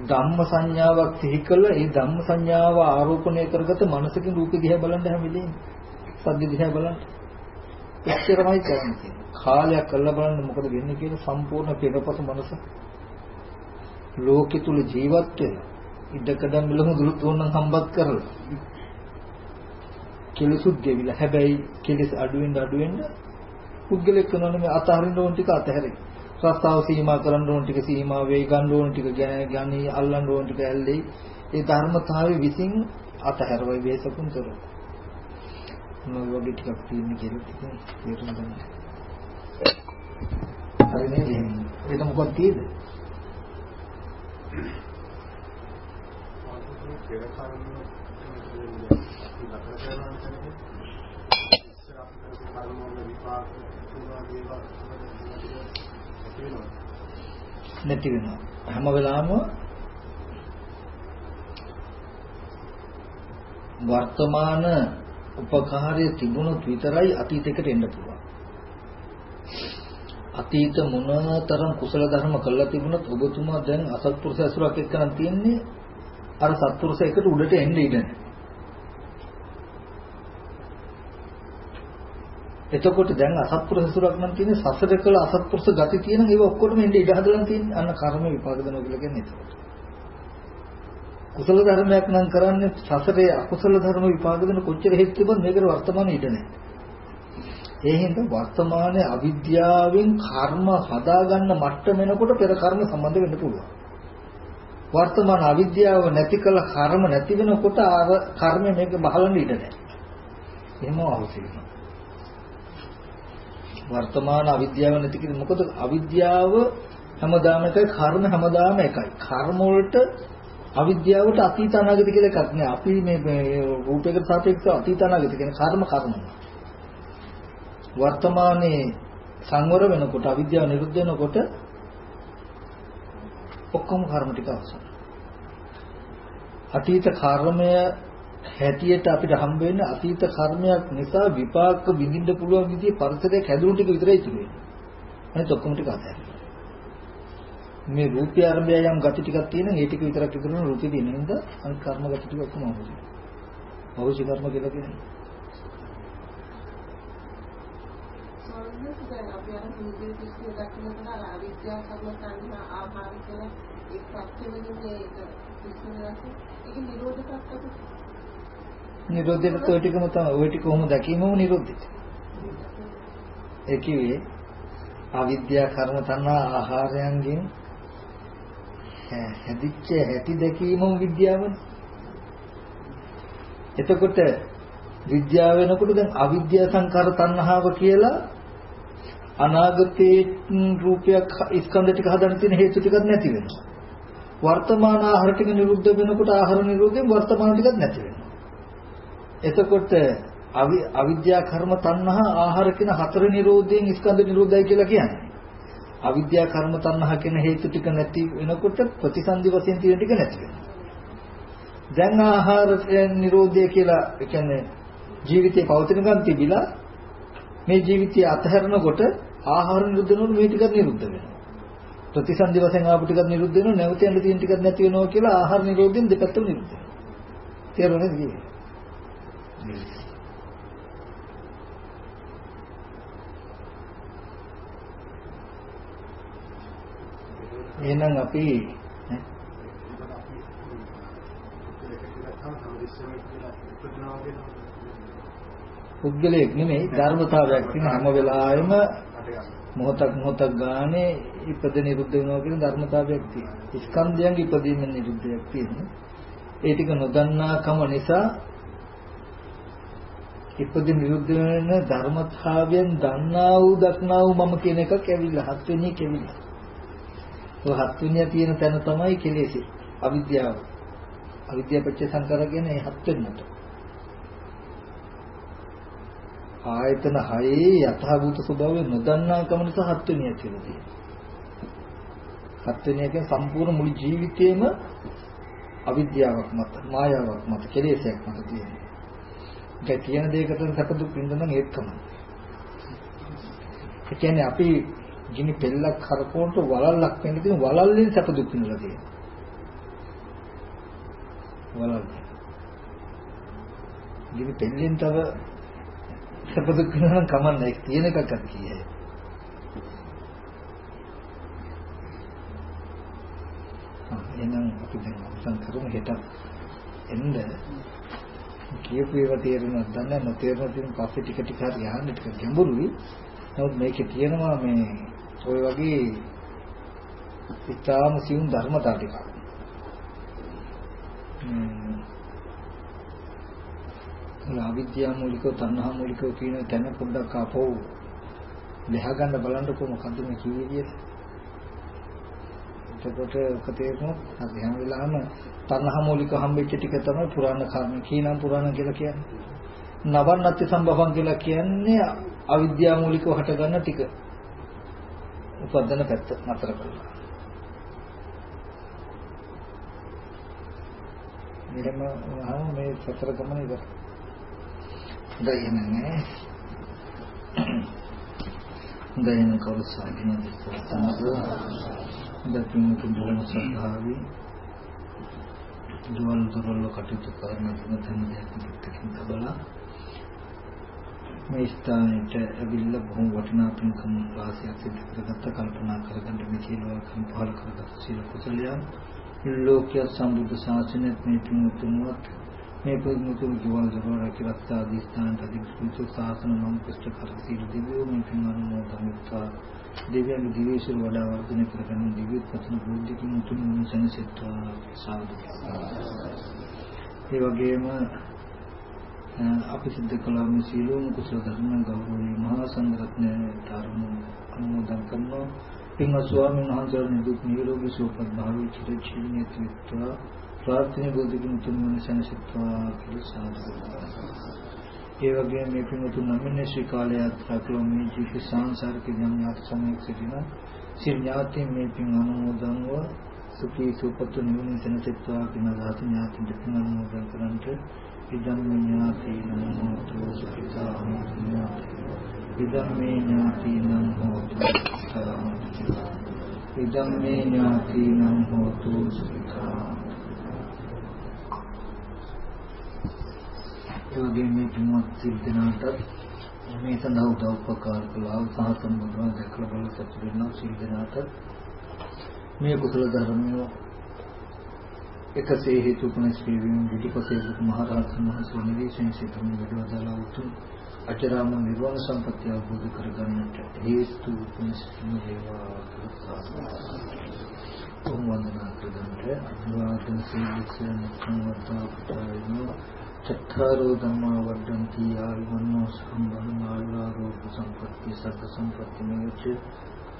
ධම්ම සංඥාවක් සිහි කළ ඒ ධම්ම සංඥාව ආරෝපණය කරගත මනසකින් රූප දිහා බලන්න හැම වෙලේම සද්ද දිහා බලන්න එච්චරමයි කරන්නේ කාලයක් කරලා බලන්න මොකද වෙන්නේ කියලා සම්පූර්ණ පෙරපසු මනස. ලෝකෙ තුල ජීවත් වෙලා ඉඩකඩම් වලම දුරුත් වුණනම් හම්බත් කරලා. කෙලසුත් ගෙවිලා. හැබැයි කෙලස් අඩුවෙන් අඩුවෙන් පුද්ගලෙක් කරනවනේ මේ අතහරින්න ඕන ටික අතහැරේ රස්තාව සීමා කරන්න ඕන ටික සීමා වෙයි ගන්න ඕන ටික ගණි අල්ලන්න ඕන ටික ඇල්ලෙයි. ඒ ධර්මතාවය විසින් අතහැරවයි වේසකුන් තොර මොන වගේ ටිකක් තියෙන කියලා ඉතින් තේරුම් ගන්න. හරි නේද? ඒක මොකක්ද තියෙද පෙර කර්ම නැති වෙනවා. හැම වෙලාවෙම වර්තමාන උපකාරය තිබුණොත් විතරයි අතීතයකට එන්න පුළුවන්. අතීත මොනතරම් කුසල ධර්ම කළා තිබුණත් ඔබතුමා දැන් අසත්පුරුෂ ඇසුරක් එක්කනම් තියෙන්නේ අර සත්පුරුෂ එකට උඩට එන්න ඉඩ නැහැ. එතකොට දැන් අසත්පුරුෂ සසුරක් නම් තියෙන සසර කළ අසත්පුරුෂ ගති තියෙන ඒවා ඔක්කොටම එන්නේ ඉඩ හදලා තියෙන්නේ. අන්න කර්ම විපාක දෙනවා කියලා කියන්නේ ඒකට. කුසල ධර්මයක් නම් කරන්නේ සසරේ අකුසල ධර්ම විපාක දෙන කොච්චර හේතු තිබුණත් මේකට වර්තමානයේ ඉඩ නැහැ. ඒ හින්දා වර්තමානයේ අවිද්‍යාවෙන් කර්ම හදාගන්න මට්ටම එනකොට පෙර කර්ම සම්බන්ධ වෙන්න පුළුවන්. වර්තමාන අවිද්‍යාව නැති කළ කර්ම නැති වෙනකොට ආර කර්ම මේක බහලන්න ඉඩ නැහැ. එහෙම අවශ්‍ය වෙනවා. වර්තමාන අවිද්‍යාව නැති කිරීම මොකද අවිද්‍යාව හැමදාම එකයි කර්ම හැමදාම එකයි කර්ම වලට අවිද්‍යාවට අතීත අනාගත කියලා එකක් නෑ අපි මේ රූපයකට සාපේක්ෂව අතීත අනාගත කියන කර්ම කර්ම වර්තමානයේ සංවර වෙනකොට අවිද්‍යාව නිරුද්ධ වෙනකොට ඔක්කොම කර්ම ටික අවසන් අතීත කර්මය හැටියට අපිට හම්බ වෙන අතීත කර්මයක් නිසා විපාක විඳින්න පුළුවන් විදිහේ පරිසරයක් හැදුණු ටික විතරයි ඉතුරු වෙන්නේ. අනිත ඔක්කොම ටික අතහැරලා. මේ රූපය ආරම්භය යම් ගති ටිකක් තියෙන ඒ ටික විතරක් ඉතුරු වෙන රූපෙ දින නේද? අනිත් කර්ම ගති ටික ඔක්කොම අවුසි. අවුසි කර්ම කියලා කියන්නේ. දැන් අපි අර හින්දු කිසිය දක්වන අර අවිද්‍යාව කර්ම සංඥා ආහාර කියලා ඒ සත්‍යවලින් ඒක විශ්ලේෂණය ඒක නිරෝධ ප්‍රත්‍යක්ෂ නිරෝධයට ඔය ටිකම තමයි ඔය ටික කොහොම දැකීමම නිරෝධිත. ඒ කිව්වේ අවිද්‍යා කර්ම තණ්හා ආහාරයන්ගෙන් හැදිච්ච හැටි දැකීමම විද්‍යාවනේ. එතකොට විද්‍යාව වෙනකොට දැන් අවිද්‍යා සංකාර තණ්හාව කියලා අනාගතයේ රූපයක් ස්කන්ධ ටික හදන්න තියෙන හේතු ටිකක් නැති වෙනවා. වර්තමාන ආහාර ටික නිරුද්ධ වෙනකොට ආහාර නිරෝධයෙන් වර්තමාන ටිකක් නැති වෙනවා. එතකොට අවිද්‍යා කර්ම තණ්හා ආහාර කියන හතර නිරෝධයෙන් ස්කන්ධ නිරෝධය කියලා කියන්නේ. අවිද්‍යා කර්ම තණ්හා කියන හේතු ටික නැති වෙනකොට ප්‍රතිසන්දි වශයෙන් තියෙන ටික නැති වෙනවා. දැන් ආහාර නිරෝධය කියලා ඒ කියන්නේ ජීවිතේ පවතින ගමන් තිබිලා මේ ජීවිතය අතහැරනකොට ආහාර නිරුද්ධ වෙනකොට මේ ටිකත් නිරුද්ධ වෙනවා. ප්‍රතිසන්දි වශයෙන් ආපු ටිකත් නිරුද්ධ වෙනවා නැවත යන තියෙන ටිකත් නැති වෙනවා කියලා ආහාර නිරෝධයෙන් දෙපැත්තම නිරුද්ධ වෙනවා. තේරුණාද කියන්නේ? එහෙනම් අපි පුද්ගලයෙක් නෙමෙයි ධර්මතාවයක් තියෙන හැම වෙලාවෙම මොහොතක් මොහොතක් ගානේ ඉපද නිරුද්ධ වෙනවා කියන ධර්මතාවයක් තියෙනවා. ස්කන්ධයන්ගේ ඉපදීමෙන් නිරුද්ධයක් තියෙනවා. ඒ ටික නොදන්නාකම නිසා ඉපද නිරුද්ධ වෙන ධර්මතාවයෙන් දන්නා වූ දක්නා වූ මම කියන එකක් ඇවිල්ලා හත් වෙනිය කෙවිලා. ඔය හත් වෙනිය තියෙන තැන තමයි කෙලෙසි. අවිද්‍යාව. අවිද්‍යාව පත්‍ය සංකාර කියන්නේ ඒ හත් වෙන්නට. ආයතන හයේ යථාභූත ස්වභාවය නොදන්නා කම නිසා හත් වෙනිය කියලා තියෙනවා. හත් වෙනිය කියන්නේ සම්පූර්ණ මුළු ජීවිතේම අවිද්‍යාවක් මත, මායාවක් මත, කෙලෙසයක් මත තියෙනවා. ඒ කියන දෙයකට සැප දුක් විඳින්න ඒත් කමයි. ඒ කියන්නේ අපි ගිනි පෙල්ලක් කරකවනට වලල්ලක් වෙන ඉතින් වලල්ලෙන් සැප දුක් විඳලා තියෙනවා. වලල්. ගිනි පෙල්ලෙන් තව සැප දුක් විඳින්න කමන්නේ ඒක තියෙන එකක් අත් කියයි. එහෙනම් අපි දැන් අවසන් කරමු හෙට එන්න කියපු ඒවා තේරෙනවද දන්නේ නොතේරෙන තියෙන පස්සේ ටික ටික හරි යහන්න ටික ගැඹුරුයි. නමුත් මේකේ තියෙනවා මේ ওই වගේ ඉතාම සියුම් ධර්මතා ටිකක්. ම්ම් අවිද්‍යාව මූලිකව තණ්හා මූලිකව කියන තැන පොඩ්ඩක් අපෝ ලෙහ ගන්න බලන්නකො මොකද්ද මේ කිව්වේ කියලා. එතකොට ඔක තේරුණොත් අපි හැම වෙලාවෙම තණ්හා මූලික හම්බෙච්ච ටික තමයි පුරාණ කර්ම. කීනම් පුරාණ කියලා කියන්නේ. නවන්නත්ති සම්භවම් කියලා කියන්නේ අවිද්‍යාව මූලිකව හටගන්න ටික. උපදින පැත්ත නතර කරලා. මෙහෙම වහම මේ සතර ගමන ඉවර. හොඳයි නෑ. හොඳයි නම් කවුරු සාධින දෙස්ස දකින්න බොහොම ශ්‍රද්ධාවයි දුවල් දුරල කටයුතු කරන තැන දෙයක් පිටකින් තබලා මේ ස්ථානෙට ඇවිල්ලා බොහොම වටිනා පින්කම් වාසියක් සිදු කරගත්ත කල්පනා කරගන්න මේ සීලවකම් පහල කරගත්ත සීල කුසලයන් ලෝකීය සම්බුද්ධ ශාසනයත් මේ පින්තුන්වත් මේ පුදුමුතුන් ජීවල් දරන රැකිරස්සා අධිස්ථානට අධිකෘත ශාසන නම් කුෂ්ඨ කර සීල දිව්‍යෝ මේ පින් අනුමෝදන් දෙවියන් දිවේශර වඩා වර්ධනය කරගන්න දිව්‍ය පතන බුද්ධිකින් උතුම් සනසෙත්වා සාදු. ඒ වගේම අපි සිද්ධ කළා මේ සීලෝම කුසල ධර්ම ගෞරවනීය මහා සංඝරත්නයට අනුමෝදන් කරනවා. පින්වත් ස්වාමීන් වහන්සේලා නිදුක් නිරෝගී සුවපත් භාවී චිර ජීවනයේ ත්‍විත්වා ප්‍රාර්ථනා බුද්ධිකින් උතුම් සනසෙත්වා කියලා සාදු. ඒ වගේම මේ පින්වතුන් නමින් ශ්‍රී කාල යාත්‍රා කළ මේ ජීවිත සංසාරික ඥාත සමයක් සිටින සිල් ඥාති මේ පින් අනුමෝදන්ව සුඛී සුපතු නිවන සෙනසෙත්වා කියන ධාතු ඥාති පින් අනුමෝදන් කරන්ට ඉදම් මේ ඥාති නමෝ සුඛිතා ඉදම් මේ ඥාති නමෝ ඉදම් මේ ඥාති නමෝ සුඛිතා ඒ වගේම මේ පින්වත් සිල් දෙනාට මේ සඳහා උදව් උපකාර කළා සහ සම්බුද්ධව දැකලා බල සතුටු වෙනවා සිල් දෙනාට මේ කුසල ධර්මය එකසේ හේතුපුණ ශ්‍රීවින් විදුපසේ බුදු මහරහතන් වහන්සේ නිවේශයෙන් සිටින විදවදලා උතුම් අචරාම නිර්වාණ සම්පත්‍ය අවබෝධ කරගන්නට හේතු උපනිෂ්ඨම වේවා තුන් වන්දනා කරගන්නට අනුවාදන සීලයෙන් මුක්ඛවතා පුතාරිනෝ චත්තාරෝ ධම්මා වඩ්ඩಂತಿ ආයුමන්නෝ සම්බන්ධ ආයුරෝග්‍ය සම්පත්‍ති සග්ග සම්පත්‍ති මේච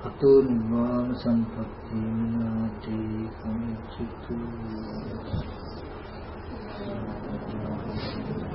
අතෝ නිවාන සම්පත්තිය නාති කංචිතු Thank you.